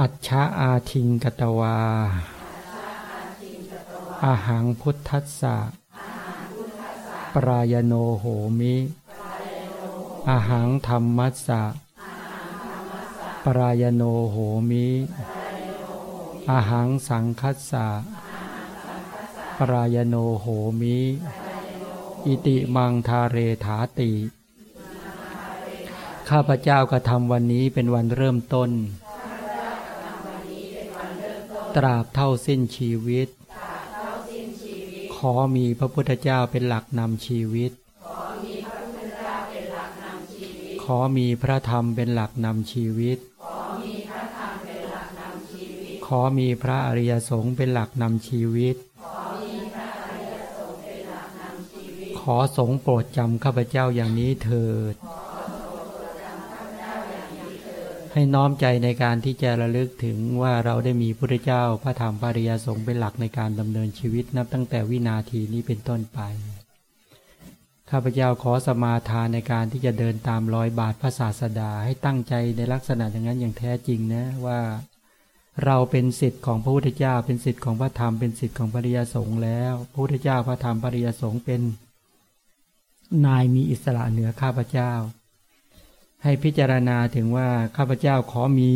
อัจฉาอาทิงกตวา อาหังพุทธัสสะ ปรายโนโหมิ อาหังธรรมัสสะ ปรายโนโหมิ อาหังสังคัสสะ ปรายโนโหมิ อิติมังทาเรถาติ ข้าพเจ้ากระทำวันนี้เป็นวันเริ่มต้น ตราบเท่าสิ้นชีวิต ขอมีพระพุทธเจ้าเป็นหลักนำชีวิต ขอมีพระธรรมเป็นหลักนำชีวิต ขอมีพระอริยสงฆ์เป็นหลักนำชีวิต ขอสงโปรดจำข้าพเจ้าอย่างนี้เถิด ให้น้อมใจในการที่จะระลึกถึงว่าเราได้มีพระเจ้าพระธรรมปริยสงฆ์เป็นหลักในการดำเนินชีวิตนับตั้งแต่วินาทีนี้เป็นต้นไป ข้าพเจ้าขอสมาทานในการที่จะเดินตามรอยบาทพระศาสดาให้ตั้งใจในลักษณะอย่างนั้นอย่างแท้จริงนะว่าเราเป็นสิทธิ์ของพระพุทธเจ้า เป็นสิทธิ์ของพระธรรมเป็นสิทธิ์ของปริยสงฆ์แล้วพระพุทธเจ้าพระธรรมปริยสงฆ์เป็น นายมีอิสระเหนือข้าพเจ้า ให้พิจารณาถึงว่าข้าพเจ้าขอมี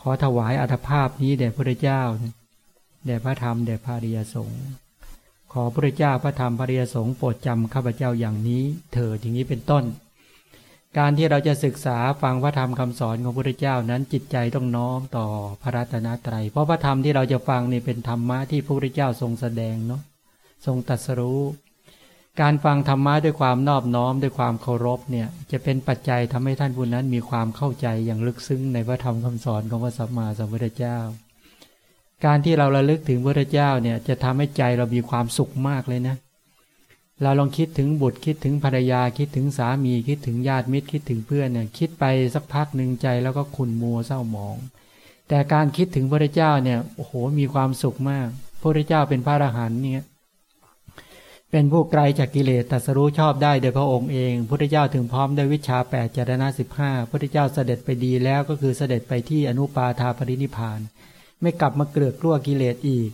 ขอถวายอัตภาพนี้แด่พระเจ้าแด่พระธรรมแด่พระริยสงฆ์ขอพระเจ้าพระธรรมพระริยสงฆ์โปรดจำข้าพเจ้าอย่างนี้เถิดอย่างนี้เป็นต้น การที่เราจะศึกษาฟังพระธรรมคำสอนของพระเจ้านั้นจิตใจต้องน้อมต่อพระรัตนตรัย เพราะพระธรรมที่เราจะฟังนี่เป็นธรรมะที่พระพุทธเจ้าทรงแสดงเนาะทรงตรัสรู้ การฟังธรรมะด้วยความนอบน้อมด้วยความเคารพเนี่ย จะเป็นปัจจัยทำให้ท่านผู้นั้นมีความเข้าใจอย่างลึกซึ้งในพระธรรมคำสอนของพระสัมมาสัมพุทธเจ้า การที่เราระลึกถึงพระเจ้าเนี่ยจะทำให้ใจเรามีความสุขมากเลยนะ เราลองคิดถึงบุตรคิดถึงภรรยาคิดถึงสามีคิดถึงญาติมิตรคิดถึงเพื่อนเนี่ยคิดไปสักพักหนึ่งใจแล้วก็ขุ่นมัวเศร้าหมอง แต่การคิดถึงพระเจ้าเนี่ยโอ้โหมีความสุขมากพระเจ้าเป็นพระอรหันต์เนี่ย เป็นผู้ไกลจากกิเลสตัสรู้ชอบได้โดยพระองค์เองพุทธเจ้าถึงพร้อมด้วยวิชาแปดจารณะสิบห้าพุทธเจ้าเสด็จไปดีแล้วก็คือเสด็จไปที่อนุปาทาปรินิพาน ไม่กลับมาเกลือกกลัวกิเลสอีก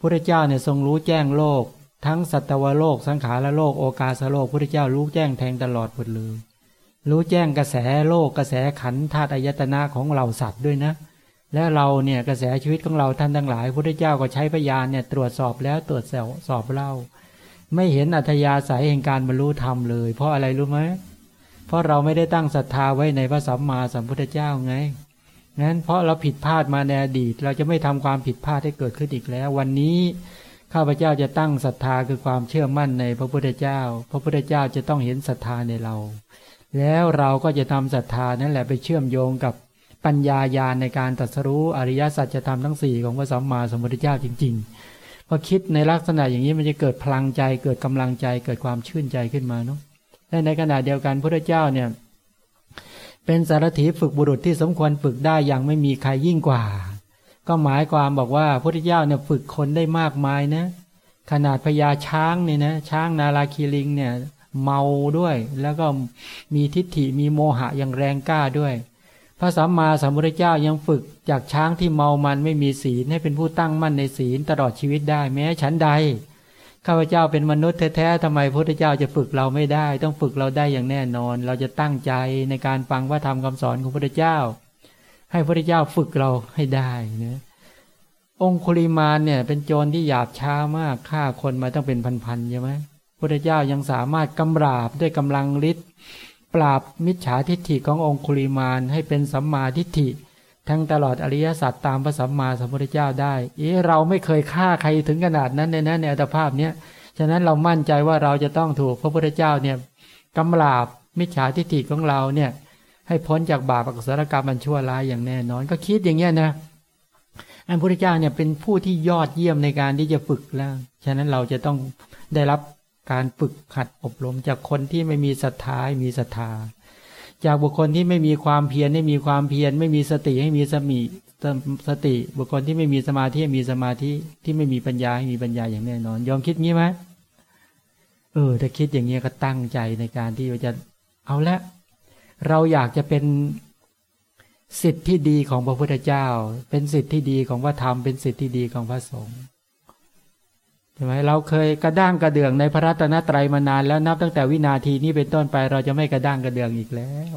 พุทธเจ้าเนี่ยทรงรู้แจ้งโลก ทั้งสัตวโลก สังขารโลกโอกาสโลกพุทธเจ้ารู้แจ้งแทงตลอดหมดเลย รู้แจ้งกระแสโลกกระแสขันธาตุอายตนะของเราสัตว์ด้วยนะ และเราเนี่ยกระแสชีวิตของเราท่านทั้งหลายพุทธเจ้าก็ใช้พยานเนี่ยตรวจสอบแล้วตรวจสอบเล่า ไม่เห็นอัธยาศัยแห่งการบรรลุธรรมเลย เพราะอะไรรู้ไหมเพราะเราไม่ได้ตั้งศรัทธาไว้ในพระสัมมาสัมพุทธเจ้าไงงั้นเพราะเราผิดพลาดมาในอดีต เราจะไม่ทำความผิดพลาดให้เกิดขึ้นอีกแล้ว วันนี้ข้าพเจ้าจะตั้งศรัทธาคือความเชื่อมั่นในพระพุทธเจ้า พระพุทธเจ้าจะต้องเห็นศรัทธาในเรา แล้วเราก็จะทำศรัทธานั่นแหละไปเชื่อมโยงกับปัญญาญาณในการตรัสรู้อริยสัจธรรมทั้งสี่ของพระสัมมาสัมพุทธเจ้าจริง ๆ พอคิดในลักษณะอย่างนี้มันจะเกิดพลังใจ เกิดกำลังใจ เกิดความชื่นใจขึ้นมาเนาะและในขณะเดียวกันพระเจ้าเนี่ย เป็นสารถีฝึกบุรุษที่สมควรฝึกได้อย่างไม่มีใครยิ่งกว่า ก็หมายความบอกว่าพระเจ้าเนี่ยฝึกคนได้มากมายนะ ขนาดพญาช้างเนี่ยนะช้างนาลาคีลิงเนี่ยเมาด้วย แล้วก็มีทิฏฐิมีโมหะอย่างแรงกล้าด้วย พระสัมมาสัมพุทธเจ้ายังฝึกจากช้างที่เมามันไม่มีศีลให้เป็นผู้ตั้งมั่นในศีลตลอดชีวิตได้แม้ฉันใดข้าพเจ้าเป็นมนุษย์แท้ๆทำไมพระพุทธเจ้าจะฝึกเราไม่ได้ ต้องฝึกเราได้อย่างแน่นอน เราจะตั้งใจในการฟังว่าทำคำสอนของพระพุทธเจ้า ให้พระพุทธเจ้าฝึกเราให้ได้นะองคุลิมานเนี่ยเป็นโจรที่หยาบช้ามากฆ่าคนมาต้องเป็นพันๆใช่ไหมพระพุทธเจ้ายังสามารถกำราบด้วยกำลังฤทธิ์ ปราบมิจฉาทิฏฐิขององคุลิมานให้เป็นสัมมาทิฏฐิ ทั้งตลอดอริยสัจตามพระสัมมาสัมพุทธเจ้าได้ เอ๊เราไม่เคยฆ่าใครถึงขนาดนั้นในนั้นในอัตภาพเนี้ยฉะนั้นเรามั่นใจว่าเราจะต้องถูกพระพุทธเจ้าเนี่ยกำราบมิจฉาทิฏฐิของเราเนี่ยให้พ้นจากบาปอกุศลกรรมมันชั่วร้ายอย่างแน่นอนก็คิดอย่างเงี้ยนะอันพุทธเจ้าเนี่ยเป็นผู้ที่ยอดเยี่ยมในการที่จะฝึกแล้ว ฉะนั้นเราจะต้องได้รับ การฝึกขัดอบรมจากคนที่ไม่มีศรัทธาให้มีศรัทธา จากบุคคลที่ไม่มีความเพียรให้มีความเพียรไม่มีสติให้มีสมีสติ บุคคลที่ไม่มีสมาธิให้มีสมาธิที่ไม่มีปัญญาให้มีปัญญาอย่างแน่นอน ยอมคิดงี้ไหมเออถ้าคิดอย่างนี้ก็ตั้งใจในการที่จะเอาละเราอยากจะเป็นสิทธิ์ที่ดีของพระพุทธเจ้า เป็นสิทธิ์ที่ดีของพระธรรม เป็นสิทธิ์ที่ดีของพระสงฆ์ ช่ไหมเราเคยกระด้างกระเดื่องในพระรัตนตรัยมานานแล้วนับตั้งแต่วินาทีนี้เป็นต้นไปเราจะไม่กระด้างกระเดื่องอีกแล้ว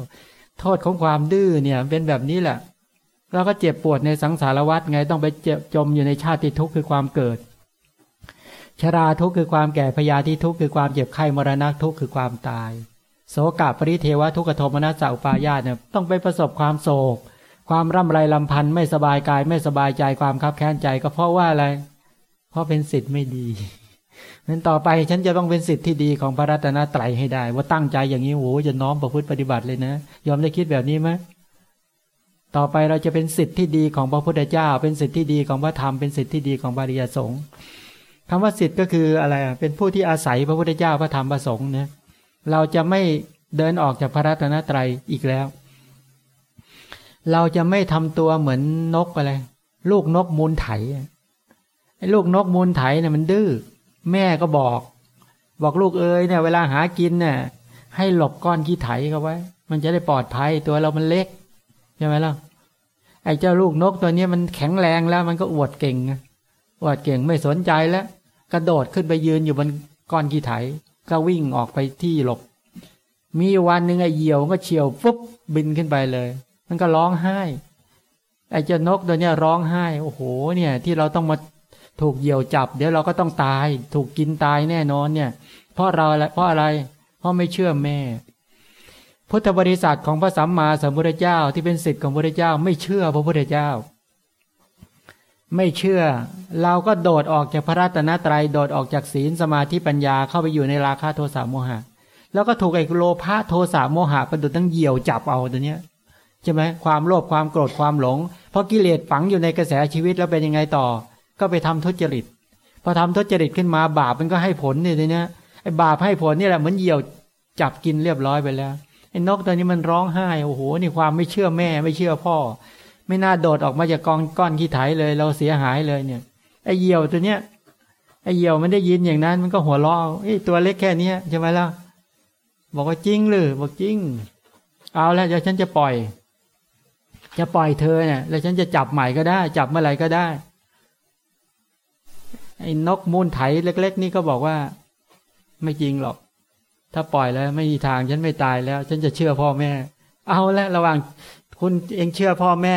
โทษของความดื้อเนี่ยเป็นแบบนี้แหละเราก็เจ็บปวดในสังสารวัฏไงต้องไปเจ็บจมอยู่ในชาติทุกข์คือความเกิด ชราทุกข์คือความแก่พยาธิทุกข์คือความเจ็บไข้มรณะทุกข์คือความตายโสกปริเทวะทุกขโทมนัสสอุปายาตเนี่ยต้องไปประสบความโศก ความร่ำไรลำพันธ์ไม่สบายกายไม่สบายใจความคับแค้นใจก็เพราะว่าอะไร เพราะเป็นสิทธิ์ไม่ดีนั้นต่อไปฉันจะต้องเป็นสิทธิ์ที่ดีของพระรัตนตรัยให้ได้ ว่าตั้งใจอย่างนี้โอ้จะน้อมประพฤติปฏิบัติเลยนะ ยอมได้คิดแบบนี้ไหมต่อไปเราจะเป็นสิทธิ์ที่ดีของพระพุทธเจ้า เป็นสิทธิ์ที่ดีของพระธรรมเป็นสิทธิ์ที่ดีของบาริยสงฆ์คำว่าสิทธิ์ก็คืออะไรเป็นผู้ที่อาศัยพระพุทธเจ้าพระธรรมพระสงฆ์นี่ยเราจะไม่เดินออกจากพระรัตนตรัยอีกแล้ว เราจะไม่ทำตัวเหมือนนกอะไรลูกนกมูลไถ ไอ้ลูกนกมูลไถเนี่ยมันดื้อแม่ก็บอก บอกลูกเอ้ยเนี่ย เวลาหากินเนี่ยให้หลบก้อนขี้ไถเขาไว้ มันจะได้ปลอดภัยตัวเรามันเล็กใช่ไหมล่ะไอ้เจ้าลูกนกตัวนี้มันแข็งแรงแล้ว มันก็อวดเก่งอวดเก่งไม่สนใจแล้ว กระโดดขึ้นไปยืนอยู่บนก้อนขี้ไถ ก็วิ่งออกไปที่หลบ มีวันหนึ่งไอ้เหยี่ยวก็เฉียวฟุบบินขึ้นไปเลย มันก็ร้องไห้ ไอ้เจ้านกตัวนี้ร้องไห้ โอ้โห เนี่ย ที่เราต้องมา ถูกเหยี่ยวจับ เดี๋ยวเราก็ต้องตาย ถูกกินตายแน่นอนเนี่ย เพราะเราเพราะอะไรเพราะไม่เชื่อแม่ พุทธบริษัทของพระสัมมาสัมพุทธเจ้าที่เป็นสิทธิ์ของพระพุทธเจ้า ไม่เชื่อพระพุทธเจ้า ไม่เชื่อ เราก็โดดออกจากพระรัตนตรัยโดดออกจากศีลสมาธิปัญญาเข้าไปอยู่ในราคะโทสะโมหะ แล้วก็ถูกไอ้โลภะโทสะโมหะประดุจตั้งเหยี่ยวจับเอาตัวเนี้ยใช่ไหมความโลภความโกรธความหลง เพราะกิเลสฝังอยู่ในกระแสชีวิตแล้วเป็นยังไงต่อ ก็ไปทำทุจริต พอทำทุจริตขึ้นมาบาปมันก็ให้ผลเนี่ยตัวเนี้ยไอ้บาปให้ผลนี่แหละเหมือนเหยี่ยวจับกินเรียบร้อยไปแล้วไอ้นกตัวนี้มันร้องไห้โอ้โหนี่ความไม่เชื่อแม่ไม่เชื่อพ่อ ไม่น่าโดดออกมาจากกองก้อนขี้ไถเลย เราเสียหายเลยเนี่ยไอ้เหยี่ยวตัวเนี้ยไอ้เหยี่ยวมันได้ยินอย่างนั้นมันก็หัวเราะไอ้ตัวเล็กแค่นี้ใช่ไหมล่ะบอกว่าจริงหรือบอกจริง เอาแล้วเดี๋ยวฉันจะปล่อย จะปล่อยเธอเนี่ยแล้วฉันจะจับใหม่ก็ได้ จับเมื่อไหร่ก็ได้ ไอ้นกมูลไถเล็ก ๆ นี่ก็บอกว่า ไม่จริงหรอก ถ้าปล่อยแล้วไม่มีทางฉันไม่ตายแล้ว ฉันจะเชื่อพ่อแม่ เอาละระหว่างคุณเองเชื่อพ่อแม่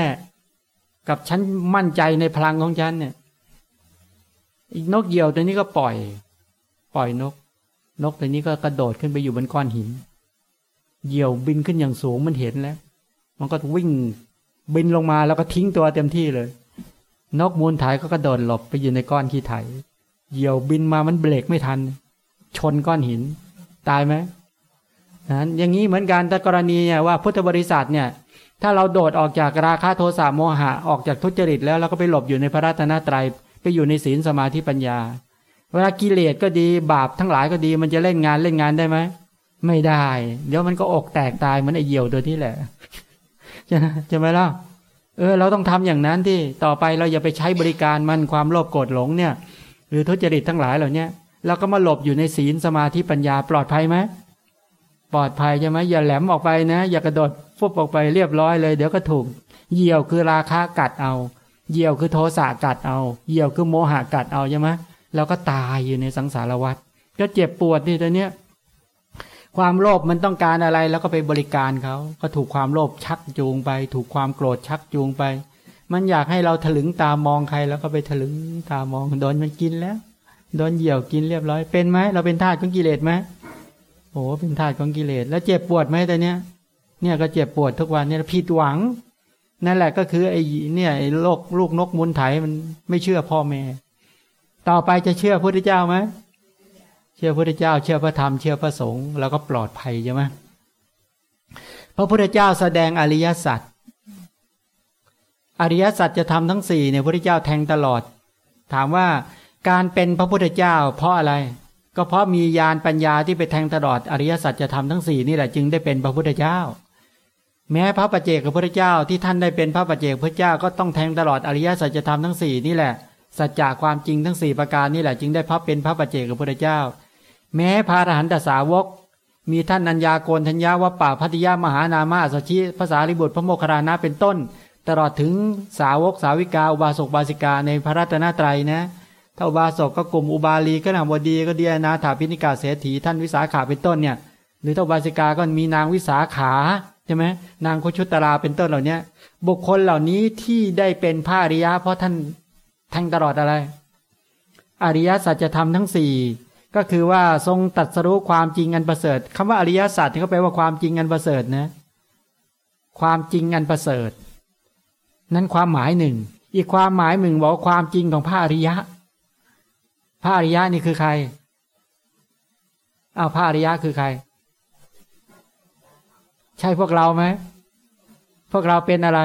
กับฉันมั่นใจในพลังของฉันเนี่ยอีกนกเหยี่ยวตัวนี้ก็ปล่อย ปล่อยนก นกตัวนี้ก็กระโดดขึ้นไปอยู่บนก้อนหิน เหยี่ยวบินขึ้นอย่างสูงมันเห็นแล้ว มันก็วิ่งบินลงมาแล้วก็ทิ้งตัวเต็มที่เลย นกมูลไถก็กระโดดหลบไปอยู่ในก้อนขี้ไถ เหยี่ยวบินมามันเบรกไม่ทัน ชนก้อนหิน ตายไหมนั้นอย่างนี้เหมือนกันแต่กรณีเนี่ยว่าพุทธบริษัทเนี่ย ถ้าเราโดดออกจากราคะโทสะโมหะออกจากทุจริตแล้วเราก็ไปหลบอยู่ในพระรัตนตรัยไปอยู่ในศีลสมาธิปัญญา เวลากิเลสก็ดีบาปทั้งหลายก็ดีมันจะเล่นงานเล่นงานได้ไหมไม่ได้ เดี๋ยวมันก็อกแตกตายเหมือนไอเหยี่ยวตัวนี้แหละใช่ไหมใช่ไหมล่ะ เออ เราต้องทำอย่างนั้นที่ต่อไปเราอย่าไปใช้บริการมันความโลภโกรธหลงเนี่ย หรือทุจริตทั้งหลายเหล่านี้แล้วก็มาหลบอยู่ในศีลสมาธิปัญญาปลอดภัยไหมปลอดภัยใช่ไหมอย่าแหลมออกไปนะ อย่ากระโดดฟุบออกไปเรียบร้อยเลย เดี๋ยวก็ถูกเหยี่ยวคือราคากัดเอาเหยี่ยวคือโทสะกัดเอาเหยี่ยวคือโมหะกัดเอาใช่ไหมแล้วก็ตายอยู่ในสังสารวัฏก็เจ็บปวดนี่ตัวเนี้ย ความโลภมันต้องการอะไรแล้วก็ไปบริการเขาก็ถูกความโลภชักจูงไป ถูกความโกรธชักจูงไป มันอยากให้เราถลึงตามองใคร แล้วก็ไปถลึงตามองโดนมันกินแล้วโดนเหยี่ยวกินเรียบร้อยเป็นไหมเราเป็นทาสของกิเลสไหมโอ้เป็นทาสของกิเลสแล้วเจ็บปวดไหมแต่เนี้ยเนี่ยก็เจ็บปวดทุกวันเนี่ยผิดหวัง นั่นแหละก็คือไอ้เนี่ยไอ้โลกลูกนกมุนไถมันไม่เชื่อพ่อแม่ ต่อไปจะเชื่อพระพุทธเจ้าไหม เชื่อพระพุทธเจ้า เชื่อพระธรรม เชื่อพระสงฆ์แล้วก็ปลอดภัยใช่ไหมพระพุทธเจ้าแสดงอริยสัจอริยสัจจะทำทั้งสี่เนี่ยพระพุทธเจ้าแทงตลอด ถามว่าการเป็นพระพุทธเจ้า เพราะอะไร ก็เพราะมีญาณปัญญาที่ไปแทงตลอดอริยสัจจะทำทั้งสี่นี่แหละจึงได้เป็นพระพุทธเจ้า แม้พระปัจเจกพระพุทธเจ้าที่ท่านได้เป็นพระปัจเจกพระเจ้าก็ต้องแทงตลอดอริยสัจจะทำทั้งสี่นี่แหละสัจจะความจริงทั้งสี่ประการนี่แหละจึงได้พระเป็นพระปัจเจกพระพุทธเจ้า แม้พระอรหันตสาวก มีท่านนัญญาโกนทัญญาวป่าพัทยามหานามาสัชิภาษาลิบุตรพระโมคคารานะเป็นต้น ตลอดถึงสาวกสาวิกาอุบาสกบาสิกาในพระรัตนตรัยนะถ้าอุบาสกก็กลุ่มอุบาลีก็นามวดีก็เดียนาถาพินิกาเสถีท่านวิสาขาเป็นต้นเนี่ย หรือถ้าบาสิกาก็มีนางวิสาขาใช่ไหมนางโคชุตราเป็นต้นเหล่านี้บุคคลเหล่านี้ที่ได้เป็นพระอริยะเพราะท่านทั้งตลอดอะไร อริยสัจธรรมทั้งสี่ ก็คือว่าทรงตัดสรู้ความจริงอันประเสริฐคำว่าอริยสัจที่เขาแปลว่าความจริงอันประเสริฐนะ ความจริงอันประเสริฐ นั้นความหมายหนึ่ง อีกความหมายหนึ่งบอกความจริงของพระอริยะ พระอริยะนี่คือใครอ้าวพระอริยะคือใคร ใช่พวกเราไหมพวกเราเป็นอะไร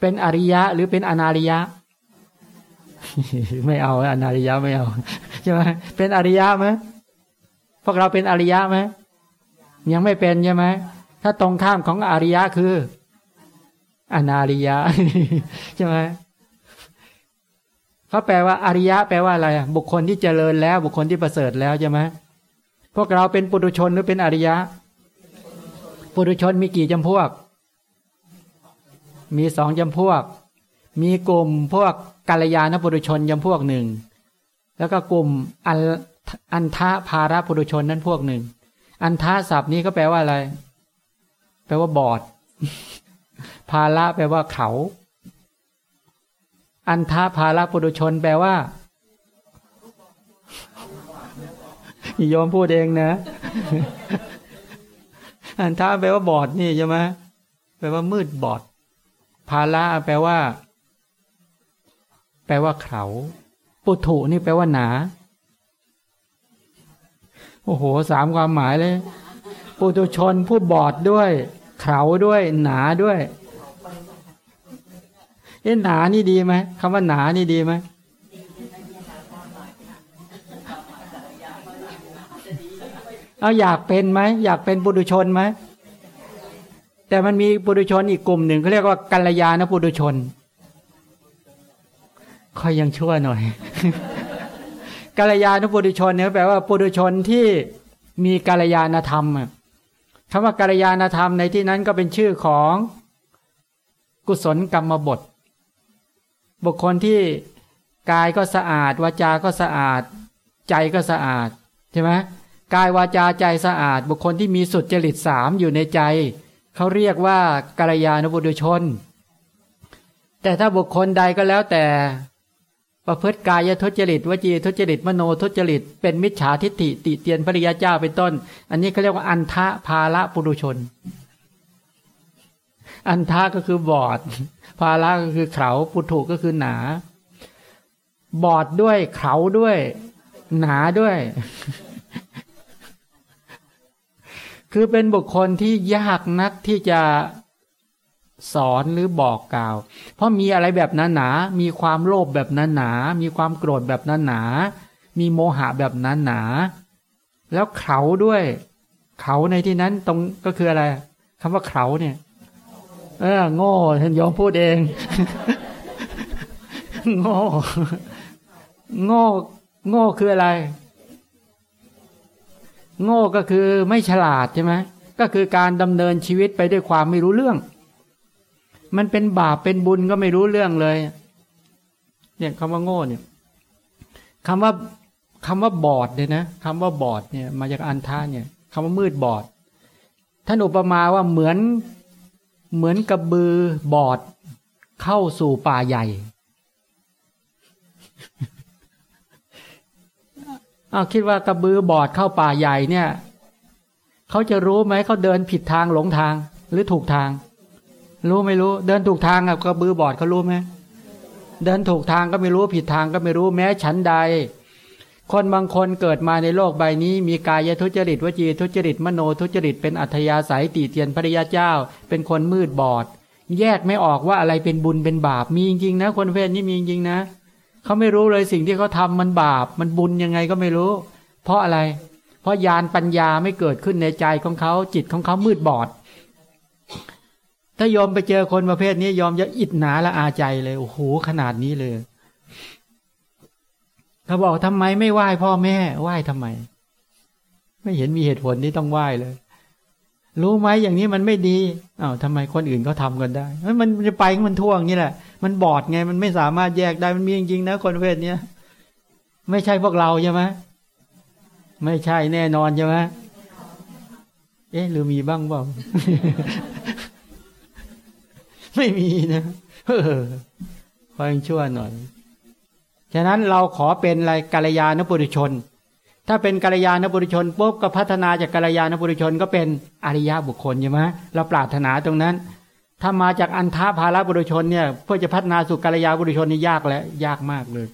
เป็นอริยะหรือเป็นอนาริยะ ไม่เอาอนาริยะไม่เอา ช่ไหมเป็นอริยะไหมพวกเราเป็นอริยะไหมยังไม่เป็นใช่ไหมถ้าตรงข้ามของอริยะคือ อนาริยะใช่ไหมเขาแปลว่าอริยะแปลว่าอะไรบุคคลที่เจริญแล้ว บุคคลที่ประเสริฐแล้วใช่ไหมพวกเราเป็นปุถุชนหรือเป็นอริยะ ปุถุชนมีกี่จำพวก มีสองจำพวก มีกลุ่มพวกกาลยานปุถุชนจำพวกหนึ่ง แล้วก็กลุ่มอันอันทะภาระปุถุชนนั้นพวกหนึ่ง อันทะศัพท์นี้ก็แปลว่าอะไร แปลว่าบอด ภาระแปลว่าเขา อันทะภาระปุถุชน แปลว่าโยมพูดเองนะ อันทะแปลว่าบอดนี่ใช่ไหมแปลว่ามืดบอด ภาระแปลว่า แปลว่าเขา ปุถุนี่แปลว่าหนา โอ้โหสามความหมายเลย ปุถุชนผู้บอดด้วยเขาด้วยหนาด้วยเอ๊ะหนานี่ดีไหมคำว่าหนานี่ดีไหมเอาอยากเป็นไหมอยากเป็นปุถุชนไหมแต่มันมีปุถุชนอีกกลุ่มหนึ่งเขาเรียกว่ากัลยาณปุถุชนค่อยยังชั่วหน่อย กาลยานุปุถุชนเนี่ยแปลว่าปุถุชนที่มีกาลยานธรรมคำว่ากาลยานธรรมในที่นั้นก็เป็นชื่อของกุศลกรรมบท บุคคลที่กายก็สะอาด วาจาก็สะอาด ใจก็สะอาดใช่ไหมกายวาจาใจสะอาด บุคคลที่มีสุดจริตสามอยู่ในใจเขาเรียกว่ากาลยานุปุถุชน แต่ถ้าบุคคลใดก็แล้วแต่ ประพฤติกายทุจริตวจีทุจริตมโนทุจริต เป็นมิจฉาทิฏฐิติเตียนภริยาเจ้าเป็นต้น อันนี้เขาเรียกว่าอันทะภาละปุรุชน อันทะก็คือบอด ภาละก็คือเขาปุถุก็คือหนา บอดด้วยเขาด้วย หนาด้วย คือเป็นบุคคลที่ยากนักที่จะ สอนหรือบอกกล่าว เพราะมีอะไรแบบนั้นหนา มีความโลภแบบนั้นหนา มีความโกรธแบบนั้นหนา มีโมหะแบบนั้นหนา แล้วเขาด้วย เขาในที่นั้นตรงก็คืออะไรคำว่าเขาเนี่ย เออ โง่ท่านยอมพูดเอง โง่ โง่ โง่คืออะไร โง่ก็คือไม่ฉลาดใช่ไหมก็คือการดำเนินชีวิตไปด้วยความไม่รู้เรื่อง มันเป็นบาปเป็นบุญก็ไม่รู้เรื่องเลย เนี่ยคำว่าโง่เนี่ยคำว่าคำว่าบอดเนี่ยนะคำว่าบอดเนี่ย มาจากอันท่าเนี่ยคำว่ามืดบอด ท่านอุปมาว่าเหมือนเหมือนกระบือบอดเข้าสู่ป่าใหญ่เอาคิดว่ากระบือบอดเข้าป่าใหญ่เนี่ยเขาจะรู้ไหมเขาเดินผิดทางหลงทางหรือถูกทาง รู้ไม่รู้ เดินถูกทางกับกระบือบอดเขารู้ไหมเดินถูกทางก็ไม่รู้ผิดทางก็ไม่รู้แม้ฉันใด คนบางคนเกิดมาในโลกใบนี้ มีกายทุจริตวจีทุจริตมโนทุจริตเป็นอัธยาศัยตีเตียนภริยาเจ้า เป็นคนมืดบอด แยกไม่ออกว่าอะไรเป็นบุญเป็นบาปมีจริงๆนะ คนเพศนี้มีจริงๆนะเขาไม่รู้เลยสิ่งที่เขาทามันบาป มันบุญยังไงก็ไม่รู้ เพราะอะไร เพราะยานปัญญาไม่เกิดขึ้นในใจของเขาจิตของเขามืดบอด ถ้ายอมไปเจอคนประเภทนี้ยอมจะอิดหนาละอาใจเลยโอ้โหขนาดนี้เลยเขาบอกทำไมไม่ไหว้พ่อแม่ไหว้ทำไม ไม่เห็นมีเหตุผลที่ต้องไหว้เลย รู้ไหมอย่างนี้มันไม่ดีอ้าวทำไมคนอื่นเขาทากันได้มันจะไปมันท่วงนี่แหละ มันบอดไงมันไม่สามารถแยกได้มันมีจริงๆนะคนเพศเนี้ยไม่ใช่พวกเราใช่ไหมไม่ใช่แน่นอนใช่ไหมเอ๊ะหรือมีบ้างบ้าง ไม่มีนะเออคอยชั่วหน่อย ฉะนั้นเราขอเป็นอะไรกาลยานบุรุชน ถ้าเป็นกาลยานบุรุชนปุ๊บก็พัฒนาจากกาลยานบุรุชนก็เป็นอริยบุคคลใช่ไหมเราปรารถนาตรงนั้น ถ้ามาจากอันท้าภาระบุรุชนเนี่ยเพื่อจะพัฒนาสู่กาลยาบุรุชนนี่ยากแล้วยากมากเลย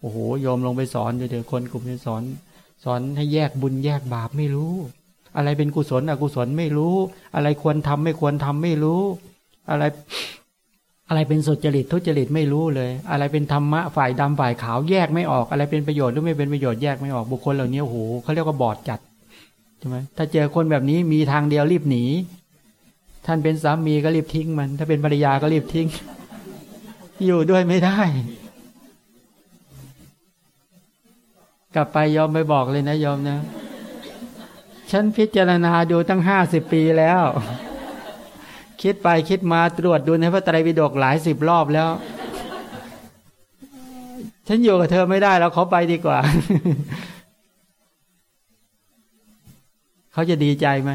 โอ้โหโยมลงไปสอนเดี๋ยวคนกลุ่มนี้สอน สอนให้แยกบุญแยกบาปไม่รู้ อะไรเป็นกุศลอกุศลไม่รู้ อะไรควรทำไม่ควรทำไม่รู้ อะไร อะไรเป็นสุจริตทุจริตไม่รู้เลย อะไรเป็นธรรมะฝ่ายดำฝ่ายขาวแยกไม่ออก อะไรเป็นประโยชน์หรือไม่เป็นประโยชน์แยกไม่ออกบุคคลเหล่านี้โอ้โหเขาเรียกว่าบอดจัดใช่ไหมถ้าเจอคนแบบนี้มีทางเดียวรีบหนี ท่านเป็นสามีก็รีบทิ้งมัน ถ้าเป็นภรรยาก็รีบทิ้ง อยู่ด้วยไม่ได้กลับไปยอมไปบอกเลยนะยอมนะ ฉันพิจารณาดูตั้งห้าสิบปีแล้ว คิดไปคิดมาตรวจดูในพระไตรปิฎกหลายสิบรอบแล้ว ฉันอยู่กับเธอไม่ได้แล้วเขาไปดีกว่า เขาจะดีใจไหม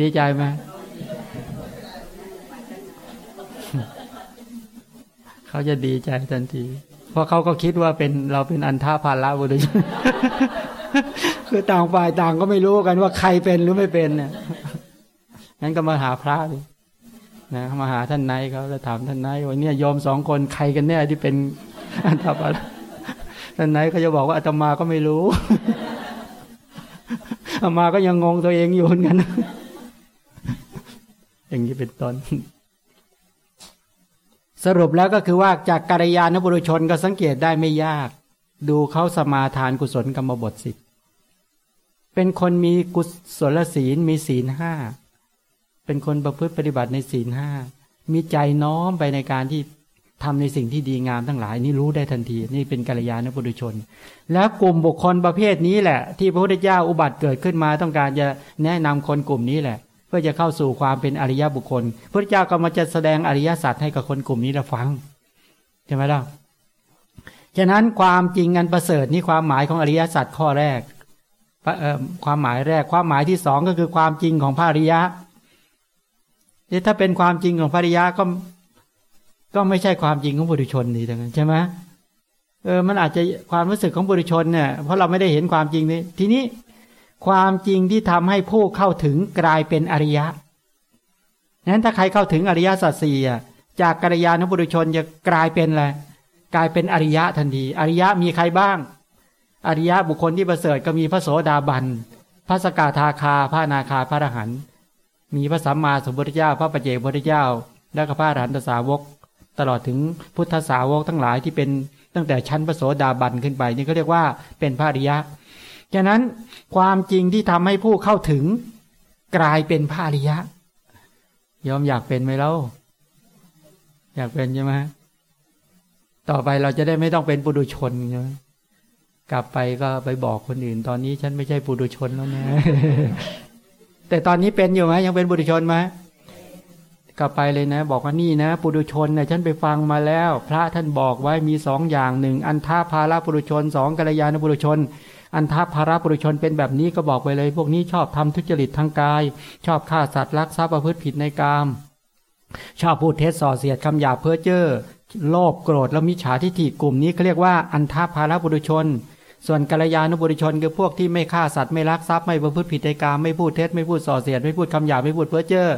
ดีใจไหมเขาจะดีใจทันที เพราะเขาก็คิดว่าเป็นเราเป็นอันท่าภาระบุตรคือต่างฝ่ายต่างก็ไม่รู้กันว่าใครเป็นหรือไม่เป็นเนี่ย งั้นก็มาหาพระดินะมาหาท่านนายเขาแล้วถามท่านนายว่าเนี่ยยอมสองคนใครกันแน่ที่เป็นอันทับอะไรท่านนายเขาจะบอกว่าอาตมาก็ไม่รู้อามาก็ยังงงตัวเองอยู่เหมือนกัน อย่างนี้เป็นต้นสรุปแล้วก็คือว่าจากกัลยาณบุรุชนก็สังเกตได้ไม่ยาก ดูเขาสมาทานกุศลกรรมบทสิบเป็นคนมีกุศลศีลมีศีลห้า เป็นคนประพฤติปฏิบัติในศีลห้ามีใจน้อมไปในการที่ทำในสิ่งที่ดีงามทั้งหลายนี่รู้ได้ทันที นี่เป็นกัลยาณปุถุชน แล้วกลุ่มบุคคลประเภทนี้แหละ ที่พระพุทธเจ้าอุบัติเกิดขึ้นมาต้องการจะแนะนำคนกลุ่มนี้แหละ เพื่อจะเข้าสู่ความเป็นอริยบุคคลพระพุทธเจ้าก็มาจะแสดงอริยสัจให้กับคนกลุ่มนี้เราฟังใช่ไหมล่ะฉะนั้นความจริงอันประเสริฐนี่ความหมายของอริยสัจข้อแรกความหมายแรกความหมายที่สองก็คือความจริงของพระอริยะ นี่ถ้าเป็นความจริงของภริยะก็ ก็ไม่ใช่ความจริงของบุรุชนนี่ทั้งนั้นใช่ไหมเออมันอาจจะความรู้สึกของบุรุชนเนี่ยเพราะเราไม่ได้เห็นความจริงนี้ทีนี้ความจริงที่ทำให้ผู้เข้าถึงกลายเป็นอริยะนั้นถ้าใครเข้าถึงอริยสัจสี่อะจากกัลยาณบุรุชนจะกลายเป็นอะไรกลายเป็นอริยะทันที อริยะมีใครบ้าง อริยะบุคคลที่ประเสริฐก็มีพระโสดาบันพระสกทาคาพระนาคาพระอรหันต์ มีพระสัมมาสัมพุทธเจ้า พระปัจเจกพุทธเจ้า และก็พระอรหันตสาวก ตลอดถึงพุทธสาวกทั้งหลายที่เป็นตั้งแต่ชั้นพระโสดาบันขึ้นไปนี่เขาเรียกว่าเป็นพระอริยะฉะนั้นความจริงที่ทำให้ผู้เข้าถึงกลายเป็นพระอริยะยอมอยากเป็นไหมเล่าอยากเป็นใช่ไหมต่อไปเราจะได้ไม่ต้องเป็นปุถุชนใช่ไหมกลับไปก็ไปบอกคนอื่น ตอนนี้ฉันไม่ใช่ปุถุชนแล้วนะ แต่ตอนนี้เป็นอยู่ไหมยังเป็นบุตรชนไหมกลับไปเลยนะ บอกว่านี่นะ ปุถุชนเนะฉันไปฟังมาแล้ว พระท่านบอกไว้มีสองอย่างหนึ่งอันท่าภาระปุถุชนสองกัลยาณปุถุชน อันท่าภาระปุถุชนเป็นแบบนี้ก็บอกไปเลย พวกนี้ชอบทำทุจริตทางกาย ชอบฆ่าสัตว์รักทรัพย์ประพฤติผิดในกาม ชอบพูดเท็จส่อเสียดคำหยาเพ้อเจ้อโลภโกรธแล้วมิจฉาทิฏฐิกลุ่มนี้เขาเรียกว่าอันท่าภาระปุถุชน ส่วนกัลยาณบุริชนคือพวกที่ไม่ฆ่าสัตว์ไม่ลักทรัพย์ไม่ประพฤติผิดในกรรมไม่พูดเท็จไม่พูดส่อเสียดไม่พูดคำหยาบไม่พูดเพ้อเจ้อ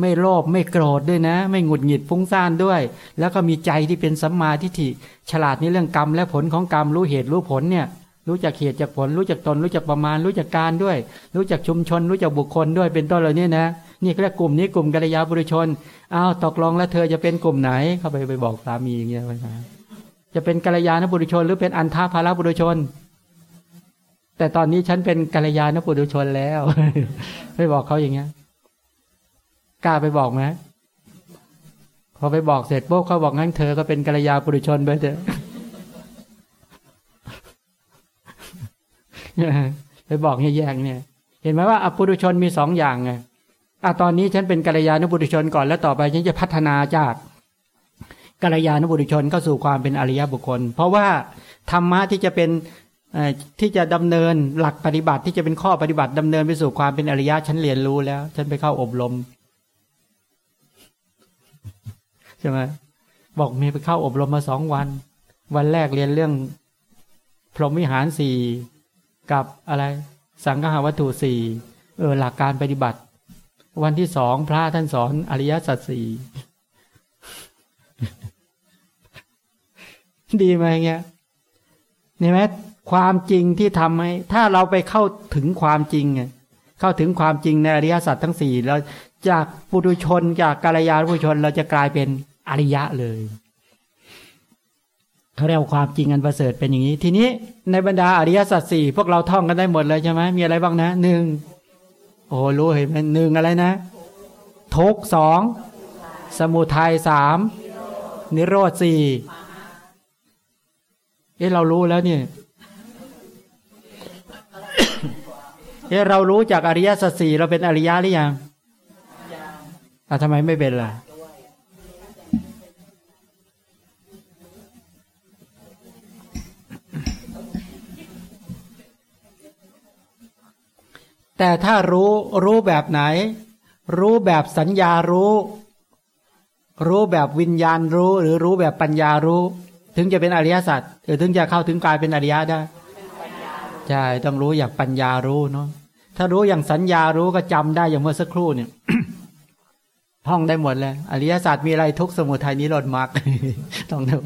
ไม่โลภไม่โกรธด้วยนะ ไม่หงุดหงิดฟุ้งซ่านด้วย แล้วก็มีใจที่เป็นสัมมาทิฏฐิ ฉลาดในเรื่องกรรมและผลของกรรมรู้เหตุรู้ผลเนี่ยรู้จักเหตุจากผลรู้จักตนรู้จักประมาณรู้จักการด้วย รู้จักชุมชนรู้จักบุคคลด้วยเป็นต้นเหล่านี้นะนี่เรียกกลุ่มนี้กลุ่มกัลยาบุริชนอ้าวตกลงแล้วเธอจะเป็นกลุ่มไหนเข้าไปไปบอกสามีอย่างเงี้ยไปนะ จะเป็นกัลยาณบุริชน หรือเป็นอันท่าภาระบุริชน แต่ตอนนี้ฉันเป็นกัลยาณปุถุชนแล้วไปบอกเขาอย่างเงี้ยกล้าไปบอกไหมพอไปบอกเสร็จปุ๊บเขาบอกงั้นเธอก็เป็นกัลยาปุถุชนไปเถอะไปบอกให้แยกเนี่ย เห็นไหมว่าอปุถุชนมีสองอย่างไงอะตอนนี้ฉันเป็นกัลยาณบุตรชนก่อนแล้วต่อไปฉันจะพัฒนาจาก กัลยาณบุตรชนเข้าสู่ความเป็นอริยบุคคล เพราะว่าธรรมะที่จะเป็นที่จะดำเนินหลักปฏิบัติที่จะเป็นข้อปฏิบัติดำเนินไปสู่ความเป็นอริยะฉันเรียนรู้แล้ว ฉันไปเข้าอบรมใช่ไหมบอกมีไปเข้าอบรมมาสองวัน วันแรกเรียนเรื่อง พรหมวิหารสี่กับอะไร สังฆาวัตถุสี่เออหลักการปฏิบัติ วันที่สองพระท่านสอนอริยสัจสี่ ดีไหมเงี้ยนี่ไหมความจริงที่ทำให้ ถ้าเราไปเข้าถึงความจริงไงเข้าถึงความจริงในอริยสัจทั้งสี่แล้วจากปุถุชนจากกาลยานุชน เราจะกลายเป็นอริยะเลยเขาเรียกความจริงอันประเสริฐเป็นอย่างนี้ ทีนี้ในบรรดาอริยสัจสี่พวกเราท่องกันได้หมดเลยใช่ไหมมีอะไรบ้างนะหนึ่งโอ้รู้เห็นไหมหนึ่งอะไรนะทุกสองสมุทัยสามนิโรธสี่ เอ๊ะเรารู้แล้วเนี่ยเอ๊ะเรารู้จากอริยสัจสี่เราเป็นอริยะหรือยังอะทำไมไม่เป็นล่ะแต่ถ้ารู้รู้แบบไหน รู้แบบสัญญารู้ รู้แบบวิญญาณรู้ หรือรู้แบบปัญญารู้ ถึงจะเป็นอริยสัจหรือถึงจะเข้าถึงกายเป็นอริยะได้ใช่ต้องรู้อย่างปัญญารู้เนาะถ้ารู้อย่างสัญญารู้ก็จำได้อย่างเมื่อสักครู่เนี่ยท่องได้หมดเลยอริยสัจมีอะไรทุกสมุทัยนิโรธมรรคต้องได้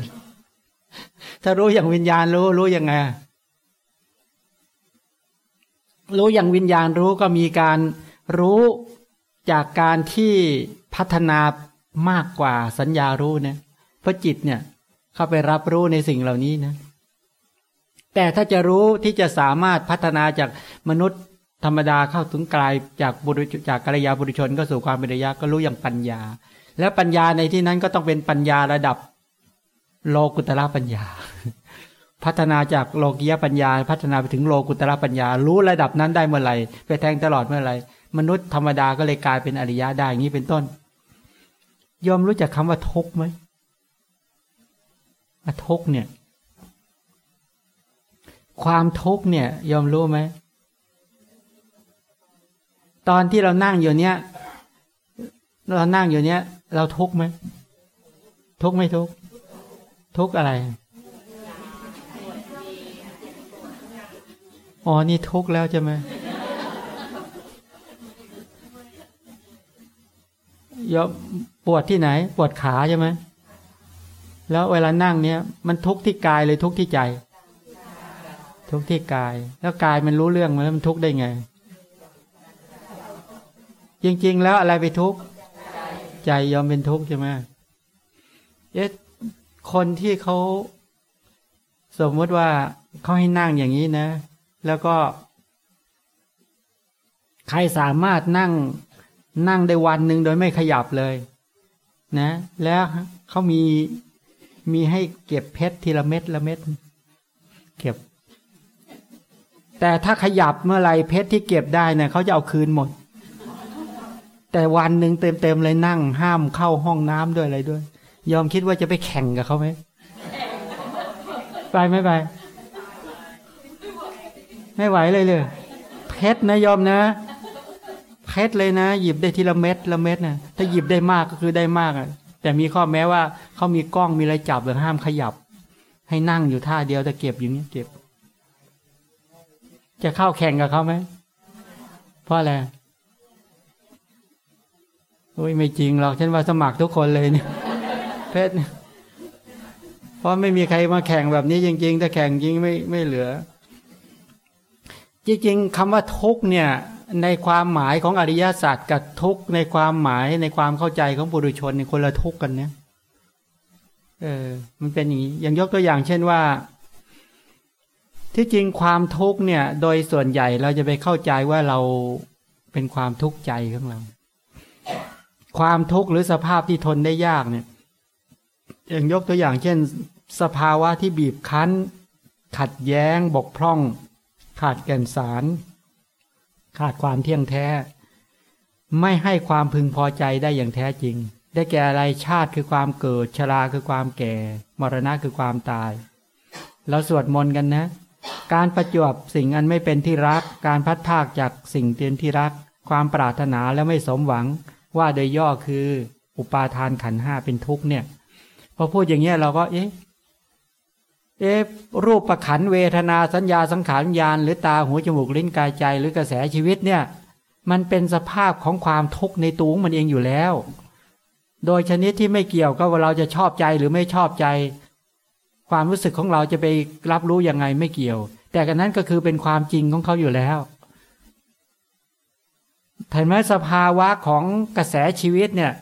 ถ้ารู้อย่างวิญญาณรู้รู้ยังไงรู้อย่างวิญญาณรู้ก็มีการรู้จากการที่พัฒนามากกว่าสัญญารู้เนะเพราะจิตเนี่ย เข้าไปรับรู้ในสิ่งเหล่านี้นะ แต่ถ้าจะรู้ที่จะสามารถพัฒนาจากมนุษย์ธรรมดาเข้าถึงกลายจากบุรุษจากกัลยาบุรุชนก็สู่ความเป็นระยะก็รู้อย่างปัญญา แล้วปัญญาในที่นั้นก็ต้องเป็นปัญญาระดับ โลกุตระปัญญา พัฒนาจากโลกียปัญญา พัฒนาไปถึงโลกุตระปัญญา รู้ระดับนั้นได้เมื่อไหร่ไปแทงตลอดเมื่อไหร่มนุษย์ธรรมดาก็เลยกลายเป็นอริยะได้อย่างนี้เป็นต้นยอมรู้จักคำว่าทุกไหม ทุกเนี่ย ความทุกเนี่ย ยอมรู้ไหม ตอนที่เรานั่งอยู่เนี้ยเรานั่งอยู่เนี้ย เราทุกไหม ทุกไม่ทุก ทุกอะไรอ๋อ นี่ทุกแล้วใช่ไหมยอปวดที่ไหน ปวดขาใช่ไหม แล้วเวลานั่งเนี้ยมันทุกข์ที่กายเลยทุกข์ที่ใจ ทุกข์ที่กาย แล้วกายมันรู้เรื่องมันมันทุกข์ได้ไง จริง ๆ แล้วอะไรไปทุกข์ใจยอมเป็นทุกข์ใช่ไหมเอ๊ะคนที่เขาสมมติว่าเขาให้นั่งอย่างนี้นะ แล้วก็ ใครสามารถนั่งนั่งได้วันหนึ่งโดยไม่ขยับเลย นะ แล้วเขามี มีให้เก็บเพชรทีละเม็ดละเม็ดเก็บ แต่ถ้าขยับเมื่อไรเพชรที่เก็บได้เนี่ยเขาจะเอาคืนหมด แต่วันหนึ่งเต็มๆเลยนั่ง ห้ามเข้าห้องน้ำด้วยอะไรด้วย ยอมคิดว่าจะไปแข่งกับเขาไหมไปไม่ไปไม่ไหวเลยเลยเพชรนะยอมนะเพชรเลยนะ หยิบได้ทีละเม็ดละเม็ดนะถ้าหยิบได้มากก็คือได้มากอะ แต่มีข้อแม้ว่าเขามีกล้องมีอะไรจับหรือห้ามขยับ ให้นั่งอยู่ท่าเดียวแต่เก็บอยู่นี้เก็บ จะเข้าแข่งกับเขาไหมเพราะอะไรโอ้ยไม่จริงหรอกฉันว่าสมัครทุกคนเลยเนี่ยเพชรเพราะไม่มีใครมาแข่งแบบนี้จริง ๆ ถ้าแข่งจริงไม่ไม่เหลือ จริงๆคำว่าทุกเนี่ย ในความหมายของอริยศาสัจกับทุกในความหมายในความเข้าใจของบุรุชนในคนละทุกกันเนี่ยเออมันเป็นอย่างนี้อย่างยกตัวอย่างเช่นว่า ที่จริงความทุกเนี่ย โดยส่วนใหญ่เราจะไปเข้าใจว่าเราเป็นความทุกข์ใจของเรา ความทุกข์หรือสภาพที่ทนได้ยากเนี่ยอย่างยกตัวอย่างเช่น สภาวะที่บีบคั้น ขัดแย้งบกพร่อง ขาดแก่นสาร ขาดความเที่ยงแท้ ไม่ให้ความพึงพอใจได้อย่างแท้จริง ได้แก่อะไรชาติคือความเกิด ชราคือความแก่ มรณะคือความตาย เราสวดมนต์กันนะ การประจวบสิ่งอันไม่เป็นที่รัก การพัดภาคจากสิ่งเตียนที่รัก ความปรารถนาและไม่สมหวัง ว่าโดยย่อคือ อุปาทานขันห้าเป็นทุกข์เนี่ยพอพูดอย่างเงี้ยเราก็เอ๊ะ เอ๊รูปประขันเวทนาสัญญาสังขารญาณหรือตาหูจมูกลิ้นกายใจหรือกระแสชีวิตเนี่ย มันเป็นสภาพของความทุกข์ในตัวมันเองอยู่แล้ว โดยชนิดที่ไม่เกี่ยวก็ว่าเราจะชอบใจหรือไม่ชอบใจ ความรู้สึกของเราจะไปรับรู้ยังไงไม่เกี่ยว แต่กันนั้นก็คือเป็นความจริงของเขาอยู่แล้วเห็นไหมสภาวะของกระแสชีวิตเนี่ย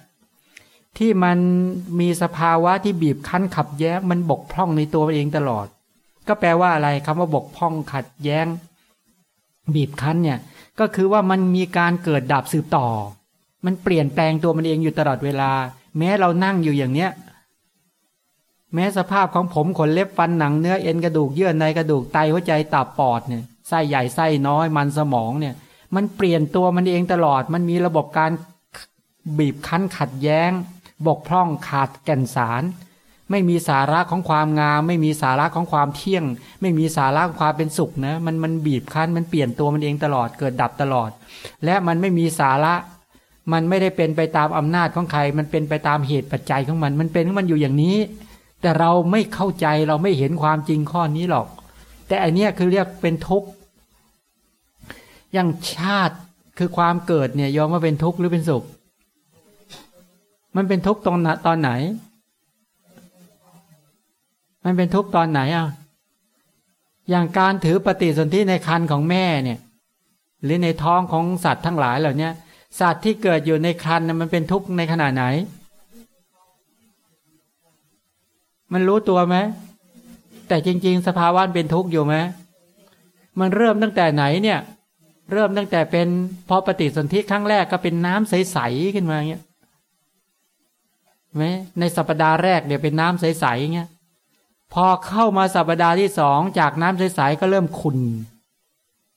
ที่มันมีสภาวะที่บีบคั้นขับแย้ง มันบกพร่องในตัวเองตลอด ก็แปลว่าอะไรคำว่าบกพร่องขัดแย้ง บีบคั้นเนี่ย ก็คือว่ามันมีการเกิดดับสืบต่อ มันเปลี่ยนแปลงตัวมันเองอยู่ตลอดเวลา แม้เรานั่งอยู่อย่างเนี้ย แม้สภาพของผมขนเล็บฟันหนังเนื้อเอ็นกระดูกเยื่อในกระดูกไตหัวใจตับปอดเนี่ยไส้ใหญ่ไส้น้อยมันสมองเนี่ย มันเปลี่ยนตัวมันเองตลอด มันมีระบบการบีบคั้นขัดแย้ง บกพร่องขาดแก่นสาร ไม่มีสาระของความงาม ไม่มีสาระของความเที่ยง ไม่มีสาระของความเป็นสุขนะมันมันบีบคั้นมันเปลี่ยนตัวมันเองตลอดเกิดดับตลอด และมันไม่มีสาระ มันไม่ได้เป็นไปตามอำนาจของใคร มันเป็นไปตามเหตุปัจจัยของมัน มันเป็นของมันอยู่อย่างนี้ แต่เราไม่เข้าใจเราไม่เห็นความจริงข้อนี้หรอก แต่อันนี้คือเรียกเป็นทุกข์อย่างชาติคือความเกิดเนี่ยยอมว่าเป็นทุกข์หรือเป็นสุข มันเป็นทุกข์ตรงตอนไหน มันเป็นทุกข์ตอนไหนอะ อย่างการถือปฏิสนธิในคันของแม่เนี่ย หรือในท้องของสัตว์ทั้งหลายเหล่านี้สัตว์ที่เกิดอยู่ในคันมันเป็นทุกข์ในขนาดไหน มันรู้ตัวไหม แต่จริง ๆ สภาวะเป็นทุกข์อยู่ไหม มันเริ่มตั้งแต่ไหนเนี่ย เริ่มตั้งแต่เป็นพอปฏิสนธิครั้งแรกก็เป็นน้ำใส ๆ ขึ้นมาเงี้ย ไหมในสัปดาห์แรกเดี๋ยวเป็นน้ำใสๆเงี้ยพอเข้ามาสัปดาห์ที่สองจากน้ำใสๆก็เริ่มขุน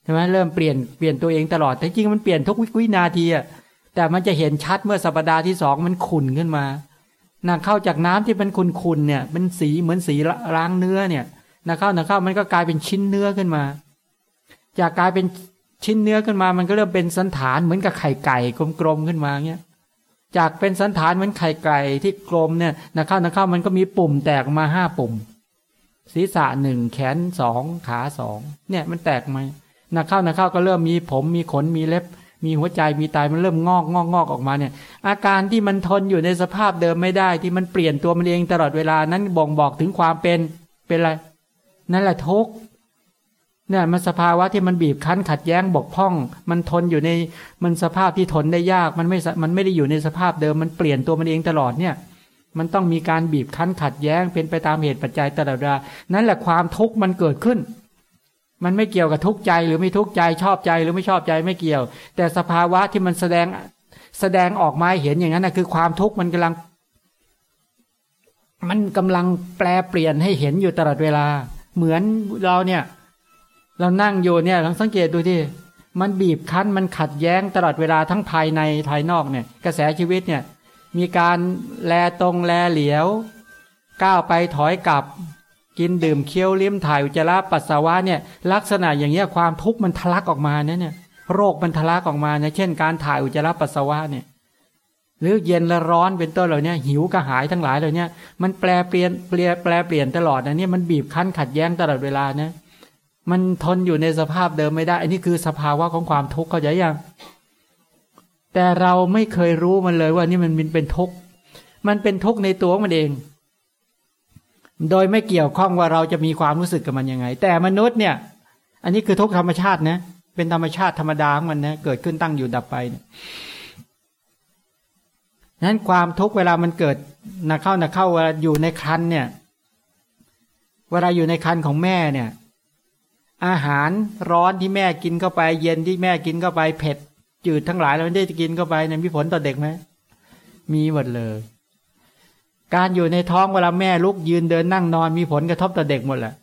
ใช่ไหมเริ่มเปลี่ยนเปลี่ยนตัวเองตลอดแต่จริงมันเปลี่ยนทุกวินาทีอะแต่มันจะเห็นชัดเมื่อสัปดาห์ที่สองมันขุนขึ้นมานาเข้าจากน้ำที่เป็นขุนขุนเนี่ยเป็นสีเหมือนสีล้างเนื้อเนี่ยนาเข้านาเข้ามันก็กลายเป็นชิ้นเนื้อขึ้นมา จากกลายเป็นชิ้นเนื้อขึ้นมา มันก็เริ่มเป็นสันฐานเหมือนกับไข่ไก่กลมๆขึ้นมาเงี้ย จากเป็นสันฐานเหมือนไข่ไก่ที่กลมเนี่ยนะข้าวนะข้าวมันก็มีปุ่มแตกมาห้าปุ่ม ศีรษะหนึ่งแขนสองขาสองเนี่ยมันแตกมานะข้าวนะข้าวก็เริ่มมีผมมีขนมีเล็บ มีหัวใจมีตายมันเริ่มงอกงอกงอกออกมาเนี่ย อาการที่มันทนอยู่ในสภาพเดิมไม่ได้ที่มันเปลี่ยนตัวมันเองตลอดเวลานั้นบ่งบอกถึงความเป็นเป็นอะไรนั่นแหละทุกข์ เนี่ยมันสภาวะที่มันบีบคั้นขัดแย้งบกพร่อง มันทนอยู่ในมันสภาพที่ทนได้ยาก มันไม่มันไม่ได้อยู่ในสภาพเดิมมันเปลี่ยนตัวมันเองตลอดเนี่ยมันต้องมีการบีบคั้นขัดแย้งเป็นไปตามเหตุปัจจัยตลอดเวลานั่นแหละความทุกข์มันเกิดขึ้น มันไม่เกี่ยวกับทุกข์ใจหรือไม่ทุกข์ใจชอบใจหรือไม่ชอบใจไม่เกี่ยว แต่สภาวะที่มันแสดงแสดงออกมาเห็นอย่างนั้นนะคือความทุกข์มันกำลัง มันกำลังแปลเปลี่ยนให้เห็นอยู่ตลอดเวลา เหมือนเราเนี่ย เรานั่งอยู่เนี่ยลองสังเกตดูที่มันบีบคั้นมันขัดแย้งตลอดเวลาทั้งภายในภายนอกเนี่ย กระแสชีวิตเนี่ย มีการแลตรงแลเหลียว ก้าวไปถอยกลับ กินดื่มเคี้ยวลิ้มถ่ายอุจจาระปัสสาวะเนี่ย ลักษณะอย่างเงี้ยความทุกข์มันทะลักออกมาเนี่ยโรคมันทะลักออกมาเนี่ยเช่น การถ่ายอุจจาระปัสสาวะเนี่ยหรือเย็นและร้อนเป็นต้นเหล่านี้หิวกระหายทั้งหลายเหล่านี้มันแปลเปลี่ยนเปลี่ยนแปลเปลี่ยนตลอดนะเนี่ยมันบีบคั้นขัดแย้งตลอดเวลานะ มันทนอยู่ในสภาพเดิมไม่ได้ อันนี้คือสภาวะของความทุกข์เขาใจยังแต่เราไม่เคยรู้มันเลยว่านี่มันเป็นทุกข์มันเป็นทุกข์ในตัวมันเอง โดยไม่เกี่ยวข้องว่าเราจะมีความรู้สึกกับมันยังไง แต่มนุษย์เนี่ย อันนี้คือทุกธรรมชาตินะ เป็นธรรมชาติธรรมดาของมันนะเกิดขึ้นตั้งอยู่ดับไปเนี่ยนั้นความทุกข์เวลามันเกิดนักเข้านักเข้าเวลาอยู่ในคันเนี่ย เวลาอยู่ในคันของแม่เนี่ย อาหารร้อนที่แม่กินเข้าไป เย็นที่แม่กินเข้าไปเผ็ดจืดทั้งหลายเราไม่ได้กินเข้าไปเนี่ยมีผลต่อเด็กไหมมีหมดเลย การอยู่ในท้องเวลาแม่ลุกยืนเดินนั่งนอนมีผลกระทบต่อเด็กหมดแหละ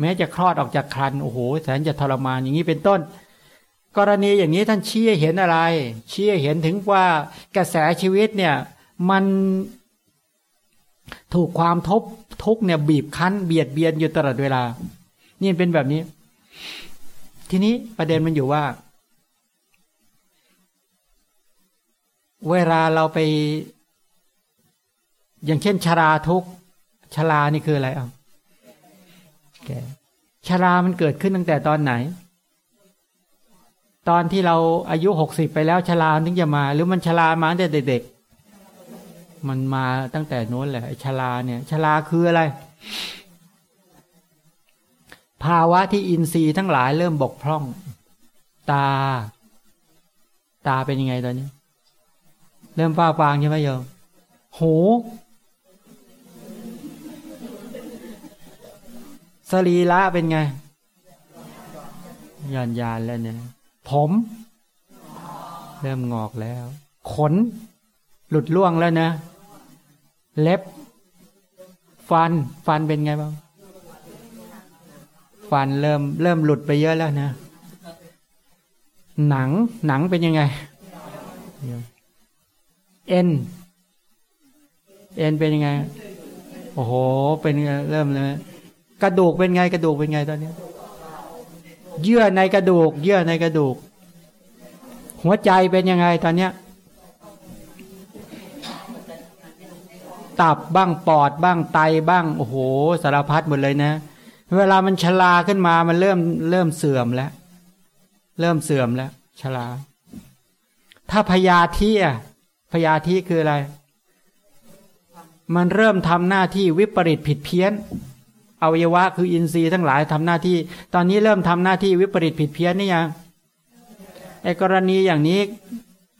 แม้จะคลอดออกจากครรภ์โอ้โหแสนจะทรมานอย่างนี้เป็นต้น กรณีอย่างนี้ท่านเชี้เห็นอะไร เชี้เห็นถึงว่ากระแสชีวิตเนี่ย มันถูกความทบทุกเนี่ยบีบคั้นเบียดเบียนอยู่ตลอดเวลา นี่เป็นแบบนี้ ทีนี้ประเด็นมันอยู่ว่า เวลาเราไป อย่างเช่นชาราทุกชารานี่คืออะไรอะแกชารามันเกิดขึ้นตั้งแต่ตอนไหน ตอนที่เราอายุหกสิบไปแล้วชาราถึงจะมา หรือมันชารามาตั้งแต่เด็กๆมันมาตั้งแต่โน้นแหละชาราเนี่ยชาราคืออะไร ภาวะที่อินทรีย์ทั้งหลายเริ่มบกพร่อง ตา ตาเป็นยังไงตอนนี้ เริ่มฟ้าฟางใช่ไหมโยมหูสรีระเป็นไงยานยานแล้วเนี่ย ผม เริ่มงอกแล้ว ขน หลุดล่วงแล้วนะ เล็บ ฟัน ฟันเป็นไงบ้าง ฟันเริ่มเริ่มหลุดไปเยอะแล้วนะ หนังหนังเป็นยังไง เอ็น เอ็นเป็นยังไง โอ้โห เป็นเริ่มเลยกระดูกเป็นไง กระดูกเป็นไงตอนนี้เยื่อในกระดูก เยื่อในกระดูก หัวใจเป็นยังไงตอนเนี้ย ตับบ้างปอดบ้างไตบ้าง โอ้โห สารพัดหมดเลยนะ เวลามันชราขึ้นมา มันเริ่มเริ่มเสื่อมแล้ว เริ่มเสื่อมแล้วชรา ถ้าพยาธิอะพยาธิคืออะไร มันเริ่มทำหน้าที่วิปริตผิดเพี้ยน อวัยวะคืออินทรีย์ทั้งหลายทำหน้าที่ ตอนนี้เริ่มทำหน้าที่วิปริตผิดเพี้ยนนี่ยัง ไอ้กรณีอย่างนี้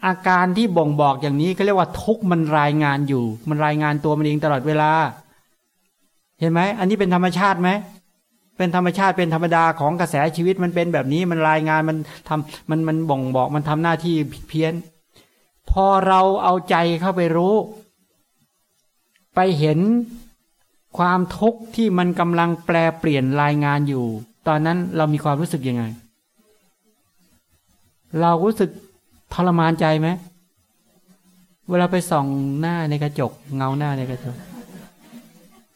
อาการที่บ่งบอกอย่างนี้ก็เรียกว่าทุกมันรายงานอยู่ มันรายงานตัวมันเองตลอดเวลา เห็นไหม อันนี้เป็นธรรมชาติไหม เป็นธรรมชาติเป็นธรรมดาของกระแสชีวิตมันเป็นแบบนี้มันรายงานมันทำมันมันบ่งบอกมันทำหน้าที่ผิดเพี้ยน พอเราเอาใจเข้าไปรู้ ไปเห็นความทุกข์ที่มันกำลังแปลเปลี่ยนรายงานอยู่ ตอนนั้นเรามีความรู้สึกยังไง เรารู้สึกทรมานใจไหมเวลาไปส่องหน้าในกระจก เงาหน้าในกระจก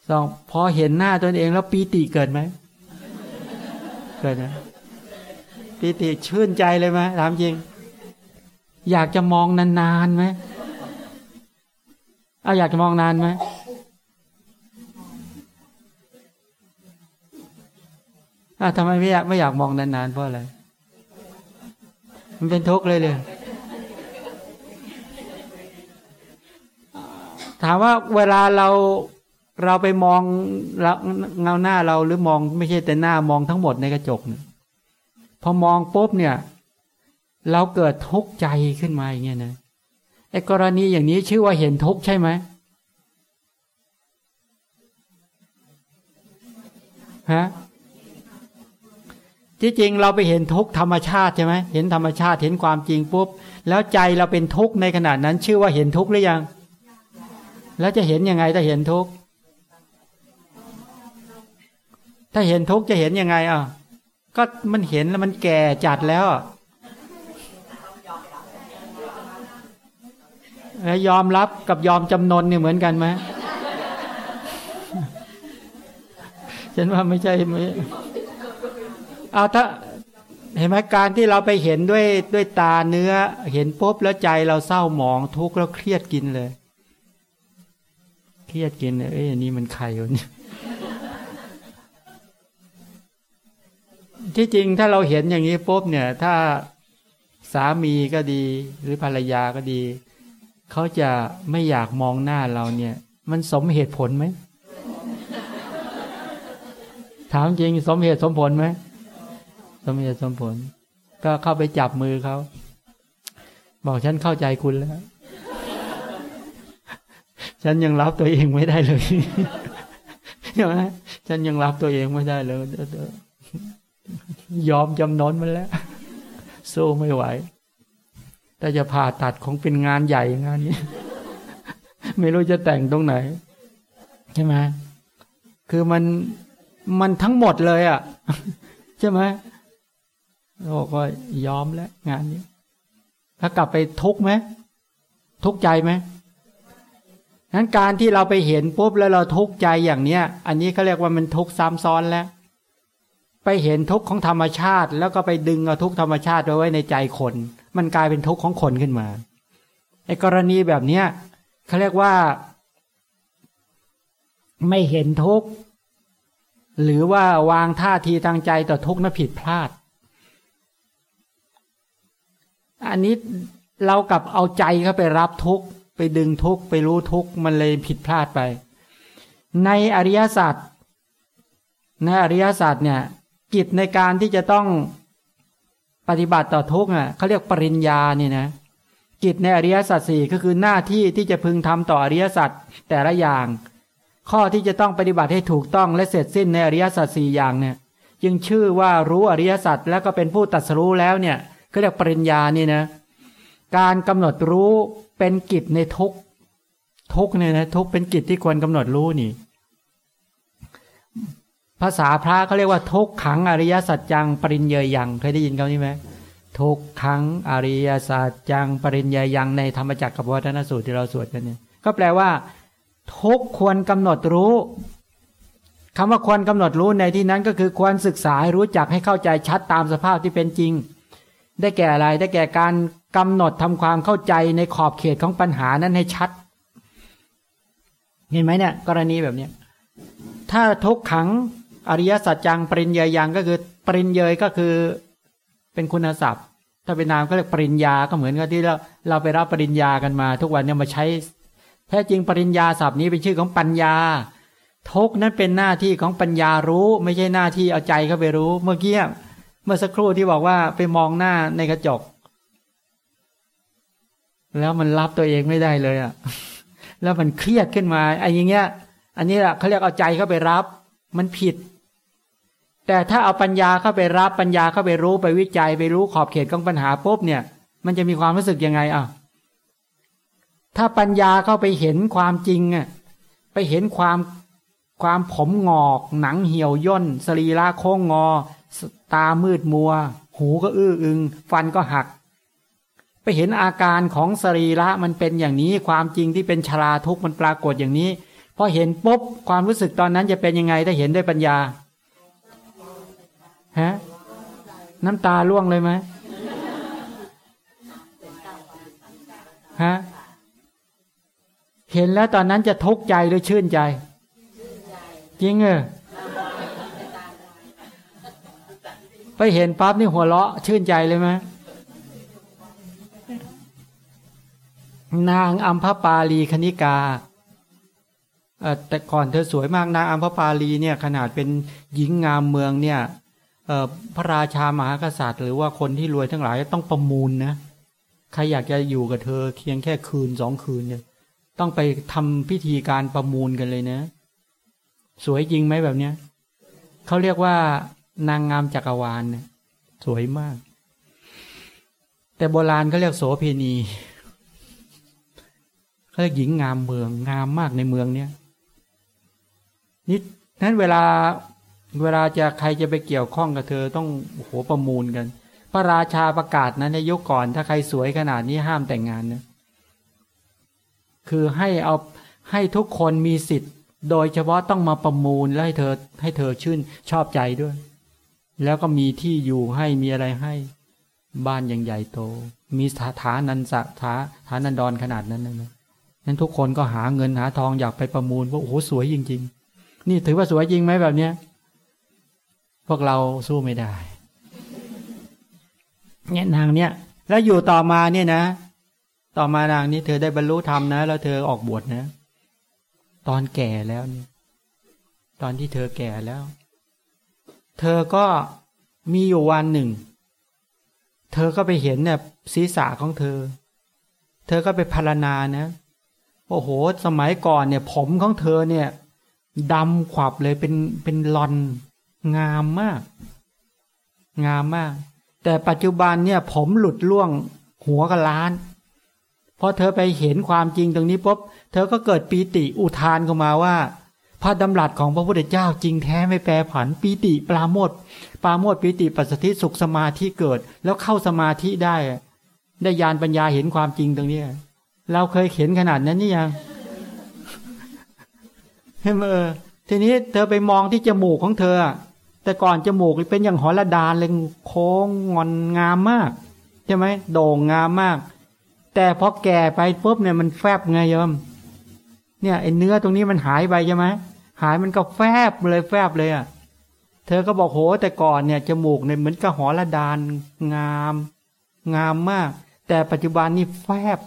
ส่องพอเห็นหน้าตัวเองแล้วปีติเกิดไหม กิดนะปีติชื่นใจเลยไหมถามจริง อยากจะมองนานๆไหมเอาอยากจะมองนานไหมอะทำไมไม่อยากไม่อยากมองนานๆเพราะอะไร มันเป็นทุกข์เลยเลย ถามว่าเวลาเรา เราไปมองเงาหน้าเราหรือมองไม่ใช่แต่หน้ามองทั้งหมดในกระจกเนี่ยพอมองปุ๊บเนี่ย เราเกิดทุกข์ใจขึ้นมาอย่างเงี้ยนะไอ้กรณีอย่างนี้ชื่อว่าเห็นทุกข์ใช่ไหมฮะที่จริงเราไปเห็นทุกข์ธรรมชาติใช่ไหมเห็นธรรมชาติเห็นความจริงปุ๊บ แล้วใจเราเป็นทุกข์ในขณะนั้น ชื่อว่าเห็นทุกข์หรือยัง แล้วจะเห็นยังไงถ้าเห็นทุกข์ ถ้าเห็นทุกข์จะเห็นยังไงอะก็มันเห็นแล้วมันแก่จัดแล้วแล้วยอมรับกับยอมจำนนเนี่ยเหมือนกันไหมฉันว่าไม่ใช่ไม่เอาถ้าเห็นไหมการที่เราไปเห็นด้วยด้วยตาเนื้อ เห็นปุ๊บแล้วใจเราเศร้าหมองทุกข์แล้วเครียดกินเลย เครียดกินเลยเอ้ยอันนี้มันใครวะเนี่ย ที่จริงถ้าเราเห็นอย่างนี้ปุ๊บเนี่ย ถ้าสามีก็ดี หรือภรรยาก็ดี เขาจะไม่อยากมองหน้าเราเนี่ย มันสมเหตุผลไหมถามจริงสมเหตุสมผลไหมสมเหตุสมผล ก็เข้าไปจับมือเขาบอกฉันเข้าใจคุณแล้ว ฉันยังรับตัวเองไม่ได้เลยใช่ไหมฉันยังรับตัวเองไม่ได้เลย ยอมจำนนมันแล้วสู้ไม่ไหว แต่จะผ่าตัดของเป็นงานใหญ่งานนี้ ไม่รู้จะแต่งตรงไหน ใช่ไหมคือมันมันทั้งหมดเลยอะ ใช่ไหมโอ้ก็ยอมแล้ว งานนี้ ถ้ากลับไปทุกไหมทุกใจไหมนั้นการที่เราไปเห็นปุ๊บแล้วเราทุกใจอย่างเนี้ย อันนี้เขาเรียกว่ามันทุกซ้ำซ้อนแล้ว ไปเห็นทุกข์ของธรรมชาติ แล้วก็ไปดึงเอาทุกข์ธรรมชาติไว้ในใจคน มันกลายเป็นทุกข์ของคนขึ้นมาไอ้กรณีแบบเนี้ยเขาเรียกว่า ไม่เห็นทุกข์หรือว่าวางท่าทีทางใจต่อทุกข์นั้นผิดพลาด อันนี้เรากับเอาใจเข้าไปรับทุกข์ไปดึงทุกข์ไปรู้ทุกข์มันเลยผิดพลาดไป ในอริยสัจในอริยสัจเนี่ย กิจในการที่จะต้องปฏิบัติต่อทุกข์อะเขาเรียกปริญญานี่นะ กิจในอริยสัจสี่ก็คือหน้าที่ที่จะพึงทำต่ออริยสัจแต่ละอย่าง ข้อที่จะต้องปฏิบัติให้ถูกต้องและเสร็จสิ้นในอริยสัจสี่อย่างเนี่ยจึงชื่อว่ารู้อริยสัจแล้วก็เป็นผู้ตัดสู้แล้วเนี่ยเขาเรียกปริญญานี่นะ การกำหนดรู้เป็นกิจในทุกทุกเนี่ยนะทุกเป็นกิจที่ควรกำหนดรู้นี่ ภาษาพระเขาเรียกว่าทุกขังอริยสัจจัง ปริญเยยังเคยได้ยินคำนี้ไหมทุกขังอริยสัจจัง ปริญเยยังในธรรมจักรกับวัฒนสูตรที่เราสวดกันเนี่ยก็แปลว่า ทุกควรกำหนดรู้คำว่าควรกำหนดรู้ในที่นั้นก็คือควรศึกษาให้รู้จักให้เข้าใจชัดตามสภาพที่เป็นจริง ได้แก่อะไรได้แก่การกำหนดทำความเข้าใจในขอบเขตของปัญหานั้นให้ชัด เห็นไหมเนี่ย กรณีแบบเนี้ยถ้าทุกขัง อริยสัจจังปริญญายังก็คือปริญเยยก็คือเป็นคุณศัพท์ ถ้าเป็นนามก็เรียกปริญญาก็เหมือนกับที่เราเราไปรับปริญญากันมา ทุกวันเนี่ยมาใช้ แท้จริงปริญญาศัพท์นี้เป็นชื่อของปัญญา ทุกนั้นเป็นหน้าที่ของปัญญารู้ ไม่ใช่หน้าที่เอาใจเข้าไปรู้ เมื่อกี้เมื่อสักครู่ที่บอกว่าไปมองหน้าในกระจก แล้วมันรับตัวเองไม่ได้เลยอะแล้วมันเครียดขึ้นมาไอ้อย่างเงี้ย อันนี้แหละเขาเรียกเอาใจเข้าไปรับ มันผิด แต่ถ้าเอาปัญญาเข้าไปรับปัญญาเข้าไปรู้ไปวิจัยไปรู้ขอบเขตของปัญหาปุ๊บเนี่ย มันจะมีความรู้สึกยังไงอะถ้าปัญญาเข้าไปเห็นความจริงอะไปเห็นความความผมงอกหนังเหี่ยวย่น สรีระโค้งงอ ตามืดมัว หูก็อื้ออึง ฟันก็หัก ไปเห็นอาการของสรีระมันเป็นอย่างนี้ความจริงที่เป็นชราทุกข์มันปรากฏอย่างนี้พอเห็นปุ๊บความรู้สึกตอนนั้นจะเป็นยังไงถ้าเห็นด้วยปัญญา ฮะน้ำตาล่วงเลยไหมฮะเห็นแล้วตอนนั้นจะทุกข์ใจหรือชื่นใจ จริงเออไปเห็นปั๊บนี่หัวเราะชื่นใจเลยไหมนางอัมพปาลีคณิกาแต่ก่อนเธอสวยมากนางอัมพปาลีเนี่ย ขนาดเป็นหญิงงามเมืองเนี่ย พระราชามหากษัตริย์ หรือว่าคนที่รวยทั้งหลายต้องประมูลนะใครอยากจะอยู่กับเธอเคียงแค่คืนสองคืนเนี่ยต้องไปทำพิธีการประมูลกันเลยนะ สวยจริงไหมแบบเนี้ยเขาเรียกว่านางงามจักรวาลเนี่ยสวยมาก แต่โบราณเขาเรียกโสเพณีเขาเรียกหญิงงามเมืองงามมากในเมืองเนี้ยนี่นั้นเวลา เวลาจะใครจะไปเกี่ยวข้องกับเธอต้องโหประมูลกัน พระราชาประกาศนั้นในยุคก่อน ถ้าใครสวยขนาดนี้ห้ามแต่งงานนะคือให้เอาให้ทุกคนมีสิทธิ์ โดยเฉพาะต้องมาประมูลแล้วให้เธอให้เธอชื่นชอบใจด้วย แล้วก็มีที่อยู่ให้มีอะไรให้ บ้านอย่างใหญ่โต มีสถานันสถาฐานันดรขนาดนั้นนะนั้นทุกคนก็หาเงินหาทองอยากไปประมูลว่าโอ้โหสวยจริง ๆ นี่ถือว่าสวยจริงไหมแบบเนี้ย พวกเราสู้ไม่ได้ เนี่ยนางเนี่ย แล้วอยู่ต่อมาเนี่ยนะ ต่อมานางนี้เธอได้บรรลุธรรมนะ แล้วเธอออกบวชนะ ตอนแก่แล้วเนี่ยตอนที่เธอแก่แล้ว เธอก็มีอยู่วันหนึ่ง เธอก็ไปเห็นเนี่ยศีรษะของเธอ เธอก็ไปพารณานะ โอ้โห สมัยก่อนเนี่ย ผมของเธอเนี่ยดำขวับเลยเป็นเป็นลอน งามมาก งามมาก แต่ปัจจุบันเนี่ย ผมหลุดล่วงหัวกะล้านพอเธอไปเห็นความจริงตรงนี้ปุ๊บเธอก็เกิดปีติอุทานเข้ามาว่า พระดำรัสของพระพุทธเจ้าจริงแท้ไม่แปรผันปีติปราโมทปราโมทปีติปัสสติสุขสมาธิเกิด แล้วเข้าสมาธิได้ ได้ญาณปัญญาเห็นความจริงตรงนี้เราเคยเห็นขนาดนั้นนี่ยังเห็นไหมเออทีนี้เธอไปมองที่จมูกของเธอ แต่ก่อนจมูกเป็นอย่างหอระดานเลยโค้งงอนงามมากใช่ไหมโด่งงามมาก แต่พอแก่ไปปุ๊บเนี่ยมันแฟบไงโยมเนี่ยไอ้เนื้อตรงนี้มันหายไปใช่ไหมหายมันก็แฟบเลยแฟบเลยอะ เธอก็บอกโหแต่ก่อนเนี่ยจมูกเนี่ยเหมือนกระหอระดานงาม งามมาก แต่ปัจจุบันนี่แฟบ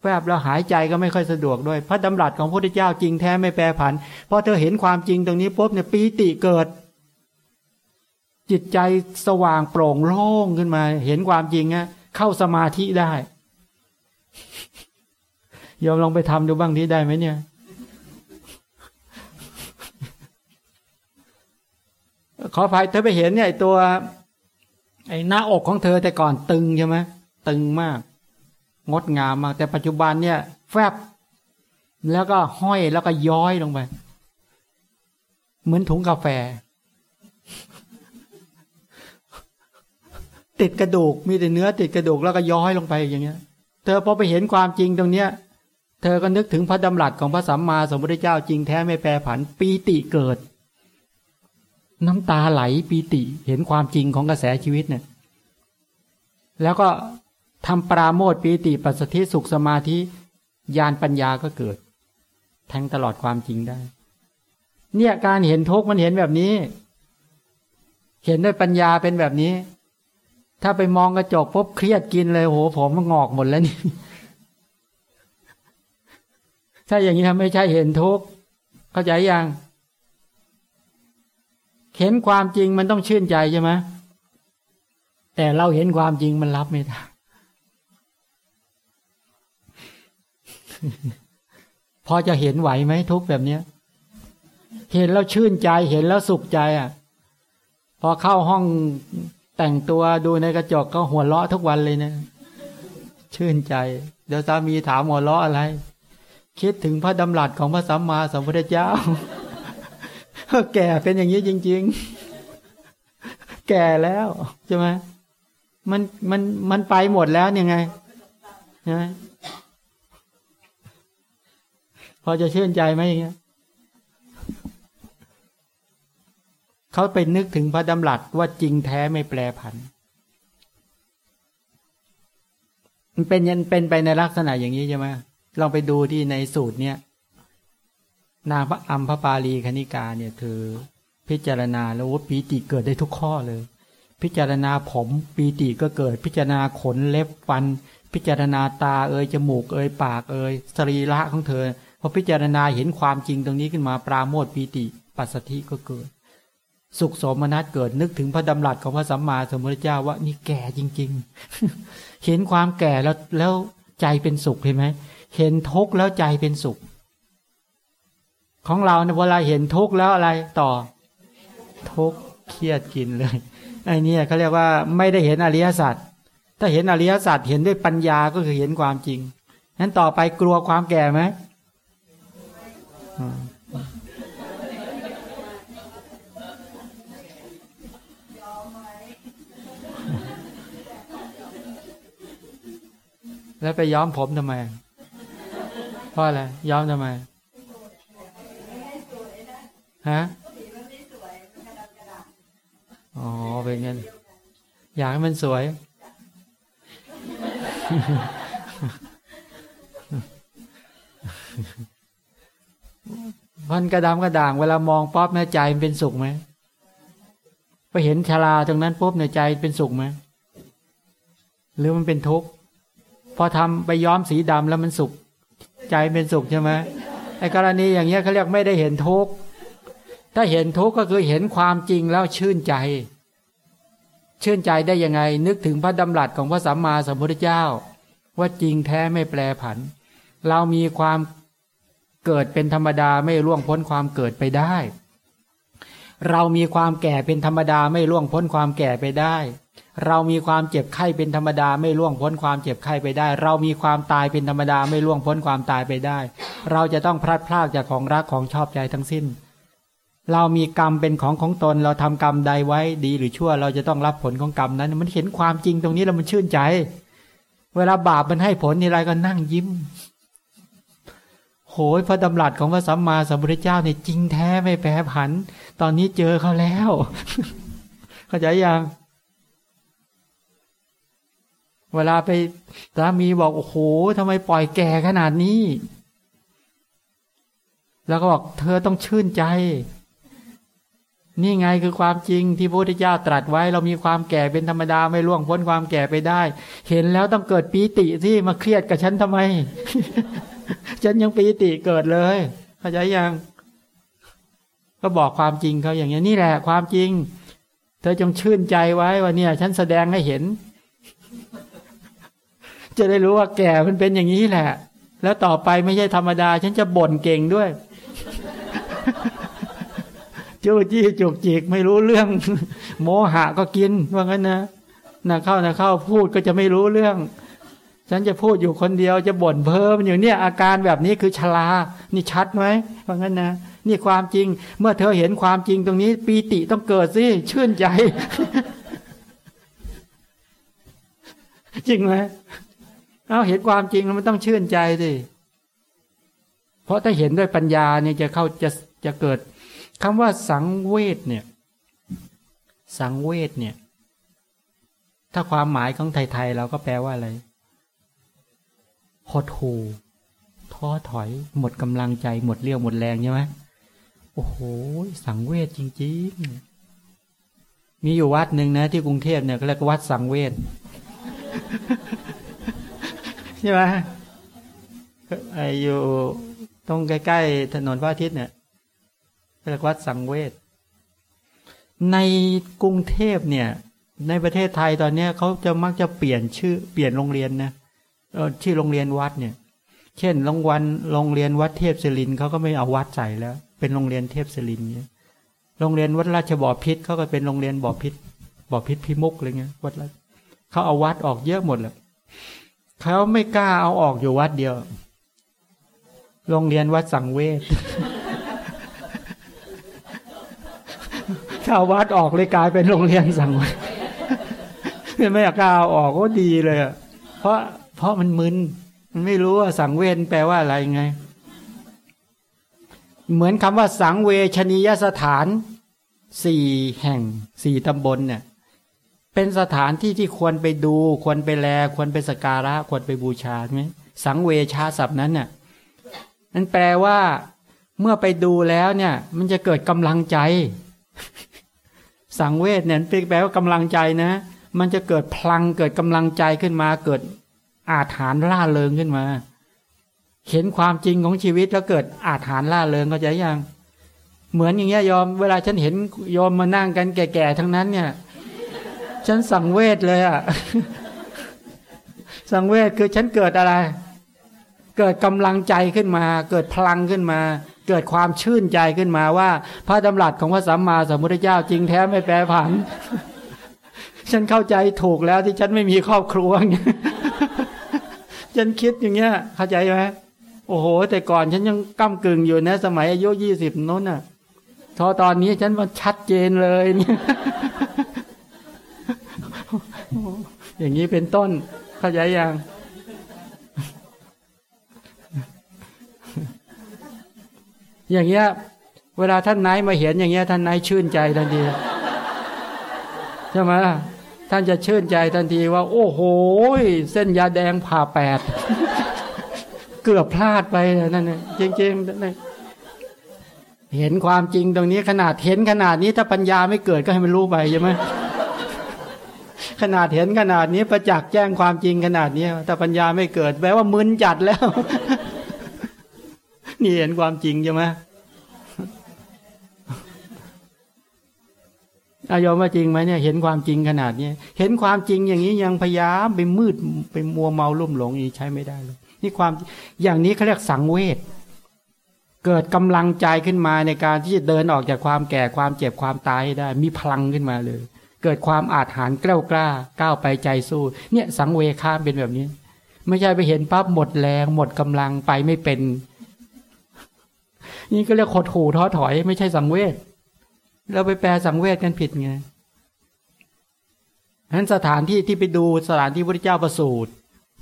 แฟบแล้วหายใจก็ไม่ค่อยสะดวกด้วย พระดำรัสของพระพุทธเจ้าจริงแท้ไม่แปรผันพอเธอเห็นความจริงตรงนี้ปุ๊บเนี่ยปีติเกิด จิตใจสว่างโปร่งโล่งขึ้นมา เห็นความจริงอะเข้าสมาธิได้ยอมลองไปทำดูบ้างที่ได้ไหมเนี่ย ขออภัยเธอไปเห็นเนี่ยตัว ไอ้หน้าอกของเธอแต่ก่อนตึงใช่ไหมตึงมาก งดงามมาก แต่ปัจจุบันเนี่ย แฟบ แล้วก็ห้อยแล้วก็ย้อยลงไป เหมือนถุงกาแฟ ติดกระดูกมีแต่เนื้อ ติดกระดูกแล้วก็ย้อยลงไปอย่างเงี้ย เธอพอไปเห็นความจริงตรงเนี้ย เธอก็นึกถึงพระดำรัสของพระสัมมาสัมพุทธเจ้าจริงแท้ไม่แปรผันปีติเกิด น้ำตาไหลปีติเห็นความจริงของกระแสชีวิตเนี่ยแล้วก็ ทำปราโมทปีติปัสสธิสุขสมาธิญาณปัญญาก็เกิด แทงตลอดความจริงได้ เนี่ยการเห็นทุกข์มันเห็นแบบนี้ เห็นด้วยปัญญาเป็นแบบนี้ ถ้าไปมองกระจกพบเครียดกินเลยโหผมมันงอกหมดแล้วนี่ถ้าอย่างนี้ทำไม่ใช่เห็นทุกข์เข้าใจยังเห็นความจริงมันต้องชื่นใจใช่ไหมแต่เราเห็นความจริงมันรับไม่ได้ พอจะเห็นไหวไหมทุกแบบเนี้ย เห็นแล้วชื่นใจเห็นแล้วสุขใจอะ พอเข้าห้องแต่งตัวดูในกระจกก็หัวเราะทุกวันเลยนะ ชื่นใจ เดี๋ยวสามีถามหัวเราะอะไร คิดถึงพระดำรัสของพระสัมมาสัมพุทธเจ้าแก่เป็นอย่างนี้จริง ๆ แก่แล้วใช่ไหมมันมันมันไปหมดแล้วยังไงใช่ไหม พอจะชื่นใจไหมอย่างเงี้ยเขาไปนึกถึงพระดำรัสว่าจริงแท้ไม่แปรผัน มันเป็นยันเป็นไปในลักษณะอย่างนี้ใช่ไหมลองไปดูที่ในสูตรเนี้ยนางพระอัมพปาลีคณิกาเนี่ยคือพิจารณาแล้วว่าปีติเกิดได้ทุกข้อเลย พิจารณาผมปีติก็เกิด พิจารณาขนเล็บฟัน พิจารณาตาเอ่ยจมูกเอ่ยปากเอ่ยสรีระของเธอ พอพิจารณาเห็นความจริงตรงนี้ขึ้นมาปราโมทปีติปัสสธิก็เกิด สุขสมนัตเกิดนึกถึงพระดำรัสของพระสัมมาสัมพุทธเจ้าว่านี่แก่จริง ๆ เห็นความแก่แล้วแล้วใจเป็นสุขเห็นไหมเห็นทุกข์แล้วใจเป็นสุข ของเราเนี่ยเวลาเห็นทุกข์แล้วอะไรต่อ ทุกข์เครียดกินเลยไอ้นี่เขาเรียกว่าไม่ได้เห็นอริยสัจถ้าเห็นอริยสัจเห็นด้วยปัญญาก็คือเห็นความจริงนั้นต่อไปกลัวความแก่ไหม แล้วไปย้อมผมทำไม เพราะอะไร ย้อมทำไม ฮะ อ๋อ เป็นงั้น อยากให้มันสวย มันกระดำกระด่างเวลามองป๊อบในใจมันเป็นสุขไหมไปเห็นชาลาตรงนั้นปุ๊บในใจเป็นสุขไหมหรือมันเป็นทุกข์พอทำไปย้อมสีดำแล้วมันสุข ใจเป็นสุขใช่ไหมไอ้กรณีอย่างเงี้ยเขาเรียกไม่ได้เห็นทุกข์ถ้าเห็นทุกข์ก็คือเห็นความจริงแล้วชื่นใจ ชื่นใจได้ยังไง นึกถึงพระดำรัสของพระสัมมาสัมพุทธเจ้า ว่าจริงแท้ไม่แปรผัน เรามีความ เกิดเป็นธรรมดาไม่ล่วงพ้นความเกิดไปได้ เรามีความแก่เป็นธรรมดาไม่ล่วงพ้นความแก่ไปได้ เรามีความเจ็บไข้เป็นธรรมดาไม่ล่วงพ้นความเจ็บไข้ไปได้ เรามีความตายเป็นธรรมดาไม่ล่วงพ้นความตายไปได้ เราจะต้องพลัดพรากจากของรักของชอบใจทั้งสิ้น เรามีกรรมเป็นของของตน เราทำกรรมใดไว้ดีหรือชั่ว เราจะต้องรับผลของกรรมนั้น มันเห็นความจริงตรงนี้แล้วมันชื่นใจ เวลาบาปมันให้ผลทีไรก็นั่งยิ้ม พระดำรัสของพระสัมมาสัมพุทธเจ้าเนี่ยจริงแท้ไม่แปรผัน ตอนนี้เจอเขาแล้ว เข้าใจยังเวลาไปสามีบอกโอ้โหทำไมปล่อยแก่ขนาดนี้ แล้วก็บอกเธอต้องชื่นใจ นี่ไงคือความจริงที่พระพุทธเจ้าตรัสไว้ เรามีความแก่เป็นธรรมดาไม่ล่วงพ้นความแก่ไปได้ เห็นแล้วต้องเกิดปีติที่มาเครียดกับฉันทำไม ฉันยังปีติเกิดเลยเข้าใจยังก็บอกความจริงเขาอย่างนี้นี่แหละ ความจริง เธอจงชื่นใจไว้ว่าเนี่ย ฉันแสดงให้เห็น จะได้รู้ว่าแก่มันเป็นอย่างนี้แหละ แล้วต่อไปไม่ใช่ธรรมดา ฉันจะบ่นเก่งด้วยจู้จี้จุกจิกไม่รู้เรื่อง โมหะก็กินว่างั้นนะนะเข้านะเข้าพูดก็จะไม่รู้เรื่อง ฉันจะพูดอยู่คนเดียวจะบ่นเพิ่มอย่างเนี้ยอาการแบบนี้คือชลา นี่ชัดไหมว่างั้นนะ นี่ความจริง เมื่อเธอเห็นความจริงตรงนี้ปีติต้องเกิดสิชื่นใจ จริงไหมเอาเห็นความจริงมันต้องชื่นใจสิเพราะถ้าเห็นด้วยปัญญาเนี่ยจะเข้าจะจะเกิดคำว่าสังเวชเนี่ย สังเวชเนี่ย ถ้าความหมายของไทยๆเราก็แปลว่าอะไร หดหูท้อถอย หมดกำลังใจ หมดเรี่ยวหมดแรงใช่ไหมโอ้โห สังเวชจริงๆ มีอยู่วัดหนึ่งนะ ที่กรุงเทพเนี่ยก็เรียกวัดสังเวชใช่ไหมไออยู่ตรงใกล้ๆถนนพระอาทิตย์เนี่ยเรียกวัดสังเวชในกรุงเทพเนี่ย ในประเทศไทยตอนนี้เขาจะมักจะเปลี่ยนชื่อเปลี่ยนโรงเรียนนะ ชื่โรงเรียนวัดเนี่ย เช่นโรงวันโรงเรียนวัดเทพศิรินเขาก็ไม่เอาวัดใส่แล้ว เป็นโรงเรียนเทพศิรินเนี่ยโรงเรียนวัดราชบ่อพิษเขาก็เป็นโรงเรียนบ่อพิษบ่อพิษพิมุกอะไรเงี้ยวัดเขาเอาวัดออกเยอะหมดเลยเขาไม่กล้าเอาออกอยู่วัดเดียว โรงเรียนวัดสังเวชถ้าวัดออกเลยกลายเป็นโรงเรียนสังเวชไม่อยากกล้าเอาออกก็ดีเลยเพราะ เพราะมันมึน มันไม่รู้ว่าสังเวชแปลว่าอะไรไง เหมือนคำว่าสังเวชนียสถานสี่แห่งสี่ตำบลเนี่ยเป็นสถานที่ที่ควรไปดู ควรไปแล ควรไปสการะ ควรไปบูชาใช่ไหมสังเวชาศัพท์นั้นเนี่ยนั่นแปลว่า เมื่อไปดูแล้วเนี่ย มันจะเกิดกำลังใจ สังเวชเนี่ยแปลว่ากำลังใจนะ มันจะเกิดพลังเกิดกำลังใจขึ้นมาเกิด อาถานล่าเริงขึ้นมา เห็นความจริงของชีวิตแล้วเกิดอาถานล่าเริงเขาใจยัง เหมือนอย่างเงี้ยยอมเวลาฉันเห็นยอมมานั่งกันแก่ๆทั้งนั้นเนี่ย ฉันสังเวชเลยอะสังเวชคือฉันเกิดอะไร เกิดกำลังใจขึ้นมา เกิดพลังขึ้นมา เกิดความชื่นใจขึ้นมาว่า พระดำรัสของพระสัมมาสัมพุทธเจ้าจริงแท้ไม่แปรผัน ฉันเข้าใจถูกแล้วที่ฉันไม่มีครอบครัว ฉันคิดอย่างเงี้ยเข้าใจไหมโอ้โห แต่ก่อนฉันยังก้ากึ่งอยู่นะ สมัยอายุยี่สิบนู้นน่ะทอตอนนี้ฉันมันชัดเจนเลยเนี่ยอย่างนี้เป็นต้นเข้าใจยังอย่างเงี้ย เวลาท่านนายมาเห็นอย่างเงี้ย ท่านนายชื่นใจทันทีใช่ไหม ท่านจะชื่นใจทันทีว่า โอ้โหเส้นยาแดงผ่าแปด เกือบพลาดไปนั่นเองจริงๆนั่นเห็นความจริงตรงนี้ขนาดเห็นขนาดนี้ถ้าปัญญาไม่เกิดก็ให้มันรู้ไปใช่ไหมขนาดเห็นขนาดนี้ประจักษ์แจ้งความจริงขนาดนี้แต่ปัญญาไม่เกิดแปลว่ามึนจัดแล้ว นี่เห็นความจริงใช่ไหม อายอมว่าจริงไหมเนี่ยเห็นความจริงขนาดนี้เห็นความจริงอย่างนี้ยังพยายามไปมืดไปมัวเมาลุ่มหลงอีกใช้ไม่ได้เลยนี่ความอย่างนี้เขาเรียกสังเวชเกิดกำลังใจขึ้นมาในการที่จะเดินออกจากความแก่ความเจ็บความตายได้ มีพลังขึ้นมาเลย เกิดความอาจหารกล้ากล้าก้าวไปใจสู้ เนี่ยสังเวคาเป็นแบบนี้ ไม่ใช่ไปเห็นปั๊บหมดแรงหมดกำลังไปไม่เป็น นี่ก็เรียกขดหูท้อถอย ไม่ใช่สังเวช เราไปแปลสังเวชกันผิดไงฉะนั้นสถานที่ที่ไปดูสถานที่พระเจ้าประสูติ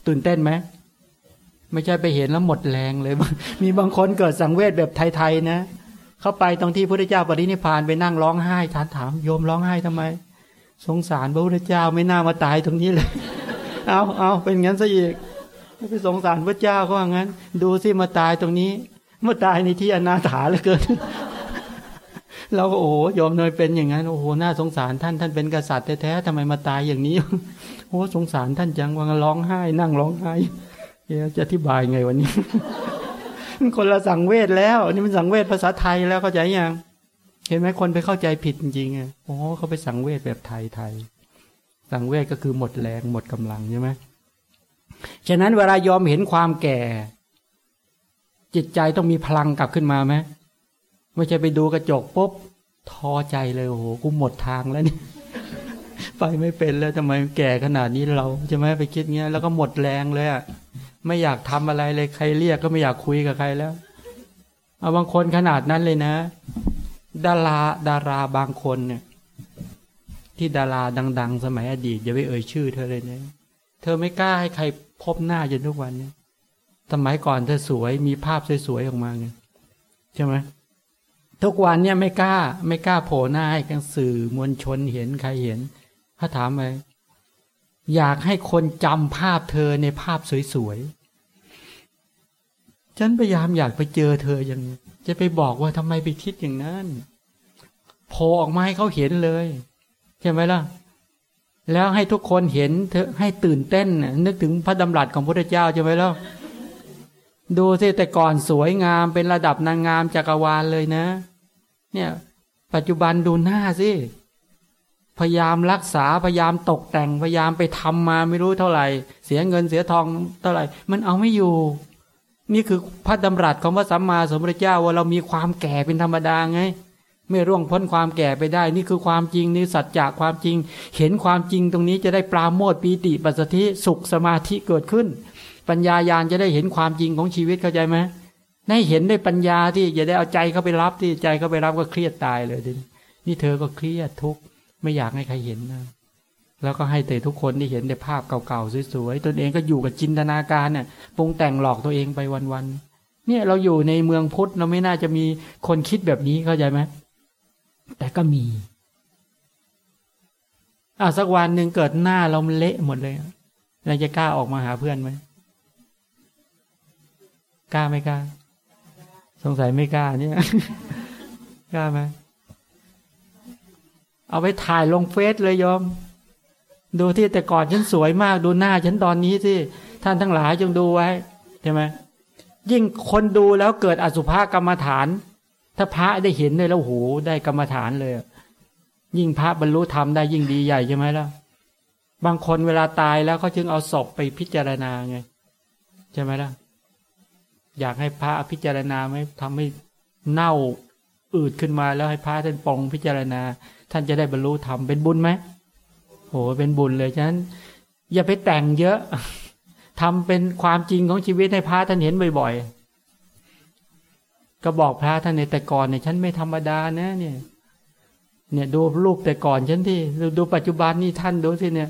ตื่นเต้นไหมไม่ใช่ไปเห็นแล้วหมดแรงเลย มีบางคนเกิดสังเวชแบบไทยๆนะ เข้าไปตรงที่พระเจ้าปรินิพานไปนั่งร้องไห้ถามถามโยมร้องไห้ทำไม สงสารพระพุทธเจ้าไม่น่ามาตายตรงนี้เลย เอาเอาเป็นงั้นซะอีกไปสงสารพระเจ้าก็ว่างั้น ดูสิมาตายตรงนี้มาตายในที่อนาถาเหลือเกิน เราก็โอ้โยอมเนยเป็นอย่างนั้นโอ้โหน่าสงสารท่านท่านเป็นกษัตริย์แท้ๆทำไมมาตายอย่างนี้โอ้สงสารท่านจังวังร้องไห้ นั่งร้องไห้จะอธิบายไงวันนี้คนละสังเวชแล้วนี่มันสังเวชภาษาไทยแล้วเข้าใจยังเห็นไหมคนไปเข้าใจผิดจริงๆอะโอ้เขาไปสังเวชแบบไทยไทยสังเวชก็คือหมดแรงหมดกำลังใช่ไหมฉะนั้นเวลายอมเห็นความแก่ จิตใจต้องมีพลังกลับขึ้นมาไหม ไม่ใช่ไปดูกระจกปุ๊บท้อใจเลยโอ้โหกูหมดทางแล้วนี่ไปไม่เป็นแล้วทำไมแก่ขนาดนี้เราจะไหมไปคิดเงี้ยแล้วก็หมดแรงเลยอะไม่อยากทำอะไรเลยใครเรียกก็ไม่อยากคุยกับใครแล้วเอาบางคนขนาดนั้นเลยนะ ดาราดาราบางคนเนี่ย ที่ดาราดัง ๆ สมัยอดีตอย่าไปเอ่ยชื่อเธอเลยเนี่ยเธอไม่กล้าให้ใครพบหน้าจนทุกวันเนี่ยสมัยก่อนเธอสวยมีภาพสวยๆออกมาไงใช่ไหม ทุกวันเนี่ยไม่กล้า ไม่กล้าโผล่หน้าให้กันสื่อมวลชนเห็นใครเห็นถ้าถามไปอยากให้คนจำภาพเธอในภาพสวยๆฉันพยายามอยากไปเจอเธออย่างจะไปบอกว่าทำไมไปคิดอย่างนั้นโผล่ออกมาให้เขาเห็นเลยใช่ไหมล่ะ แล้วให้ทุกคนเห็นเธอให้ตื่นเต้นนึกถึงพระดำรัสของพระเจ้าใช่ไหมล่ะดูสิแต่ก่อนสวยงามเป็นระดับนางงามจักรวาลเลยนะ เนี่ย ปัจจุบันดูหน้าสิพยายามรักษาพยายามตกแต่งพยายามไปทำมาไม่รู้เท่าไหร่ เสียเงินเสียทองเท่าไหร่ มันเอาไม่อยู่ นี่คือพระดำรัสของพระสัมมาสัมพุทธเจ้าว่าเรามีความแก่เป็นธรรมดาไง ไม่ร่วงพ้นความแก่ไปได้ นี่คือความจริงนี่สัจจะความจริง เห็นความจริงตรงนี้จะได้ปราโมทปีติปัสสธิสุขสมาธิเกิดขึ้น ปัญญายาณจะได้เห็นความจริงของชีวิตเข้าใจไหม ได้เห็นได้ปัญญาที่จะได้เอาใจเข้าไปรับที่ใจเข้าไปรับก็เครียดตายเลยนี่เธอก็เครียดทุกข์ไม่อยากให้ใครเห็นนะแล้วก็ให้แต่ทุกคนที่เห็นแต่ภาพเก่าๆสวยๆตนเองก็อยู่กับจินตนาการเนี่ยปรุงแต่งหลอกตัวเองไปวันๆเนี่ยเราอยู่ในเมืองพุทธเราไม่น่าจะมีคนคิดแบบนี้เข้าใจไหมแต่ก็มีอ่าสักวันหนึ่งเกิดหน้าเราเละหมดเลยเราจะกล้าออกมาหาเพื่อนไหมกล้าไม่กล้า สงสัยไม่กล้าเนี่ยกล้าไหมเอาไปถ่ายลงเฟซเลยยอม ดูที่แต่ก่อนฉันสวยมาก ดูหน้าฉันตอนนี้สิท่านทั้งหลายจงดูไว้ใช่ไหมยิ่งคนดูแล้วเกิดอสุภกรรมฐาน ถ้าพระได้เห็นเลยแล้วโหได้กรรมฐานเลย ยิ่งพระบรรลุธรรมได้ยิ่งดีใหญ่ใช่ไหมล่ะบางคนเวลาตายแล้วเขาจึงเอาศพไปพิจารณาไง ใช่ไหมล่ะ อยากให้พระพิจารณาไหมทำให้เน่าอืดขึ้นมาแล้วให้พระท่านปองพิจารณา ท่านจะได้บรรลุธรรมเป็นบุญไหมโหเป็นบุญเลยฉะนั้นอย่าไปแต่งเยอะทำเป็นความจริงของชีวิตให้พระท่านเห็นบ่อยๆ ก็บอกพระท่านในแต่ก่อนเนี่ยฉันไม่ธรรมดานะเนี่ย เนี่ยดูรูปแต่ก่อนฉันที่ดูปัจจุบันนี่ท่านดูสิเนี่ย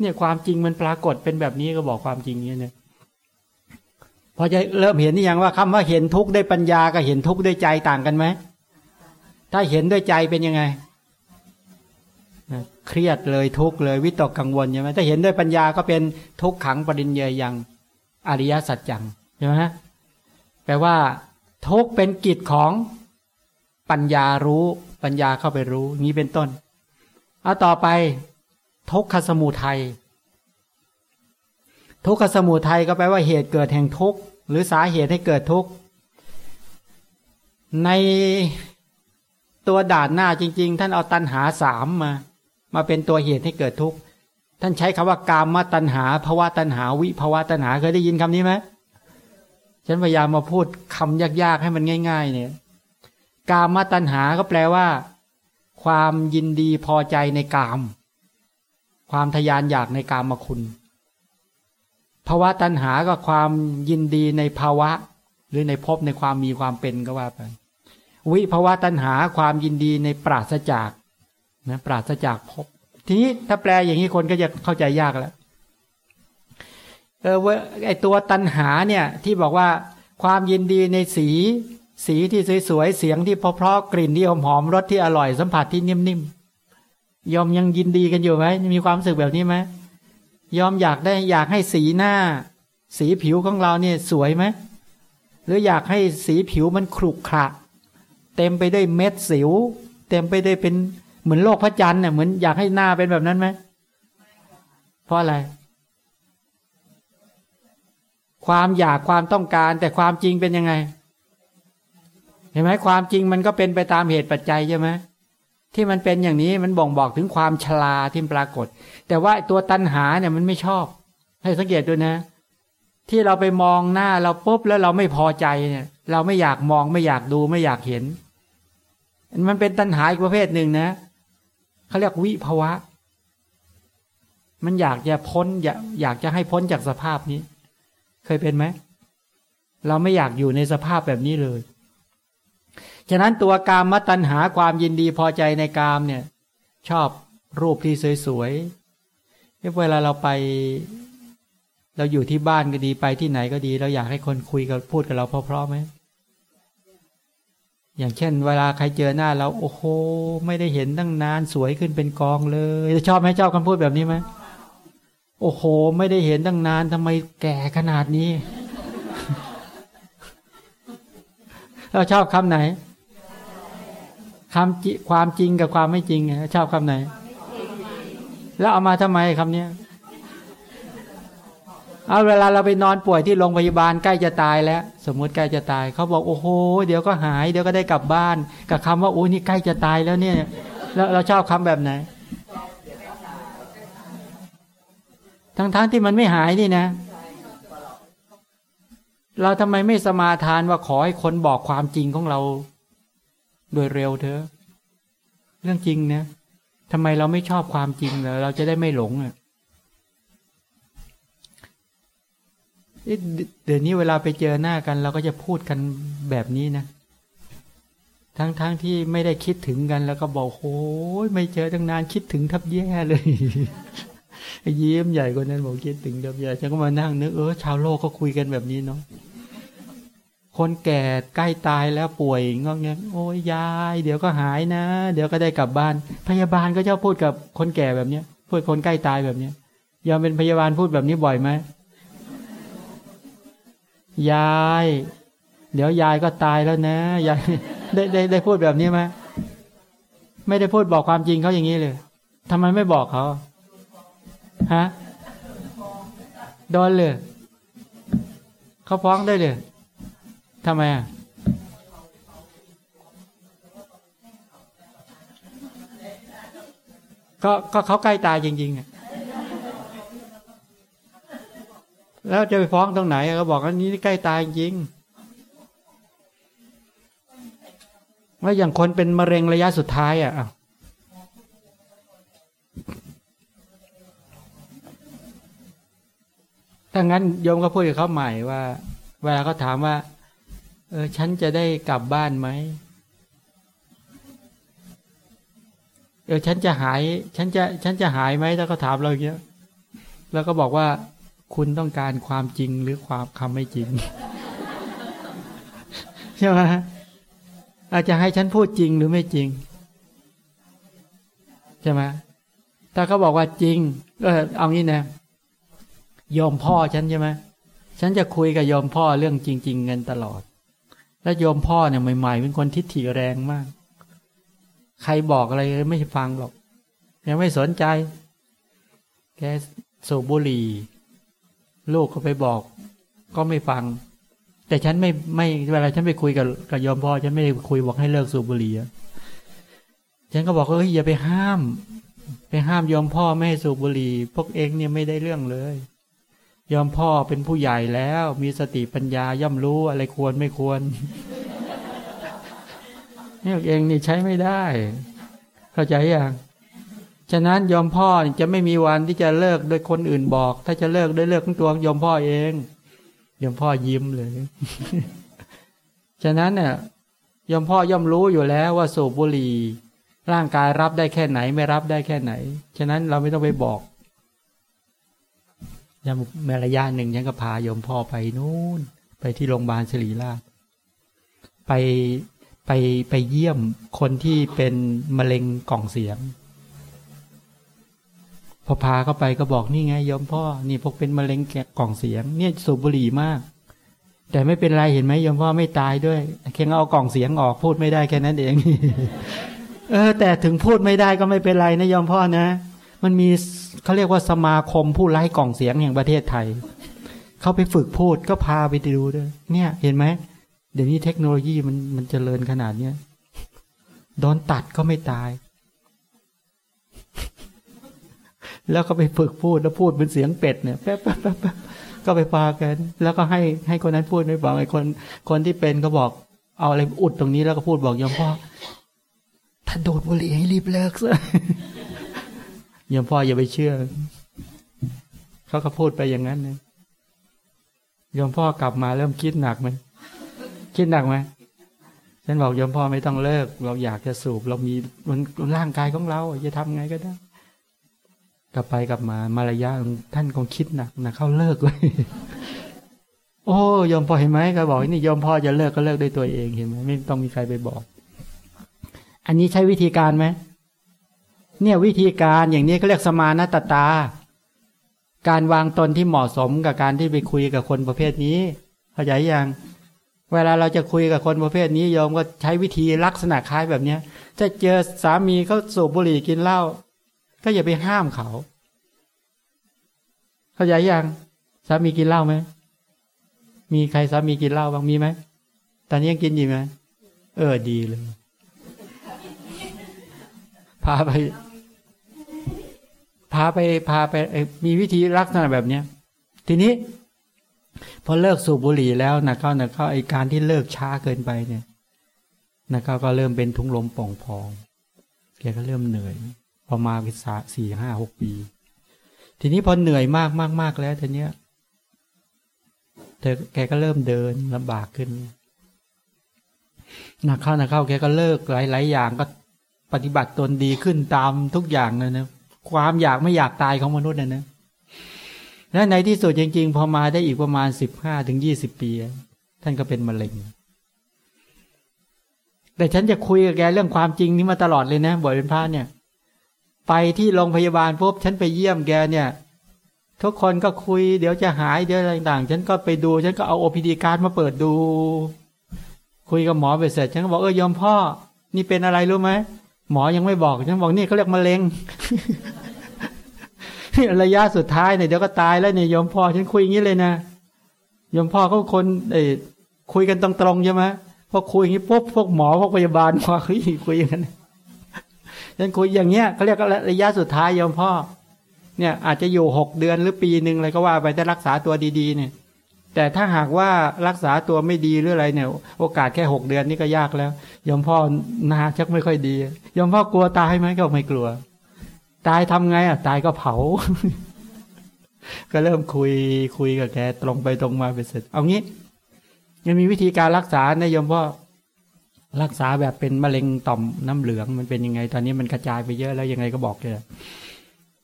เนี่ยความจริงมันปรากฏเป็นแบบนี้ก็บอกความจริงเนี่ย พอจะเริ่มเห็นนี่ยังว่าคำว่าเห็นทุกข์ได้ปัญญากับเห็นทุกข์ด้วยใจต่างกันไหมถ้าเห็นด้วยใจเป็นยังไงเครียดเลยทุกข์เลยวิตกกังวลใช่ไหมถ้าเห็นด้วยปัญญาก็เป็นทุกขังปริญเยยังอริยสัจจังใช่ไหมแปลว่า ทุกเป็นกิจของปัญญารู้ปัญญาเข้าไปรู้ นี้เป็นต้น เอาต่อไป ทุกขสมุทัย ทุกขสมุทัยก็แปลว่าเหตุเกิดแห่งทุกข์หรือสาเหตุให้เกิดทุกข์ในตัวด่านหน้าจริง ๆ ท่านเอาตันหาสามมา มาเป็นตัวเหตุให้เกิดทุกข์ท่านใช้คำว่ากามมาตันหาภาวะตันหาวิภาวะตันหาเคยได้ยินคำนี้ไหมฉันพยายามมาพูดคำยากๆให้มันง่าย ๆ เนี่ย กามมาตันหาก็แปลว่า ความยินดีพอใจในกาม ความทยานอยากในกามมาคุณ ภาวะตัณหาก็ความยินดีในภาวะ หรือในภพในความมีความเป็นก็ว่าไปวิภาวะตัณหาความยินดีในปราศจากนะปราศจากภพทีนี้ถ้าแปลอย่างนี้คนก็จะเข้าใจยากแล้วเออว่ไอตัวตัณหาเนี่ยที่บอกว่าความยินดีในสี สีที่สวยๆเสียงที่เพราะๆกลิ่นที่หอมๆรสที่อร่อยสัมผัสที่นิ่มๆยอมยังยินดีกันอยู่ไหมมีความรู้สึกแบบนี้ไหม ยอมอยากได้อยากให้สีหน้า สีผิวของเราเนี่ยสวยไหมหรืออยากให้สีผิวมันขรุขระเต็มไปด้วยเม็ดสิว เต็มไปด้วยเป็นเหมือนโลกพระจันทร์เนี่ยเหมือนอยากให้หน้าเป็นแบบนั้นไหมเพราะอะไร ความอยากความต้องการแต่ความจริงเป็นยังไง เห็นไหมความจริงมันก็เป็นไปตามเหตุปัจจัยใช่ไหมที่มันเป็นอย่างนี้มันบ่งบอกถึงความชราที่ปรากฏ แต่ว่าตัวตัณหาเนี่ยมันไม่ชอบ ให้สังเกตดูนะ ที่เราไปมองหน้าเราปุ๊บแล้วเราไม่พอใจเนี่ย เราไม่อยากมองไม่อยากดูไม่อยากเห็น มันเป็นตัณหาอีกประเภทหนึ่งนะเขาเรียกวิภาวะ มันอยากจะพ้นอยากอยากจะให้พ้นจากสภาพนี้ เคยเป็นไหมเราไม่อยากอยู่ในสภาพแบบนี้เลย ฉะนั้นตัวกามมตัญหาความยินดีพอใจในกามเนี่ย ชอบรูปที่สวยๆ เวลาเราไป เราอยู่ที่บ้านก็ดีไปที่ไหนก็ดี เราอยากให้คนคุยกับพูดกับเราเพราะๆไหมอย่างเช่น เวลาใครเจอหน้าเราโอ้โหไม่ได้เห็นตั้งนานสวยขึ้นเป็นกองเลยชอบไหมชอบคำพูดแบบนี้ไหมโอ้โห ไม่ได้เห็นตั้งนานทำไมแก่ขนาดนี้ เราชอบคำไหนคำจิความจริงกับความไม่จริงชอบคำไหน แล้วเอามาทำไมคำนี้เอาเวลาเราไปนอนป่วยที่โรงพยาบาลใกล้จะตายแล้ว สมมุติใกล้จะตายเขาบอกโอ้โห เดี๋ยวก็หายเดี๋ยวก็ได้กลับบ้าน กับคำว่าโอ้นี่ใกล้จะตายแล้วเนี่ย แล้วเราชอบคำแบบไหน ทั้งๆทที่มันไม่หายนี่นะ เราทำไมไม่สมาทานว่าขอให้คนบอกความจริงของเรา โดยเร็วเถอะ เรื่องจริงนะ ทำไมเราไม่ชอบความจริงเลยเราจะได้ไม่หลงอะเดี๋ยวนี้เวลาไปเจอหน้ากัน เราก็จะพูดกันแบบนี้นะ ทั้งๆทที่ไม่ได้คิดถึงกันแล้วก็บอกโอ้ยไม่เจอตั้งนานคิดถึงทับแย่เลยยิ้มใหญ่กว่านั้นบอกคิดถึงทับแย่ฉันก็มานั่งนึกเออชาวโลกก็คุยกันแบบนี้เนาะ คนแก่ใกล้ตายแล้วป่วยงอเงี้ยโอ้ยยาย เดี๋ยวก็หายนะ เดี๋ยวก็ได้กลับบ้าน พยาบาลก็ชอบพูดกับคนแก่แบบเนี้ยพูดคนใกล้ตายแบบเนี้ยยอมเป็นพยาบาลพูดแบบนี้บ่อยไหมยาย เดี๋ยวยายก็ตายแล้วนะยายได้ได้ได้พูดแบบนี้ไหมไม่ได้พูดบอกความจริงเขาอย่างนี้เลยทำไมไม่บอกเขาฮะโดนเลยเขาฟ้องได้เลย ทำไมอะก็ก็เขาใกล้ตายจริงๆอะแล้วจะไปฟ้องตรงไหนเขาบอกว่านี้ใกล้ตายจริงว่าอย่างคนเป็นมะเร็งระยะสุดท้ายอะถ้างั้นโยมก็พูดกับเขาใหม่ว่า เวลาเขาถามว่า เออฉันจะได้กลับบ้านไหมเออฉันจะหาย ฉันจะ ฉันจะหายไหมถ้าเขาถามเราอย่างเงี้ยแล้วก็บอกว่า คุณต้องการความจริงหรือความคำไม่จริงใช่ไหมอาจจะให้ฉันพูดจริงหรือไม่จริงใช่ไหมถ้าเขาบอกว่าจริง ก็เอางี้นะยอมพ่อฉันใช่ไหมฉันจะคุยกับยอมพ่อเรื่องจริง ๆ เงินตลอด แล้วโยมพ่อเนี่ยใหม่ๆเป็นคนทิฏฐิแรงมาก ใครบอกอะไรไม่ฟังหรอก ยังไม่สนใจ แกสูบบุหรี่ ลูกก็ไปบอก ก็ไม่ฟัง แต่ฉันไม่ไม่เวลาฉันไปคุยกับกับโยมพ่อ ฉันไม่ได้คุยบอกให้เลิกสูบบุหรี่ฉันก็บอกว่าเฮ้ยอย่าไปห้าม ไปห้ามโยมพ่อไม่ให้สูบบุหรี่ พวกเองเนี่ยไม่ได้เรื่องเลย ยอมพ่อเป็นผู้ใหญ่แล้ว มีสติปัญญาย่อมรู้อะไรควรไม่ควรนี่เองนี่ใช้ไม่ได้ เข้าใจยังฉะนั้นยอมพ่อจะไม่มีวันที่จะเลิกโดยคนอื่นบอก ถ้าจะเลิกด้วยเลิกของตัวยอมพ่อเองยอมพ่อยิ้มเลยฉะนั้นเนี่ยยอมพ่อย่อมรู้อยู่แล้วว่าสูบบุหรี่ร่างกายรับได้แค่ไหน ไม่รับได้แค่ไหน ฉะนั้นเราไม่ต้องไปบอก ยังเมื่อระยะหนึ่งยังก็พายมพ่อไปนู่น ไปที่โรงพยาบาลศิริราช ไปไปไปเยี่ยมคนที่เป็นมะเร็งกล่องเสียง พอพาเข้าไปก็บอกนี่ไงยมพ่อ นี่พวกเป็นมะเร็งแกะกล่องเสียง เนี่ยสูบบุหรี่มาก แต่ไม่เป็นไรเห็นไหมยมพ่อไม่ตายด้วยแค่เอากล่องเสียงออกพูดไม่ได้แค่นั้นเอง เออ แต่ถึงพูดไม่ได้ก็ไม่เป็นไรนะยมพ่อนะ มันมีเขาเรียกว่าสมาคมผู้ไล่กล่องเสียงแห่งประเทศไทย เขาไปฝึกพูดก็พาไปดูด้วย เนี่ย เห็นไหม เดี๋ยวนี้เทคโนโลยีมันมันเจริญขนาดเนี้ยโดนตัดก็ไม่ตาย แล้วก็ไปฝึกพูดแล้วพูดเป็นเสียงเป็ดเนี่ยแป๊บแป๊บแป๊บแป๊บก็ไปพากัน แล้วก็ให้ให้คนนั้นพูดไม่บอกไอ้คนคนที่เป็นก็บอก เอาอะไรอุดตรงนี้แล้วก็พูดบอกยอมพ่อถ้าโดดบุหรี่ให้รีบเลิกซะ ยมพ่ออย่าไปเชื่อ เขาก็พูดไปอย่างนั้นนะยยมพ่อกลับมาเริ่มคิดหนักไหมคิดหนักไหมฉันบอกยมพ่อไม่ต้องเลิก เราอยากจะสูบ เรามีมันร่างกายของเราจะทำไงก็ได้ กลับไปกลับมามารยาท่านคงคิดหนักนะเข้าเลิกเลยโอ้ยมพ่อเห็นไหมก็บอกนี่ยมพ่อจะเลิกก็เลิกด้วยตัวเองเห็นไหมไม่ต้องมีใครไปบอก อันนี้ใช้วิธีการไหม เนี่ยวิธีการอย่างนี้เขาเรียกสมานตตา การวางตนที่เหมาะสมกับการที่ไปคุยกับคนประเภทนี้ เข้าใจยังเวลาเราจะคุยกับคนประเภทนี้โยมก็ใช้วิธีลักษณะคล้ายแบบเนี้ยถ้าเจอสามีเขาสูบบุหรี่กินเหล้าก็อย่าไปห้ามเขา เข้าใจยังสามีกินเหล้าไหมมีใครสามีกินเหล้าบ้างมีไหมตอนนี้ยังกินอยู่ไหมเออดีเลย พาไป พาไปพาไปมีวิธีลักษณะแบบเนี้ยทีนี้ พอเลิกสูบบุหรี่แล้วนะเขานะเขาไอการที่เลิกช้าเกินไปเนี่ยนะเขาก็เริ่มเป็นทุงลมป่องพองแกก็เริ่มเหนื่อยพอมาวิสาสี่ห้าหกปี ทีนี้พอเหนื่อยมากมากมากแล้วทีเนี้ยเธอแกก็เริ่มเดินลำบากขึ้นนักเข้านักเข้าแกก็เลิกหลาย ๆ อย่างก็ปฏิบัติตนดีขึ้นตามทุกอย่างเลยนะ ความอยากไม่อยากตายของมนุษย์นะนะและในที่สุดจริงๆ พอมาได้อีกประมาณสิบห้าถึงยี่สิบปี ท่านก็เป็นมะเร็ง แต่ฉันจะคุยกับแกเรื่องความจริงนี้มาตลอดเลยนะบ่อยเป็นพระเนี่ย ไปที่โรงพยาบาลพบฉันไปเยี่ยมแกเนี่ย ทุกคนก็คุยเดี๋ยวจะหายเดี๋ยวอะไรต่างๆ ฉันก็ไปดูฉันก็เอาโอพีดีการมาเปิดดู คุยกับหมอไปเสร็จ ฉันก็บอกเออยอมพ่อ นี่เป็นอะไรรู้ไหม หมอยังไม่บอกฉันบอกนี่เขาเรียกมะเร็งระยะสุดท้ายเนี่ยเดี๋ยวก็ตายแล้วเนี่ยยมพ่อฉันคุยอย่างนี้เลยนะยมพ่อก็คนเอ้คุยกันตรงๆใช่ไหมพอคุยอย่างนี้ปุ๊บพวกหมอพวกพยาบาลมาคุยคุยอย่างนั้นฉันคุยอย่างเงี้ยเขาเรียกระยะสุดท้ายยมพ่อ เนี่ย อาจจะอยู่หกเดือนหรือปีหนึ่งอะไรก็ว่าไปถ้ารักษาตัวดีๆเนี่ย แต่ถ้าหากว่ารักษาตัวไม่ดีหรืออะไรเนี่ย โอกาสแค่หกเดือนนี่ก็ยากแล้วยมพ่อนาชักไม่ค่อยดียมพ่อกลัวตายไหมก็ไม่กลัว ตายทำไงอะ ตายก็เผา ก็เริ่มคุยคุยกับแกตรงไปตรงมาไปเสร็จ เอางี้ ยังมีวิธีการรักษานะยมพ่อรักษาแบบเป็นมะเร็งต่อมน้ำเหลืองมันเป็นยังไง ตอนนี้มันกระจายไปเยอะแล้วยังไงก็บอกแก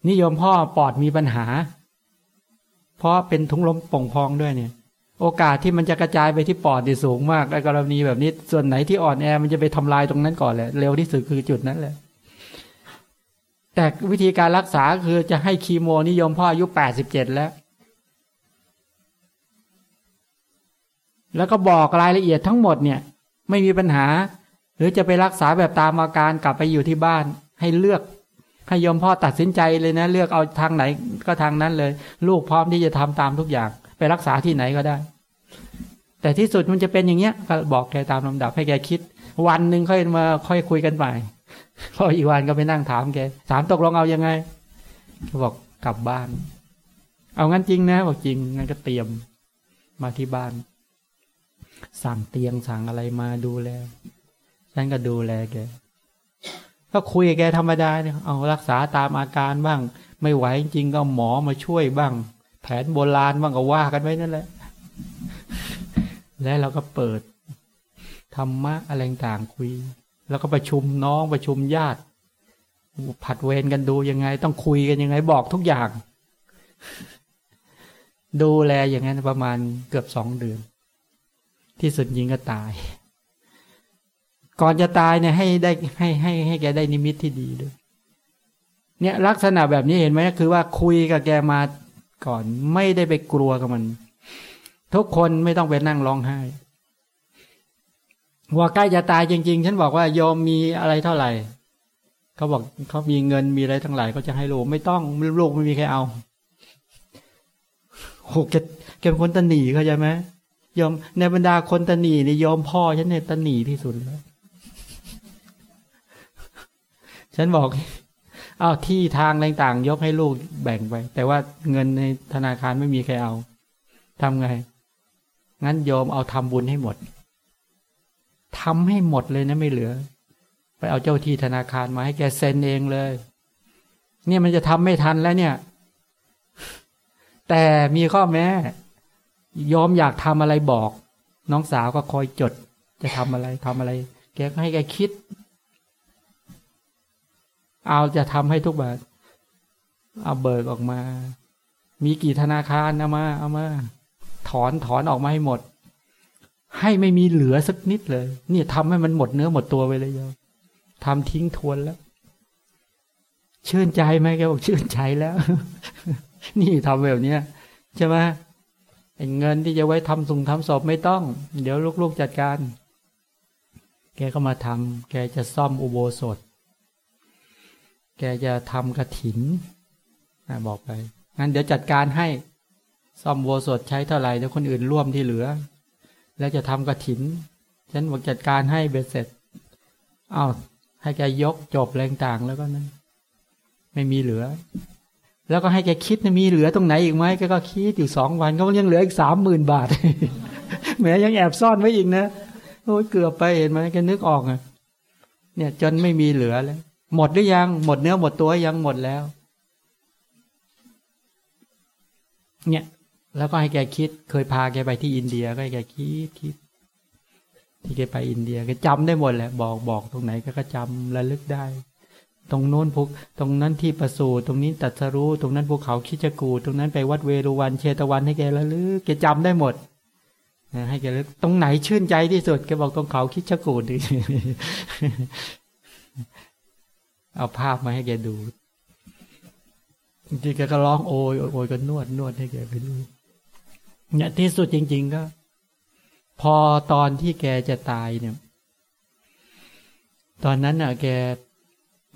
นิยมพ่อปอดมีปัญหา เพราะเป็นทุงลมป่องพองด้วยเนี่ย โอกาสที่มันจะกระจายไปที่ปอดดีสูงมากไอ้กรณีแบบนี้ ส่วนไหนที่อ่อนแอมันจะไปทำลายตรงนั้นก่อนแหละ เร็วที่สุดคือจุดนั้นแหละ แต่วิธีการรักษาคือจะให้คีโมนิยมพ่ออายุแปดสิบเจ็ดแล้ว แล้วก็บอกรายละเอียดทั้งหมดเนี่ย ไม่มีปัญหา หรือจะไปรักษาแบบตามอาการกลับไปอยู่ที่บ้าน ให้เลือกให้ยมพ่อตัดสินใจเลยนะ เลือกเอาทางไหนก็ทางนั้นเลย ลูกพร้อมที่จะทำตามทุกอย่าง ไปรักษาที่ไหนก็ได้ แต่ที่สุดมันจะเป็นอย่างเงี้ยก็บอกแกตามลำดับให้แกคิด วันหนึ่งค่อยมาค่อยคุยกันใหม่พออีกวันก็ไปนั่งถามแกถามตกลงเอายังไงเขาบอกกลับบ้าน เอางั้นจริงนะบอกจริงงั้นก็เตรียมมาที่บ้าน สั่งเตียงสั่งอะไรมาดูแลฉันก็ดูแลแกก็คุยกับแกธรรมดาเนี่ยเอารักษาตามอาการบ้าง ไม่ไหวจริงก็หมอมาช่วยบ้าง แผนโบราณบ้างก็ว่ากันไว้นั่นแหละ แล้วเราก็เปิดธรรมะอะไรต่างคุย แล้วก็ประชุมน้องประชุมญาติ ผัดเวรกันดูยังไง ต้องคุยกันยังไงบอกทุกอย่าง ดูแลอย่างนั้นประมาณเกือบสองเดือน ที่สุดยิงก็ตาย ก่อนจะตายเนี่ยให้ได้ให้ให้ให้แกได้นิมิตที่ดีด้วยเนี่ยลักษณะแบบนี้เห็นไหมคือว่าคุยกับแกมา ก่อน ไม่ได้ไปกลัวกับมัน ทุกคนไม่ต้องไปนั่งร้องไห้ว่าใกล้จะตายจริง ๆ ฉันบอกว่าโยมมีอะไรเท่าไหร่เขาบอกเขามีเงินมีอะไรทั้งหลายก็จะให้ลูกไม่ต้องลูกไม่มีใครเอาโหแกแกเป็นคนตนีเขาใจไหมยอมในบรรดาคนตนีนี่ยอมพ่อฉันเนี่ยตนีที่สุดแล้วฉันบอก อาที่ทางต่างๆยกให้ลูกแบ่งไป แต่ว่าเงินในธนาคารไม่มีใครเอาทำไง งั้นโยมเอาทำบุญให้หมดทำให้หมดเลยนะไม่เหลือ ไปเอาเจ้าที่ธนาคารมาให้แกเซ็นเองเลย เนี่ยมันจะทำไม่ทันแล้วเนี่ย แต่มีข้อแม้ยอมอยากทำอะไรบอก น้องสาวก็คอยจด จะทำอะไรทำอะไร แกก็ให้แกคิด เอาจะทำให้ทุกบาท เอาเบิกออกมา มีกี่ธนาคารเอามา เอามา ถอนถอนออกมาให้หมด ให้ไม่มีเหลือสักนิดเลย นี่ทำให้มันหมดเนื้อหมดตัวไปเลยโยมทำทิ้งทวนแล้วชื่นใจไหมแกบอกชื่นใจแล้ว นี่ทำแบบเนี้ยใช่ไหมเงินที่จะไว้ทำส่งทำศพไม่ต้อง เดี๋ยวลูกๆจัดการ แกก็มาทำแกจะซ่อมอุโบสถ แกจะทำกระถินบอกไป งั้นเดี๋ยวจัดการให้ซ่อมอุโบสถใช้เท่าไหร่เดี๋ยวคนอื่นร่วมที่เหลือ แล้วจะทำกระถิน ฉันบอกจัดการให้เบ็ดเสร็จอา้าวให้แกยกจบแรงต่างแล้วก็นั้นไม่มีเหลือ แล้วก็ให้แกคิดนะมีเหลือตรงไหนอีกไหมแกก็คิดอยู่สองวันก็ยังเหลืออีกสามหมื่นบาทแหมยังแอบซ่อนไว้อีกนะโอ้ยเกือบไปเห็นไหมแกนึกออกอะเนี่ยจนไม่มีเหลือแล้ว หมดหรือยัง หมดเนื้อหมดตัวยังหมดแล้ว เนี่ย แล้วก็ให้แกคิด เคยพาแกไปที่อินเดียก็ให้แกคิดคิด ที่แกไปอินเดียแกจำได้หมดแหละ บอกบอกตรงไหนก็จำระลึกได้ ตรงโน้นพวกตรงนั้นที่ประสูตรงนี้ตัดสรู้ตรงนั้นภูเขาคิจกู ตรงนั้นไปวัดเวรุวันเชตวันให้แกระลึกแกจำได้หมดให้แกระลึกตรงไหนชื่นใจที่สุดแกบอกตรงเขาคิจกูด เอาภาพมาให้แกดูจริงๆแกก็ร้องโอยโอยก็นวดนวดให้แกไปดูเนี่ยที่สุดจริง ๆ ก็ พอตอนที่แกจะตายเนี่ย ตอนนั้นน่ะ แก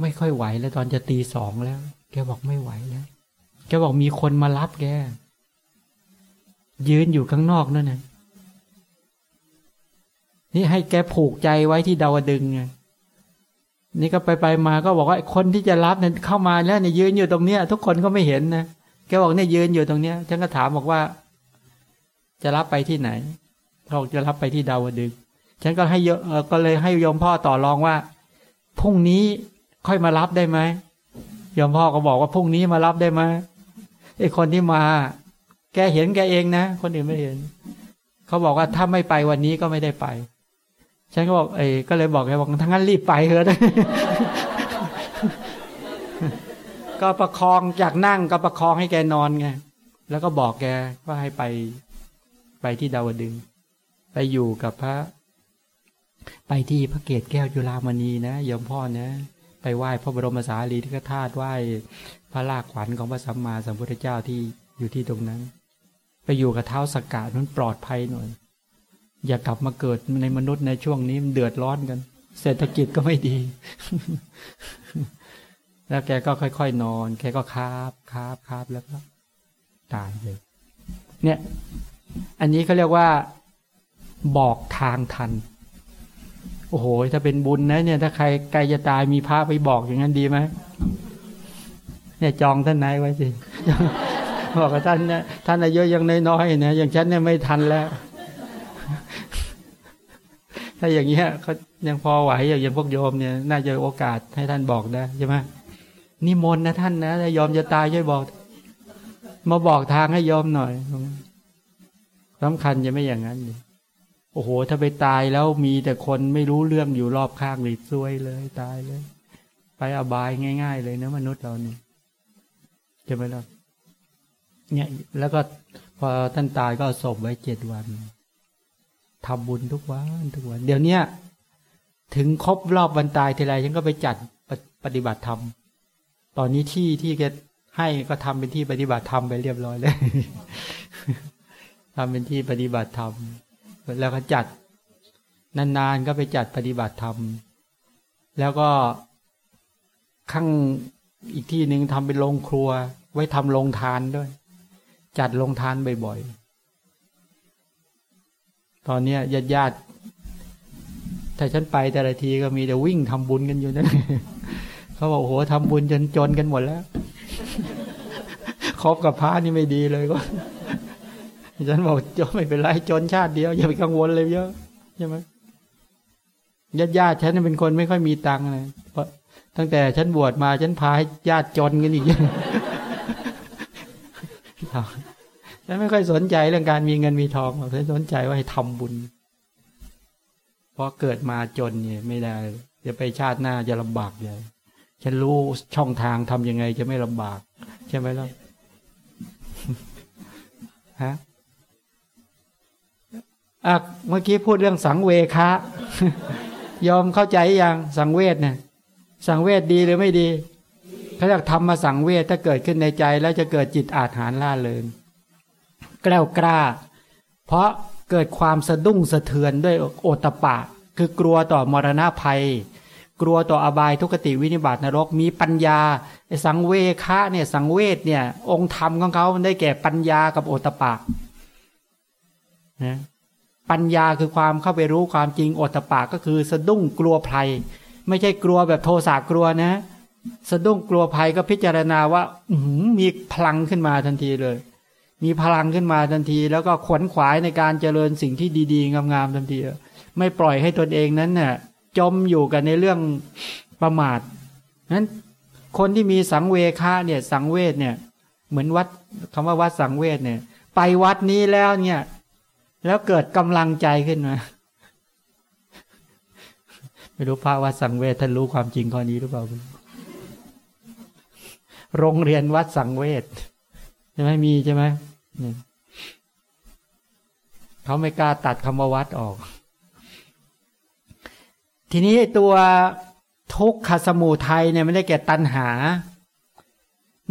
ไม่ค่อยไหวแล้ว ตอนจะตีสองแล้ว แกบอกไม่ไหวแล้วแกบอกมีคนมารับแก ยืนอยู่ข้างนอกนั่นนะนี่ให้แกผูกใจไว้ที่ดาวดึงไง นี่ก็ไปไปมาก็บอกว่าคนที่จะรับเนี่ยเข้ามาแล้วเนี่ยยืนอยู่ตรงเนี้ย ทุกคนก็ไม่เห็นนะแกบอกเนี่ยยืนอยู่ตรงเนี้ยฉันก็ถามบอกว่า จะรับไปที่ไหนเขาจะรับไปที่ดาวดึงฉันก็ให้เยอก็เลยให้ยมพ่อต่อรองว่าพรุ่งนี้ค่อยมารับได้ไหมยมพ่อก็บอกว่าพรุ่งนี้มารับได้ไหมไอ้คนที่มา แกเห็นแกเองนะคนอื่นไม่เห็น เขาบอกว่าถ้าไม่ไปวันนี้ก็ไม่ได้ไป ฉันก็บอกเอ้ก็เลยบอกแกบอกทั้งนั้นรีบไปเถอะก็ประคองจากนั่งก็ประคองให้แกนอนไงแล้วก็บอกแกว่าให้ไปไปที่ดาวดึง ไปอยู่กับพระ ไปที่พระเกศแก้วจุฬามณีนะยมพ่อนะ ไปไหว้พระบรมสารีริกธาตุไหว้พระลากขวัญของพระสัมมาสัมพุทธเจ้าที่อยู่ที่ตรงนั้น ไปอยู่กับเท้าสกกาดมันปลอดภัยหน่อย อย่ากลับมาเกิดในมนุษย์ในช่วงนี้มันเดือดร้อนกัน เศรษฐกิจก็ไม่ดี แล้วแกก็ค่อยๆนอน แกก็คาบคาบคาบแล้วก็ตายเลย เนี่ย อันนี้เขาเรียกว่าบอกทางทัน โอ้โห ถ้าเป็นบุญนะ เนี่ย ถ้าใครใกล้จะตายมีพระไปบอกอย่างนั้นดีไหมเนี่ยจองท่านนายไว้สิบอกกับท่านนะท่านอายุยังน้อยๆนะอย่างฉันเนี่ยไม่ทันแล้ว ถ้าอย่างเงี้ยเขายังพอไหวอย่างพวกโยมเนี่ย น่าจะโอกาสให้ท่านบอกได้ใช่ไหมนิมนต์นะท่านนะถ้ายอมจะตายช่วยบอก มาบอกทางให้ยอมหน่อยสำคัญจะไม่อย่างนั้นเลยโอ้โห ถ้าไปตายแล้วมีแต่คนไม่รู้เรื่องอยู่รอบข้างเลยซวยเลย ตายเลย ไปอบายง่าย ๆ เลยนะมนุษย์เราเนี่ยใช่ไหมล่ะเนี่ย แล้วก็พอท่านตายก็ศพไว้เจ็ดวัน ทำบุญทุกวันทุกวัน เดี๋ยวนี้ถึงครบรอบวันตายทีไรฉันก็ไปจัดปฏิบัติธรรม ตอนนี้ที่ที่แกให้ก็ทำเป็นที่ปฏิบัติธรรมไปเรียบร้อยเลยทำเป็นที่ปฏิบัติธรรม แล้วก็จัด นานๆก็ไปจัดปฏิบัติธรรม แล้วก็ข้างอีกที่หนึ่งทำเป็นโรงครัว ไว้ทำโรงทานด้วย จัดโรงทานบ่อยๆ ตอนนี้ญาติญาติถ้าฉันไปแต่ละทีก็มีแต่วิ่งทำบุญกันอยู่นั่นเขาบอกโหทำบุญจนจนกันหมดแล้วคบกับพระนี่ไม่ดีเลยก็ฉันบอกจะไม่เป็นไรจนชาติเดียว อย่าไปกังวลเลยเยอะใช่ไหมญาติญาติฉันเป็นคนไม่ค่อยมีตังค์เลยเพราะตั้งแต่ฉันบวชมาฉันพาให้ญาติจนกันอีกฉั นไม่ค่อยสนใจเรื่องการมีเงินมีทองฉันสนใจว่าให้ทำบุญเพราะเกิดมาจนเนี่ย ไม่ได้จะไปชาติหน้าจะลำบากใหญ่ฉันรู้ช่องทางทํำยังไงจะไม่ลำบาก ใช่ไหมล่ะฮะอะเมื่อกี้พูดเรื่องสังเวคะยอมเข้าใจยังสังเวชเนี่ยสังเวชดีหรือไม่ดีเขาอยากทำมาสังเวชถ้าเกิดขึ้นในใจ แล้วจะเกิดจิตอาถรรพ์ล่าเริง กล้วกล้า เพราะเกิดความสะดุ้งสะเทือนด้วยโอตปะ คือกลัวต่อมรณะภัย กลัวต่ออบายทุกติวินิบาตนรกมีปัญญาสังเวคะเนี่ยสังเวชเนี่ย องค์ธรรมของเขาได้แก่ปัญญากับโอตปะนะปัญญาคือความเข้าไปรู้ความจริงโอตปาก็คือสะดุ้งกลัวภัย ไม่ใช่กลัวแบบโทสะกลัวนะ สะดุ้งกลัวภัยก็พิจารณาว่าอืมีพลังขึ้นมาทันทีเลย มีพลังขึ้นมาทันที แล้วก็ขวนขวายในการเจริญสิ่งที่ดีๆ งามๆทันที ไม่ปล่อยให้ตนเองนั้นเน่ยจมอยู่กันในเรื่องประมาทนั้นคนที่มีสังเวคาเนี่ยสังเวชเนี่ย เหมือนวัดคำว่าวัดสังเวชเนี่ย ไปวัดนี้แล้วเนี่ย แล้วเกิดกำลังใจขึ้นมาไม่รู้พระวัดสังเวชท่านรู้ความจริงข้อนี้หรือเปล่าโรงเรียนวัดสังเวชใช่ไหมมีใช่ไหม เขาไม่กล้าตัดคำว่าวัดออก ทีนี้ตัวทุกขสมูทัยเนี่ยไม่ได้แก่ตัณหา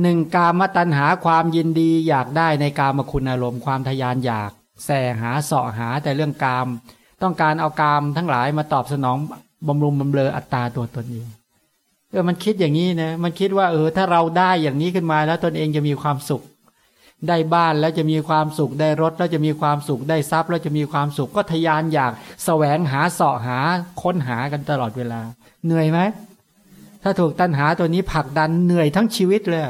หนึ่งกามตัณหาความยินดีอยากได้ในกามคุณอารมณ์ความทยานอยากแสหาเสาะหาแต่เรื่องกาม ต้องการเอากามทั้งหลายมาตอบสนองบำรุงบำเรออัตตาตัวตนเองเออมันคิดอย่างนี้นะ มันคิดว่าเออ ถ้าเราได้อย่างนี้ขึ้นมาแล้วตนเองจะมีความสุข ได้บ้านแล้วจะมีความสุขได้รถแล้วจะมีความสุขได้ทรัพย์แล้วจะมีความสุขก็ทยานอยากแสวงหาเสาะหาค้นหากันตลอดเวลา เหนื่อยไหมถ้าถูกตัณหาตัวนี้ผลักดันเหนื่อยทั้งชีวิตเลย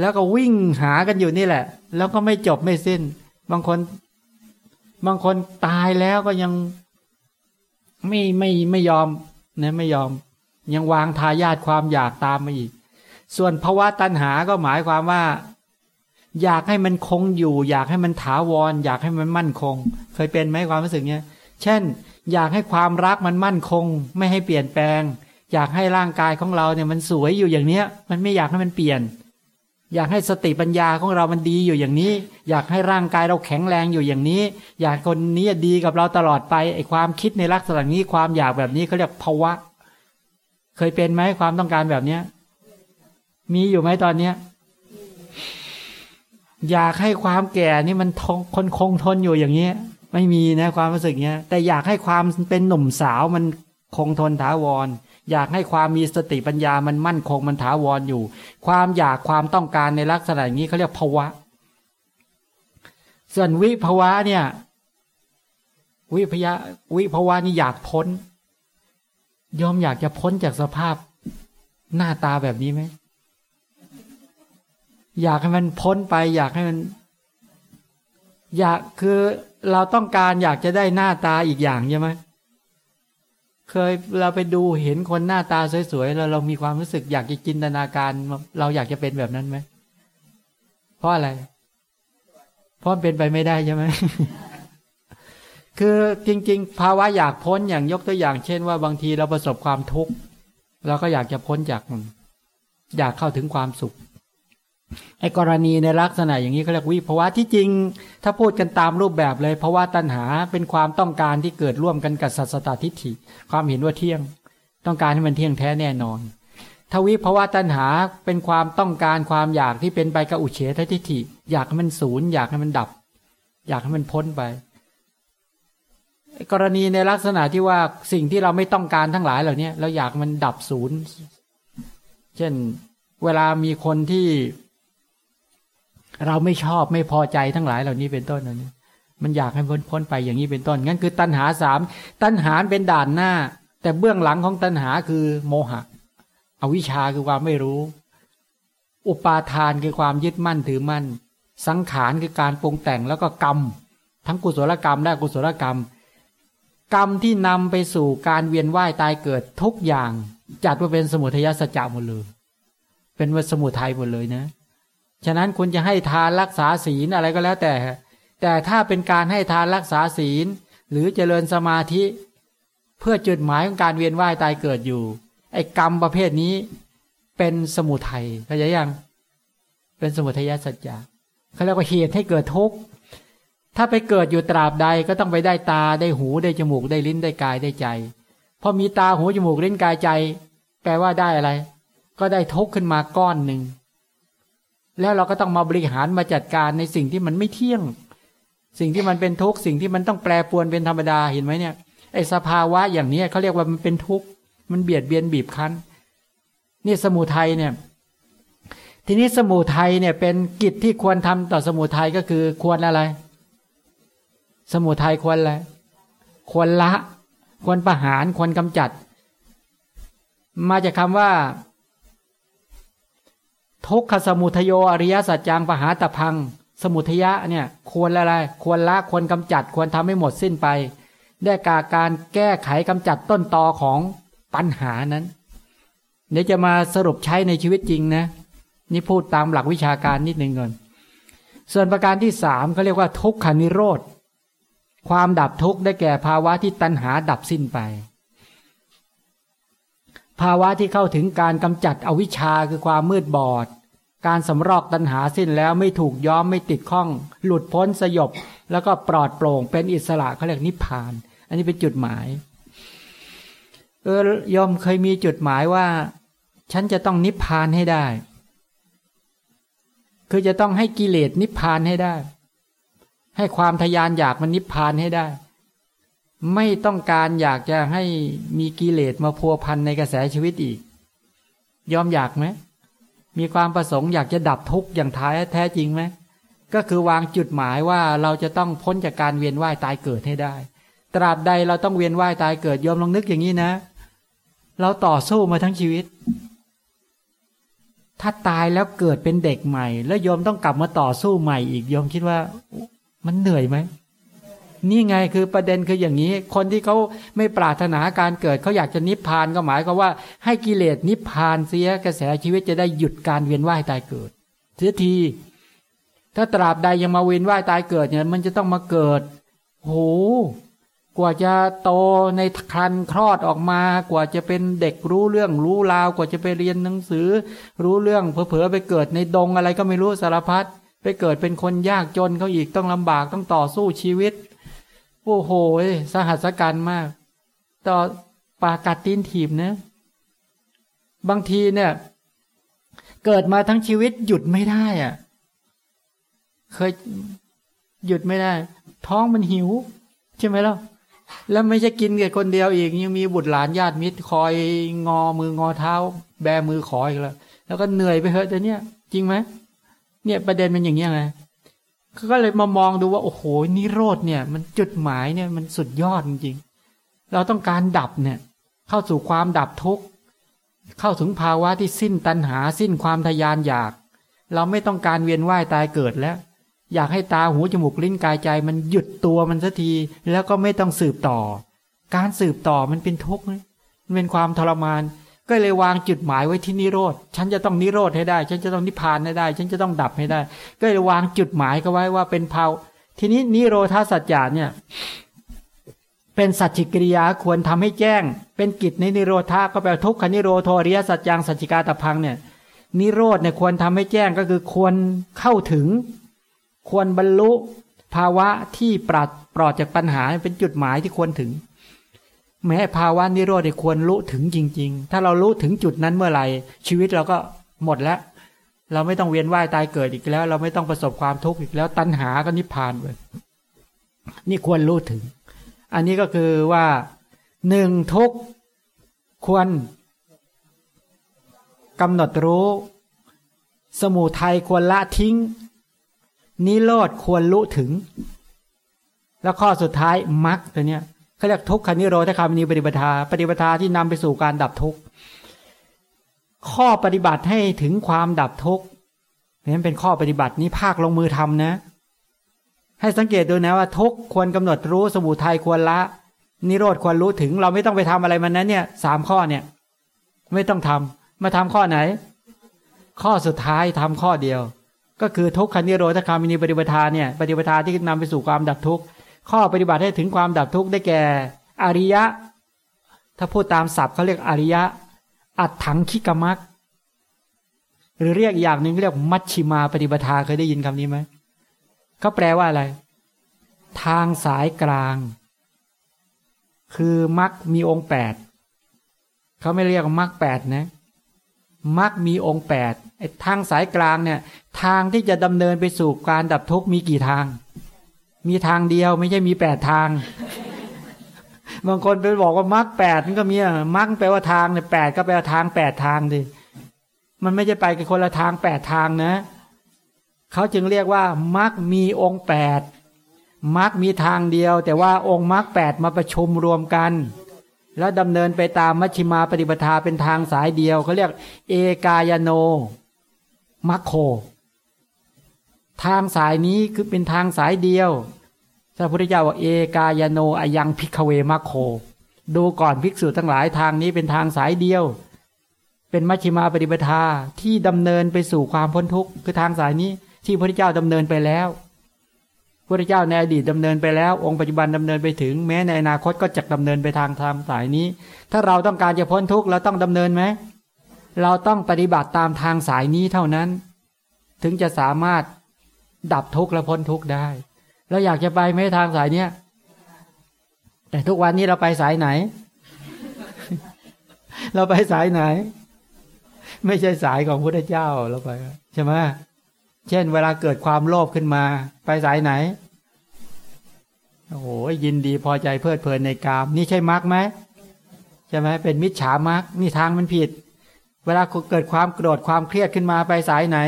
แล้วก็วิ่งหากันอยู่นี่แหละ แล้วก็ไม่จบไม่สิ้น บางคน บางคนตายแล้วก็ยังไม่ไม่ไม่ยอมนะไม่ยอม ยังวางทายาทความอยากตามมาอีก ส่วนภาวะตัณหาก็หมายความว่า อยากให้มันคงอยู่ อยากให้มันถาวร อยากให้มันมั่นคง เคยเป็นไหมความรู้สึกเนี้ย เช่น อยากให้ความรักมันมั่นคง ไม่ให้เปลี่ยนแปลง อยากให้ร่างกายของเราเนี่ยมันสวยอยู่อย่างเนี้ย มันไม่อยากให้มันเปลี่ยน อยากให้สติปัญญาของเรามันดีอยู่อย่างนี้ อยากให้ร่างกายเราแข็งแรงอยู่อย่างนี้ อยากคนนี้ดีกับเราตลอดไปไอ้ความคิดในลักษณะนี้ความอยากแบบนี้เขาเรียกภาวะ เคยเป็นไหมความต้องการแบบเนี้ย มีอยู่ไหมตอนเนี้ย อยากให้ความแก่นี่มันคนคงทนอยู่อย่างนี้ไม่มีนะความรู้สึกเนี้ย แต่อยากให้ความเป็นหนุ่มสาวมันคงทนถาวร อยากให้ความมีสติปัญญามันมั่นคงมันถาวรออยู่ ความอยากความต้องการในลักษณะอย่างนี้เขาเรียกภาวะ ส่วนวิภาวะเนี่ย วิพยาวิภาวะนี่อยากพ้นยอมอยากจะพ้นจากสภาพหน้าตาแบบนี้ไหม อยากให้มันพ้นไป อยากให้มัน อยากคือเราต้องการอยากจะได้หน้าตาอีกอย่างใช่ไหมเคยเราไปดูเห็นคนหน้าตาสวยๆแล้วเรามีความรู้สึกอยากจะจินตนาการ เราอยากจะเป็นแบบนั้นไหมเพราะอะไร เพราะเป็นไปไม่ได้ใช่ไหมคือจริง ๆ ภาวะอยากพ้นอย่างยกตัวอย่าง เช่นว่าบางทีเราประสบความทุกข์เราก็อยากจะพ้นจากมันอยากเข้าถึงความสุข ไอ้กรณีในลักษณะอย่างนี้เขาเรียกวิภาวะที่จริง ถ้าพูดกันตามรูปแบบเลย เพราะว่าตัณหาเป็นความต้องการที่เกิดร่วมกันกับสัสตตทิฏฐิ ความเห็นว่าเที่ยง ต้องการให้มันเที่ยงแท้แน่นอนทวิภาวะตัณหาเป็นความต้องการความอยากที่เป็นไปกับอุเฉททิฏฐิ อยากให้มันศูนย์อยากให้มันดับ อยากให้มันพ้นไป กรณีในลักษณะที่ว่าสิ่งที่เราไม่ต้องการทั้งหลายเหล่านี้เราอยากมันดับศูนย์ เช่น เวลามีคนที่ เราไม่ชอบไม่พอใจทั้งหลายเหล่านี้เป็นต้นเหล่านี้มันอยากให้พ้นพ้นไปอย่างนี้เป็นต้นงั้นคือตัณหาสามตัณหาเป็นด่านหน้า แต่เบื้องหลังของตัณหาคือโมหะ อวิชชาคือความไม่รู้ อุปาทานคือความยึดมั่นถือมั่น สังขารคือการปรุงแต่งแล้วก็กรรม ทั้งกุศลกรรมและกุศลกรรม กรรมที่นำไปสู่การเวียนว่ายตายเกิดทุกอย่าง จัดว่าเป็นสมุทัยสัจจะหมดเลยเป็นวัสมุทัยหมดเลยนะ ฉะนั้นคุณจะให้ทานรักษาศีลอะไรก็แล้วแต่ แต่ถ้าเป็นการให้ทานรักษาศีล หรือเจริญสมาธิ เพื่อจุดหมายของการเวียนว่ายตายเกิดอยู่ ไอ้กรรมประเภทนี้เป็นสมุทัยเข้าใจยัง เป็นสมุทัยสัจจะเขาเรียกว่าเหตุให้เกิดทุกข์ถ้าไปเกิดอยู่ตราบใดก็ต้องไปได้ตาได้หูได้จมูกได้ลิ้นได้กายได้ใจพอมีตาหูจมูกลิ้นกายใจ แปลว่าได้อะไร ก็ได้ทุกข์ขึ้นมาก้อนหนึ่ง แล้วเราก็ต้องมาบริหารมาจัดการในสิ่งที่มันไม่เที่ยง สิ่งที่มันเป็นทุกข์สิ่งที่มันต้องแปรปวนเป็นธรรมดาเห็นไหมเนี่ยไอ้สภาวะอย่างนี้เขาเรียกว่ามันเป็นทุกข์มันเบียดเบียนบีบคั้นนี่สมุทัยเนี่ย ทีนี้สมุทัยเนี่ยเป็นกิจที่ควรทำต่อสมุทัยก็คือควรอะไร สมุทัยควรอะไรควรละ ควรประหารควรกำจัด มาจากคาว่า ทุกขสมุทโยอริยสัจจังปหาตะพัง สมุทยะเนี่ยควรอะไร ควรละควรกำจัดควรทำให้หมดสิ้นไปได้กาการแก้ไขกำจัดต้นตอของปัญหานั้น เดี๋ยวจะมาสรุปใช้ในชีวิตจริงนะ นี่พูดตามหลักวิชาการนิดนึงก่อน ส่วนประการที่สามเขาเรียกว่าทุกขานิโรธ ความดับทุกข์ได้แก่ภาวะที่ตัณหาดับสิ้นไป ภาวะที่เข้าถึงการกำจัดอวิชชาคือความมืดบอด การสำรอกตัณหาสิ้นแล้วไม่ถูกย้อมไม่ติดข้อง หลุดพ้นสยบ แล้วก็ปลอดโปร่งเป็นอิสระเขาเรียกนิพพาน อันนี้เป็นจุดหมาย เออยอมเคยมีจุดหมายว่า ฉันจะต้องนิพพานให้ได้ คือจะต้องให้กิเลสนิพพานให้ได้ ให้ความทยานอยากมันนิพพานให้ได้ ไม่ต้องการอยากจะให้มีกิเลสมาพัวพันในกระแสชีวิตอีก ยอมอยากไหม มีความประสงค์อยากจะดับทุกข์อย่างท้ายแท้จริงไหมก็คือวางจุดหมายว่าเราจะต้องพ้นจากการเวียนว่ายตายเกิดให้ได้ ตราบใดเราต้องเวียนว่ายตายเกิดยอมลองนึกอย่างนี้นะ เราต่อสู้มาทั้งชีวิต ถ้าตายแล้วเกิดเป็นเด็กใหม่ แล้วยอมต้องกลับมาต่อสู้ใหม่อีกยอมคิดว่า มันเหนื่อยไหม นี่ไงคือประเด็นคืออย่างนี้ คนที่เขาไม่ปรารถนาการเกิดเขาอยากจะนิพพานก็หมายก็ว่า ให้กิเลสนิพพานเสียกระแสชีวิตจะได้หยุดการเวียนว่ายตายเกิดเสียที ถ้าตราบใดยังมาเวียนว่ายตายเกิดเนี่ย มันจะต้องมาเกิดโหกว่าจะโตในคันคลอดออกมา กว่าจะเป็นเด็กรู้เรื่องรู้ราว กว่าจะไปเรียนหนังสือ รู้เรื่องเผลอๆไปเกิดในดงอะไรก็ไม่รู้สารพัดไปเกิดเป็นคนยากจนเขาอีกต้องลำบากต้องต่อสู้ชีวิต โอ้โหสหัสการมาก ต่อปากัดตีนถีบนะ บางทีเนี่ย เกิดมาทั้งชีวิตหยุดไม่ได้อะเคยหยุดไม่ได้ ท้องมันหิว ใช่ไหมล่ะแล้วไม่ใช่กินแค่คนเดียวอีก ยังมีบุตรหลานญาติมิตรคอยงอมืองอเท้า แบมือขออีกแล้วแล้วก็เหนื่อยไปเถอะแต่เนี้ยจริงไหมเนี่ยประเด็นมันอย่างเงี้ยไง ก็เลยมามองดูว่า โอ้โหนิโรธเนี่ย มันจุดหมายเนี่ยมันสุดยอดจริงๆเราต้องการดับเนี่ย เข้าสู่ความดับทุกข์เข้าถึงภาวะที่สิ้นตัณหาสิ้นความทยานอยาก เราไม่ต้องการเวียนว่ายตายเกิดแล้ว อยากให้ตาหูจมูกลิ้นกายใจมันหยุดตัวมันสักที แล้วก็ไม่ต้องสืบต่อ การสืบต่อมันเป็นทุกข์มันเป็นความทรมาน ก็เลยวางจุดหมายไว้ที่นิโรธ ฉันจะต้องนิโรธให้ได้ ฉันจะต้องนิพพานให้ได้ ฉันจะต้องดับให้ได้ ก็เลยวางจุดหมายก็ไว้ว่าเป็นภาวทีนี้นิโรธาสัจจาเนี่ยเป็นสัจจิกิริยาควรทำให้แจ้ง เป็นกิจในนิโรธาก็แปลทุกขนิโรธอริยสัจจังสัจจิกาตพังเนี่ยนิโรธเนี่ยควรทำให้แจ้งก็คือควรเข้าถึง ควรบรรลุภาวะที่ปราดปลอดจากปัญหาเป็นจุดหมายที่ควรถึง แม้ภาวะนิโรธควรรู้ถึงจริง ๆ ถ้าเรารู้ถึงจุดนั้นเมื่อไหร่ ชีวิตเราก็หมดแล้ว เราไม่ต้องเวียนว่ายตายเกิดอีกแล้ว เราไม่ต้องประสบความทุกข์อีกแล้ว ตัณหาก็นิพพานเลยนี่ควรรู้ถึง อันนี้ก็คือว่าหนึ่งทุกควรกำหนดรู้ สมุทัยควรละทิ้ง นิโรธควรรู้ถึง แล้วข้อสุดท้ายมรรคตัวเนี้ย เขาเรียกทุกขานิโรธคามินีปฏิปทา ปฏิปทาที่นำไปสู่การดับทุกข์ข้อปฏิบัติให้ถึงความดับทุกข์นี่เป็นข้อปฏิบัตินี้ภาคลงมือทำนะ ให้สังเกตดูนะว่าทุกควรกำหนดรู้สมุทัยควรละ นิโรธควรรู้ถึงเราไม่ต้องไปทำอะไรมันนั้นเนี่ยสามข้อเนี่ย ไม่ต้องทำมาทำข้อไหน ข้อสุดท้ายทำข้อเดียว ก็คือทุกขานิโรธคามินีปฏิปทาเนี่ย ปฏิปทาที่นำไปสู่ความดับทุกข์ ข้อปฏิบัติให้ถึงความดับทุกข์ได้แก่ อริยะ ถ้าพูดตามศัพท์เขาเรียกอริยะ อัดถังคิกมักหรือเรียกอย่างหนึ่งเรียกมัชชิมาปฏิปทาเคยได้ยินคำนี้ไหมเขาแปลว่าอะไร ทางสายกลาง คือมักมีองค์แปดเขาไม่เรียกมักแปดนะมักมีองค์แปดไอทางสายกลางเนี่ย ทางที่จะดำเนินไปสู่การดับทุกข์มีกี่ทาง มีทางเดียว ไม่ใช่มีแปดทาง บางคนไปบอกว่ามรรคแปดมันก็มีมรรคแปลว่าทางเนี่ยแปดก็แปลว่าทางแปดทางดิมันไม่ใช่ไปกันคนละทางแปดทางนะเขาจึงเรียกว่ามรรคมีองค์แปดมรรคมีทางเดียว แต่ว่าองค์มรรคแปดมาประชุมรวมกัน แล้วดำเนินไปตามมัชฌิมาปฏิปทาเป็นทางสายเดียวเขาเรียก เอกายโนมัคโค ทางสายนี้คือเป็นทางสายเดียว พระพุทธเจ้าว่าเอกายโนอายังพิกเวมัคโค ดูก่อนภิกษุทั้งหลายทางนี้เป็นทางสายเดียว เป็นมัชฌิมาปฏิปทาที่ดำเนินไปสู่ความพ้นทุกข์คือทางสายนี้ที่พระพุทธเจ้าดำเนินไปแล้วพระพุทธเจ้าในอดีตดำเนินไปแล้ว องค์ปัจจุบันดำเนินไปถึงแม้ในอนาคตก็จะดำเนินไปทางทางสายนี้ ถ้าเราต้องการจะพ้นทุกข์เราต้องดำเนินไหมเราต้องปฏิบัติตามทางสายนี้เท่านั้น ถึงจะสามารถดับทุกข์และพ้นทุกข์ได้ เราอยากจะไปไม่ทางสายเนี้ยแต่ทุกวันนี้เราไปสายไหน เราไปสายไหน ไม่ใช่สายของพระเจ้าเราไปใช่ไหมเช่น เวลาเกิดความโลภขึ้นมา ไปสายไหนโอ้โหยินดีพอใจเพลิดเพลินในกาม นี่ใช่มรรคไหมใช่ไหมเป็นมิจฉามรรคนี่ทางมันผิด เวลาเกิดความโกรธความเครียดขึ้นมาไปสายไหน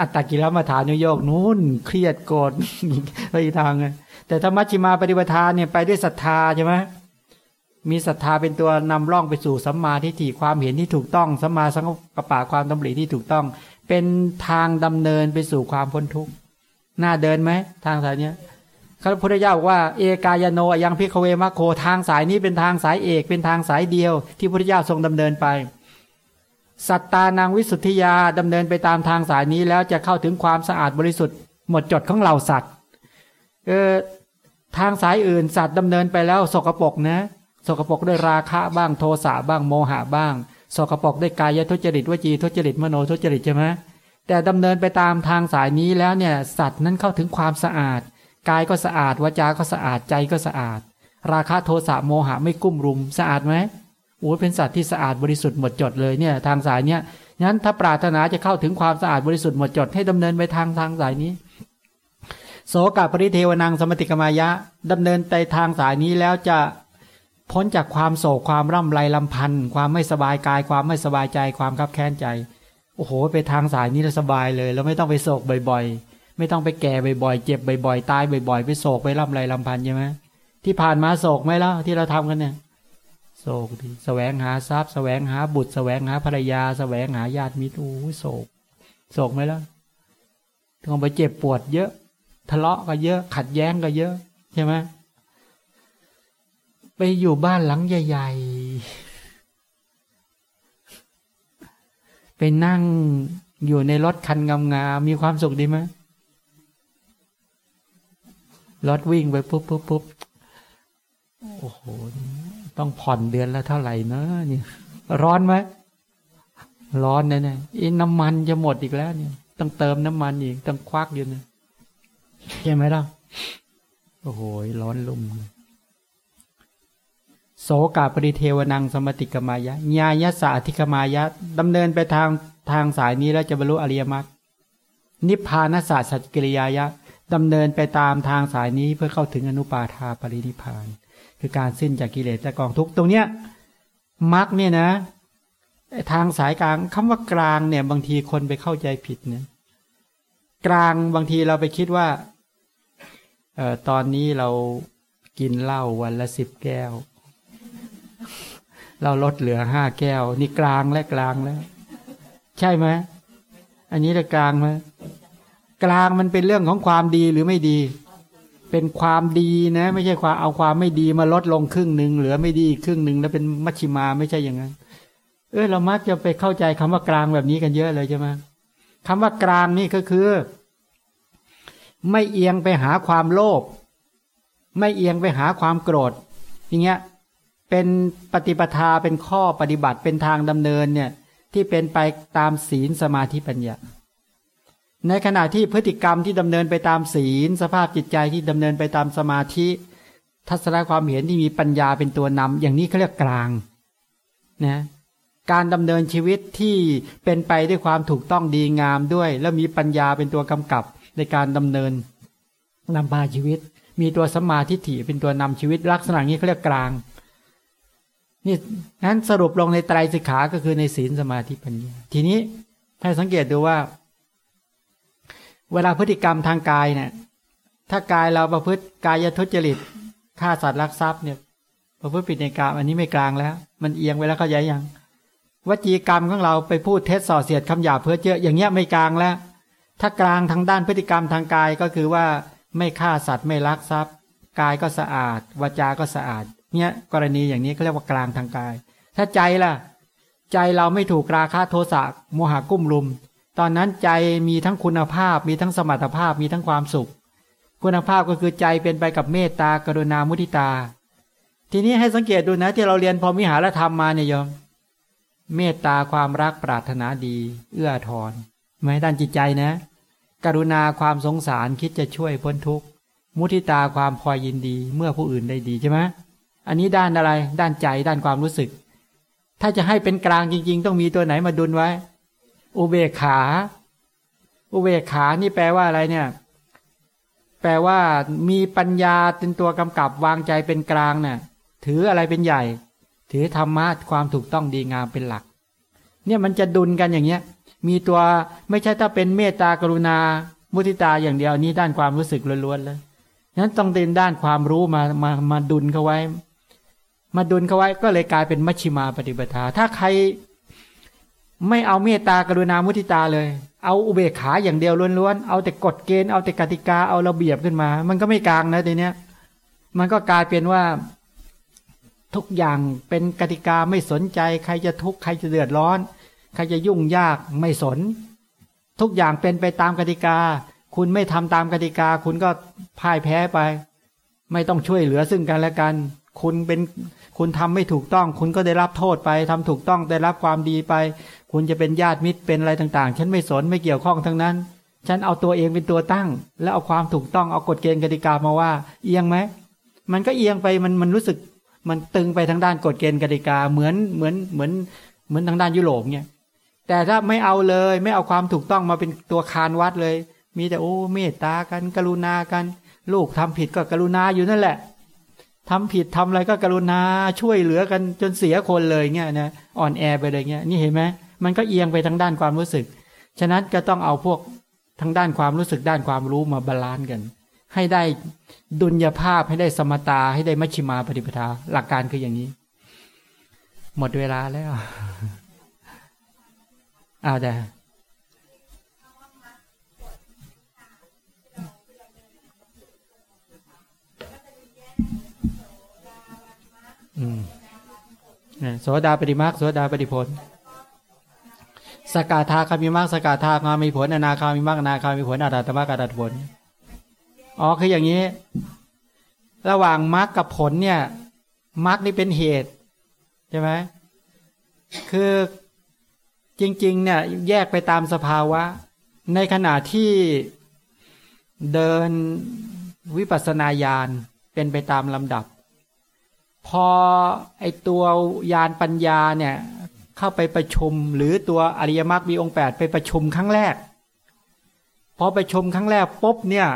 อัตตกิลมัฐานุโยกนู้นเครียดโกรธไปทางแต่ธรรมชิมาปฏิปทาเนี่ยไปด้วยศรัทธาใช่ไหมมีศรัทธาเป็นตัวนำร่องไปสู่สัมมาทิฏฐิความเห็นที่ถูกต้องสัมมาสังกัปปะความตำหนิที่ถูกต้อง เป็นทางดำเนินไปสู่ความพ้นทุกข์น่าเดินไหมทางสายเนี้ยพระพุทธเจ้าบอกว่าเอกายโนยังพิคเวมะโคทางสายนี้เป็นทางสายเอกเป็นทางสายเดียว ที่พระพุทธเจ้าทรงดำเนินไป สัตตานางวิสุทธิยาดำเนินไปตามทางสายนี้แล้วจะเข้าถึงความสะอาดบริสุทธิ์หมดจดของเหล่าสัตว์เออทางสายอื่นสัตว์ดำเนินไปแล้วสกปรกนะสกปรกด้วยราคะบ้างโทสะบ้างโมหะบ้างสกปรกด้วยกายทุจริตวจีทุจริตมโนทุจริตใช่ไหมแต่ดำเนินไปตามทางสายนี้แล้วเนี่ยสัตว์นั้นเข้าถึงความสะอาด กายก็สะอาดวาจาก็สะอาดใจก็สะอาด ราคะโทสะโมหะไม่กุ้มรุมสะอาดไหม โอ้เป็นสัตว์ที่สะอาดบริสุทธิ์หมดจดเลยเนี่ยทางสายเนี้ยงั้นถ้าปรารถนาจะเข้าถึงความสะอาดบริสุทธิ์หมดจดให้ดำเนินไปทางทางสายนี้ โสกปริเทวนังสมติกมายะดำเนินไปทางสายนี้แล้วจะพ้นจากความโศกความร่ำไรลำพันธ์ความไม่สบายกาย ความไม่สบายใจ ความคับแค้นใจ โอ้โห ไปทางสายนี้เราสบายเลยเราไม่ต้องไปโศกบ่อยๆ ไม่ต้องไปแก่บ่อยๆ เจ็บบ่อยๆ ตายบ่อยๆ ไปโศกไปร่ำไรลำพันธ์ใช่ไหมที่ผ่านมาโศกไหมล่ะที่เราทำกันเนี่ย โศกดีแสวงหาทรัพย์แสวงหาบุตรแสวงหาภรรยาแสวงหาญาติมิตรโอ้โศก โศกไหมล่ะต้องไปเจ็บปวดเยอะ ทะเลาะก็เยอะ ขัดแย้งก็เยอะ ใช่ไหมไปอยู่บ้านหลังใหญ่ๆ ไปนั่งอยู่ในรถคันงามๆมีความสุขดีไหมรถวิ่งไปปุ๊บปุ๊บปุ๊บโอ้โห ต้องผ่อนเดือนละเท่าไหร่นอะเนี่ยร้อนไหมร้อนแน่ๆอินน้ำมันจะหมดอีกแล้วเนี่ย ต้องเติมน้ำมันอีก ต้องควักอยู่เนี่ยใช่ไหมล่ะโอ้โหร้อนลุ่มโสกาปริเทวนังสมติกมายะญาญสาธิกมายะดำเนินไปทางทางสายนี้แล้วจะบรรลุอริยมรรคนิพพานศาสตร์สัจกิริยายะดำเนินไปตามทางสายนี้เพื่อเข้าถึงอนุปาทาปรินิพาน คือการสิ้นจากกิเลสและกองทุกตรงเนี้ยมรรคเนี่ยนะทางสายกลางคำว่ากลางเนี่ย บางทีคนไปเข้าใจผิดเนี่ยกลางบางทีเราไปคิดว่าเอ่อตอนนี้เรากินเหล้าวันละสิบแก้ว เราลดเหลือห้าแก้ว นี่กลางและกลางแล้ว ใช่ไหมอันนี้ละกลางไหมกลางมันเป็นเรื่องของความดีหรือไม่ดี เป็นความดีนะ ไม่ใช่ความเอาความไม่ดีมาลดลงครึ่งหนึ่งเหลือไม่ดีครึ่งหนึ่งแล้วเป็นมัชชิมาไม่ใช่อย่างนั้น เออเรามักจะไปเข้าใจคำว่ากลางแบบนี้กันเยอะเลยใช่ไหมคำว่ากลางนี่ก็คือ ไม่เอียงไปหาความโลภไม่เอียงไปหาความโกรธ อย่างเงี้ยเป็นปฏิปทาเป็นข้อปฏิบัติเป็นทางดำเนินเนี่ย ที่เป็นไปตามศีลสมาธิปัญญา ในขณะที่พฤติกรรมที่ดำเนินไปตามศีล สภาพจิตใจที่ดำเนินไปตามสมาธิ ทัศนความเห็นที่มีปัญญาเป็นตัวนำอย่างนี้เขาเรียกกลางนะการดำเนินชีวิตที่เป็นไปด้วยความถูกต้องดีงามด้วย แล้วมีปัญญาเป็นตัวกำกับในการดำเนินนำพาชีวิต มีตัวสมาธิถี่เป็นตัวนำชีวิตลักษณะนี้เขาเรียกกลางนี่นั้นสรุปลงในไตรสิกขาก็คือในศีลสมาธิปัญญาทีนี้ให้สังเกตดูว่า เวลาพฤติกรรมทางกายเนี่ย ถ้ากายเราประพฤติกายทุจริตฆ่าสัตว์รักทรัพย์เนี่ยประพฤติผิดในกรรมอันนี้ไม่กลางแล้ว มันเอียงไปแล้วเขาใหญ่ยังวจีกรรมของเราไปพูดเท็จส่อเสียดคำหยาเพื่อเจออย่างเงี้ยไม่กลางแล้ว ถ้ากลางทางด้านพฤติกรรมทางกายก็คือว่าไม่ฆ่าสัตว์ไม่ลักทรัพย์ กายก็สะอาด วาจาก็สะอาด เนี่ยกรณีอย่างนี้เขาเรียกว่ากลางทางกาย ถ้าใจล่ะ ใจเราไม่ถูกราคะโทสะโมหะกุ้มลุม ตอนนั้นใจมีทั้งคุณภาพ มีทั้งสมรรถภาพมีทั้งความสุข คุณภาพก็คือใจเป็นไปกับเมตตากรุณามุทิตา ทีนี้ให้สังเกตดูนะที่เราเรียนพอมิหารธรรมมาเนี่ยโยมเมตตาความรักปรารถนาดี เอื้อทอนไม่ด้านจิตใจนะ กรุณาความสงสารคิดจะช่วยพ้นทุกข์ มุทิตาความพอยินดีเมื่อผู้อื่นได้ดีใช่ไหมอันนี้ด้านอะไรด้านใจด้านความรู้สึก ถ้าจะให้เป็นกลางจริง ๆ ต้องมีตัวไหนมาดุลไว้ อุเบกขา อุเบกขานี่แปลว่าอะไรเนี่ย แปลว่ามีปัญญาเป็นตัวกำกับวางใจเป็นกลางเนี่ยถืออะไรเป็นใหญ่ ถือธรรมะความถูกต้องดีงามเป็นหลัก เนี่ยมันจะดุลกันอย่างเงี้ย มีตัวไม่ใช่ถ้าเป็นเมตตากรุณา มุทิตาอย่างเดียวนี้ด้านความรู้สึกล้วนๆเลยนั้นต้องเดินด้านความรู้มามามาดุลเขาไว้ มาดุลเขาไว้ก็เลยกลายเป็นมัชชิมาปฏิปทาถ้าใคร ไม่เอาเมตตากรุณามุทิตาเลย เอาอุเบกขาอย่างเดียวล้วนๆ เอาแต่กฎเกณฑ์ เอาแต่กติกา เอาระเบียบขึ้นมา มันก็ไม่กลางนะทีเนี้ย มันก็กลายเป็นว่า ทุกอย่างเป็นกติกาไม่สนใจ ใครจะทุกข์ใครจะเดือดร้อน ใครจะยุ่งยากไม่สน ทุกอย่างเป็นไปตามกติกา คุณไม่ทำตามกติกา คุณก็พ่ายแพ้ไป ไม่ต้องช่วยเหลือซึ่งกันและกัน คุณเป็น คุณทำไม่ถูกต้อง คุณก็ได้รับโทษไปทำถูกต้องได้รับความดีไป คุณจะเป็นญาติมิตรเป็นอะไรต่างๆ ฉันไม่สนไม่เกี่ยวข้องทั้งนั้น ฉันเอาตัวเองเป็นตัวตั้ง แล้วเอาความถูกต้องเอากฎเกณฑ์กติกามาว่า เอียงไหมมันก็เอียงไปมันมันรู้สึกมันตึงไปทางด้านกฎเกณฑ์กติกาเหมือนเหมือนเหมือนเหมือนทางด้านยุโรปเนี่ยแต่ถ้าไม่เอาเลยไม่เอาความถูกต้องมาเป็นตัวคานวัดเลย มีแต่โอ้เมตตากันกรุณากัน ลูกทำผิดก็กรุณาอยู่นั่นแหละ ทำผิดทำอะไรก็กรุณาช่วยเหลือกันจนเสียคนเลยเงี้ยนะอ่อนแอไปเลยเงี้ยนี่เห็นไหมมันก็เอียงไปทางด้านความรู้สึก ฉะนั้นก็ต้องเอาพวกทางด้านความรู้สึกด้านความรู้มา balance กัน ให้ได้ดุลยภาพให้ได้สมตาให้ได้มัชชิมาปฏิปทา หลักการคืออย่างนี้ หมดเวลาแล้ว เอาแต่ อืมโสดาปฏิมาโสดาปฏิผล สกาธาคามิมักสกาธาคามีผลอนาคามิมักนาคามีผลอาตตมากอาตตผลอ๋อคืออย่างนี้ ระหว่างมรรคกับผลเนี่ยมรรคนี่เป็นเหตุใช่ไหมคือจริง ๆ เนี่ยแยกไปตามสภาวะ ในขณะที่เดินวิปัสสนาญาณเป็นไปตามลำดับ พอไอตัวยานปัญญาเนี่ย เข้าไปประชุมหรือตัวอริยมรรคมีองค์แปดไปประชุมครั้งแรก พอประชุมครั้งแรกปุ๊บเนี่ย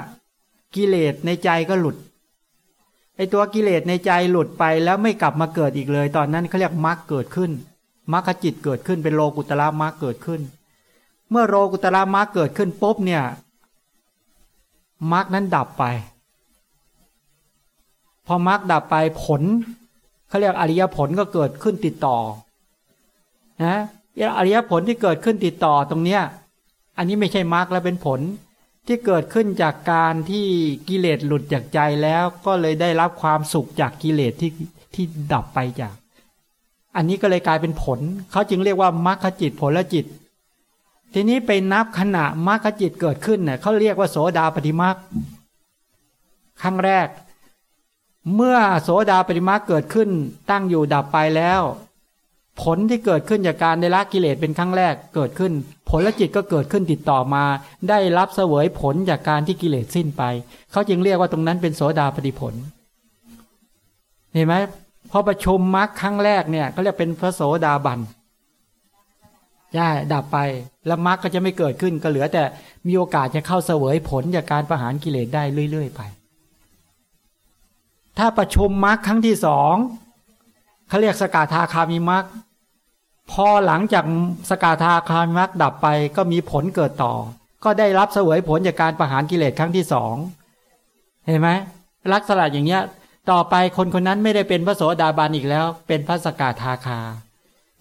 กิเลสในใจก็หลุดไอตัวกิเลสในใจหลุดไปแล้วไม่กลับมาเกิดอีกเลย ตอนนั้นเขาเรียกมรรคเกิดขึ้นมรรคจิตเกิดขึ้นเป็นโลกุตละมรรคเกิดขึ้น เมื่อโลกุตละมรรคเกิดขึ้นปุ๊บเนี่ยมรรคนั้นดับไป พอมรรคดับไปผล เขาเรียกอริยผลก็เกิดขึ้นติดต่อนะอริยผลที่เกิดขึ้นติดต่อตรงเนี้ยอันนี้ไม่ใช่มรรคแล้วเป็นผลที่เกิดขึ้นจากการที่กิเลสหลุดจากใจแล้วก็เลยได้รับความสุขจากกิเลสที่ที่ดับไปจาก อันนี้ก็เลยกลายเป็นผลเขาจึงเรียกว่ามรรคจิตผลจิต ทีนี้ไปนับขณะมรรคจิตเกิดขึ้นเนี่ยเขาเรียกว่าโสดาปฏิมรรคครั้งแรก เมื่อโสดาปฏิมรรคเกิดขึ้นตั้งอยู่ดับไปแล้ว ผลที่เกิดขึ้นจากการได้ละกิเลสเป็นครั้งแรกเกิดขึ้น ผลละจิตก็เกิดขึ้นติดต่อมา ได้รับเสวยผลจากการที่กิเลสสิ้นไป เขาจึงเรียกว่าตรงนั้นเป็นโสดาปฏิผล เห็นไหมพอประชุมมรรคครั้งแรกเนี่ยเขาเรียกเป็นพระโสดาบันใช่ดับไปแล้วมรรคก็จะไม่เกิดขึ้นก็เหลือแต่มีโอกาสจะเข้าเสวยผลจากการประหารกิเลสได้เรื่อย ๆ ไป ถ้าประชุมมรรคครั้งที่สองเขาเรียกสกาธาคามีมรรคพอหลังจากสกาธาคามักดับไปก็มีผลเกิดต่อ ก็ได้รับเสวยผลจากการประหารกิเลสครั้งที่สองเห็นไหมลักษณะอย่างเนี้ย ต่อไปคนคนนั้นไม่ได้เป็นพระโสดาบันอีกแล้ว เป็นพระสกาธาคา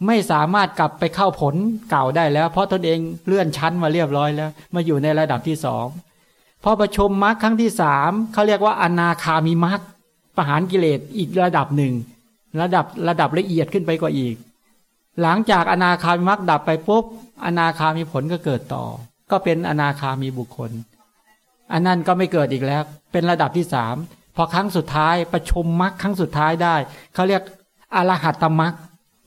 ไม่สามารถกลับไปเข้าผลเก่าได้แล้ว เพราะตนเองเลื่อนชั้นมาเรียบร้อยแล้ว มาอยู่ในระดับที่สองพอประชุมมรรคครั้งที่สามเขาเรียกว่าอนาคามีมรรค ประหารกิเลสอีกระดับหนึ่ง ระดับระดับละเอียดขึ้นไปกว่าอีก หลังจากอนาคามีมรรคดับไปปุ๊บอนาคามีผลก็เกิดต่อ ก็เป็นอนาคามีบุคคล อันนั้นก็ไม่เกิดอีกแล้ว เป็นระดับที่สามพอครั้งสุดท้ายประชุมมรรคครั้งสุดท้ายได้เขาเรียกอรหัตตมรรค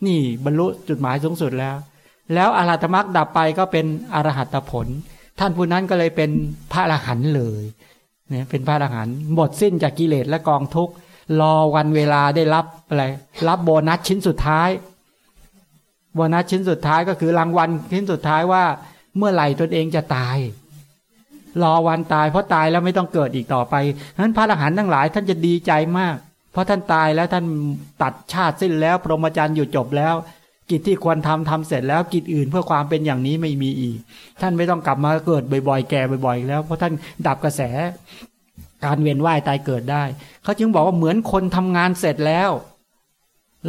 นี่บรรลุจุดหมายสูงสุดแล้ว แล้วอรหัตมรรคดับไปก็เป็นอรหัตผล ท่านผู้นั้นก็เลยเป็นพระอรหันต์เลย เนี่ยเป็นพระอรหันต์หมดสิ้นจากกิเลสและกองทุกข์รอวันเวลาได้รับอะไรรับโบนัสชิ้นสุดท้าย โบนัสชิ้นสุดท้ายก็คือรางวัลชิ้นสุดท้ายว่า เมื่อไหร่ตนเองจะตาย รอวันตายเพราะตายแล้วไม่ต้องเกิดอีกต่อไปนั้นพระอรหันต์ทั้งหลายท่านจะดีใจมาก เพราะท่านตายแล้วท่านตัดชาติสิ้นแล้ว พรหมจรรย์อยู่จบแล้ว กิจที่ควรทำทำเสร็จแล้วกิจอื่นเพื่อความเป็นอย่างนี้ไม่มีอีก ท่านไม่ต้องกลับมาเกิดบ่อยๆ แก่บ่อยๆ แล้วเพราะท่านดับกระแส การเวียนว่ายตายเกิดได้ เขาจึงบอกว่าเหมือนคนทำงานเสร็จแล้ว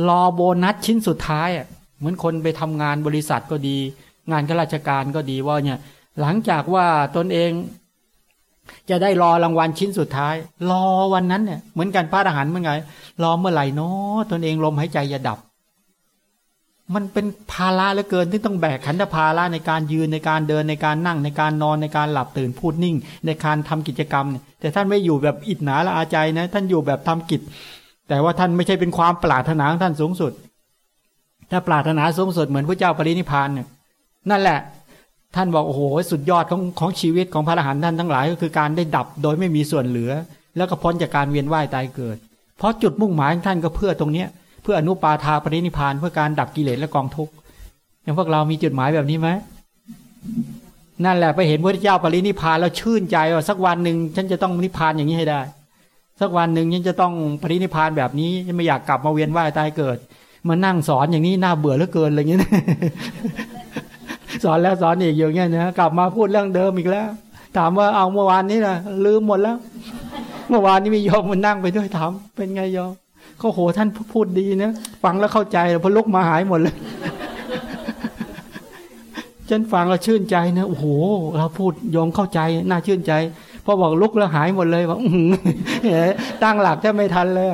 รอโบนัสชิ้นสุดท้ายอะเหมือนคนไปทำงานบริษัทก็ดี งานข้าราชการก็ดีว่าเนี่ย หลังจากว่าตนเองจะได้รอรางวัลชิ้นสุดท้าย รอวันนั้นเนี่ยเหมือนกันพระอรหันต์เมื่อไงรอเมื่อไหร่เนาะตนเองลมหายใจจะดับ มันเป็นภาระเหลือเกินที่ต้องแบกขันธภาระในการยืนในการเดินในการนั่งในการนอนในการหลับตื่นพูดนิ่ง ในการทำกิจกรรมเนี่ยแต่ท่านไม่อยู่แบบอิดหนาละอาใจนะ ท่านอยู่แบบทำกิจ แต่ว่าท่านไม่ใช่เป็นความปรารถนาของท่านสูงสุด ถ้าปรารถนาสูงสุดเหมือนพระเจ้าปรินิพานเนี่ยนั่นแหละ ท่านบอกโอ้โหสุดยอดของของชีวิตของพระอรหันต์ท่านทั้งหลายก็คือการได้ดับโดยไม่มีส่วนเหลือ แล้วก็พ้นจากการเวียนว่ายตายเกิด เพราะจุดมุ่งหมายของท่านก็เพื่อตรงเนี้ย เพื่ออนุปาทาปรินิพานเพื่อการดับกิเลสและกองทุกข์อย่างพวกเรามีจุดหมายแบบนี้ไหมนั่นแหละไปเห็นพระเจ้าปรินิพานแล้วชื่นใจว่าสักวันหนึ่งฉันจะต้องนิพานอย่างนี้ให้ได้ สักวันหนึ่งฉันจะต้องปรินิพานแบบนี้ฉันไม่อยากกลับมาเวียนว่ายตายเกิดมานั่งสอนอย่างนี้น่าเบื่อเหลือเกินอะไรเงี้ยสอนแล้วสอนอีกอย่างเงี้ยนะกลับมาพูดเรื่องเดิมอีกแล้ว ถามว่าเอาเมื่อวานนี้นะลืมหมดแล้ว เมื่อวานนี้มีโยมมันนั่งไปด้วยถามเป็นไงโยม เขาโหท่านพูดดีนะฟังแล้วเข้าใจพอลุกมาหายหมดเลยฉันฟังแล้วชื่นใจนะโอ้โห เราพูดโยมเข้าใจน่าชื่นใจพอบอกลุกแล้วหายหมดเลยบอกตั้งหลักแทบไม่ทันเลย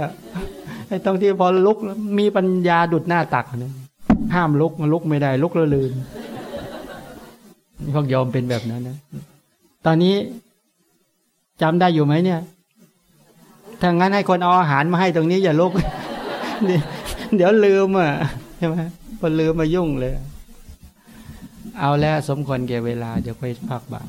ไอ้ตรงที่พอลุกมีปัญญาดุดหน้าตักนะห้ามลุกลุกไม่ได้ลุกแล้วลืมพวกยอมเป็นแบบนั้นนะ ตอนนี้จำได้อยู่ไหมเนี่ย ถ้างั้นให้คนเอาอาหารมาให้ตรงนี้อย่าลุก เดี๋ยวลืมอะใช่ไหมพอลืมมายุ่งเลย เอาแล้วสมควรแก่เวลาเดี๋ยวไปพักบ้าง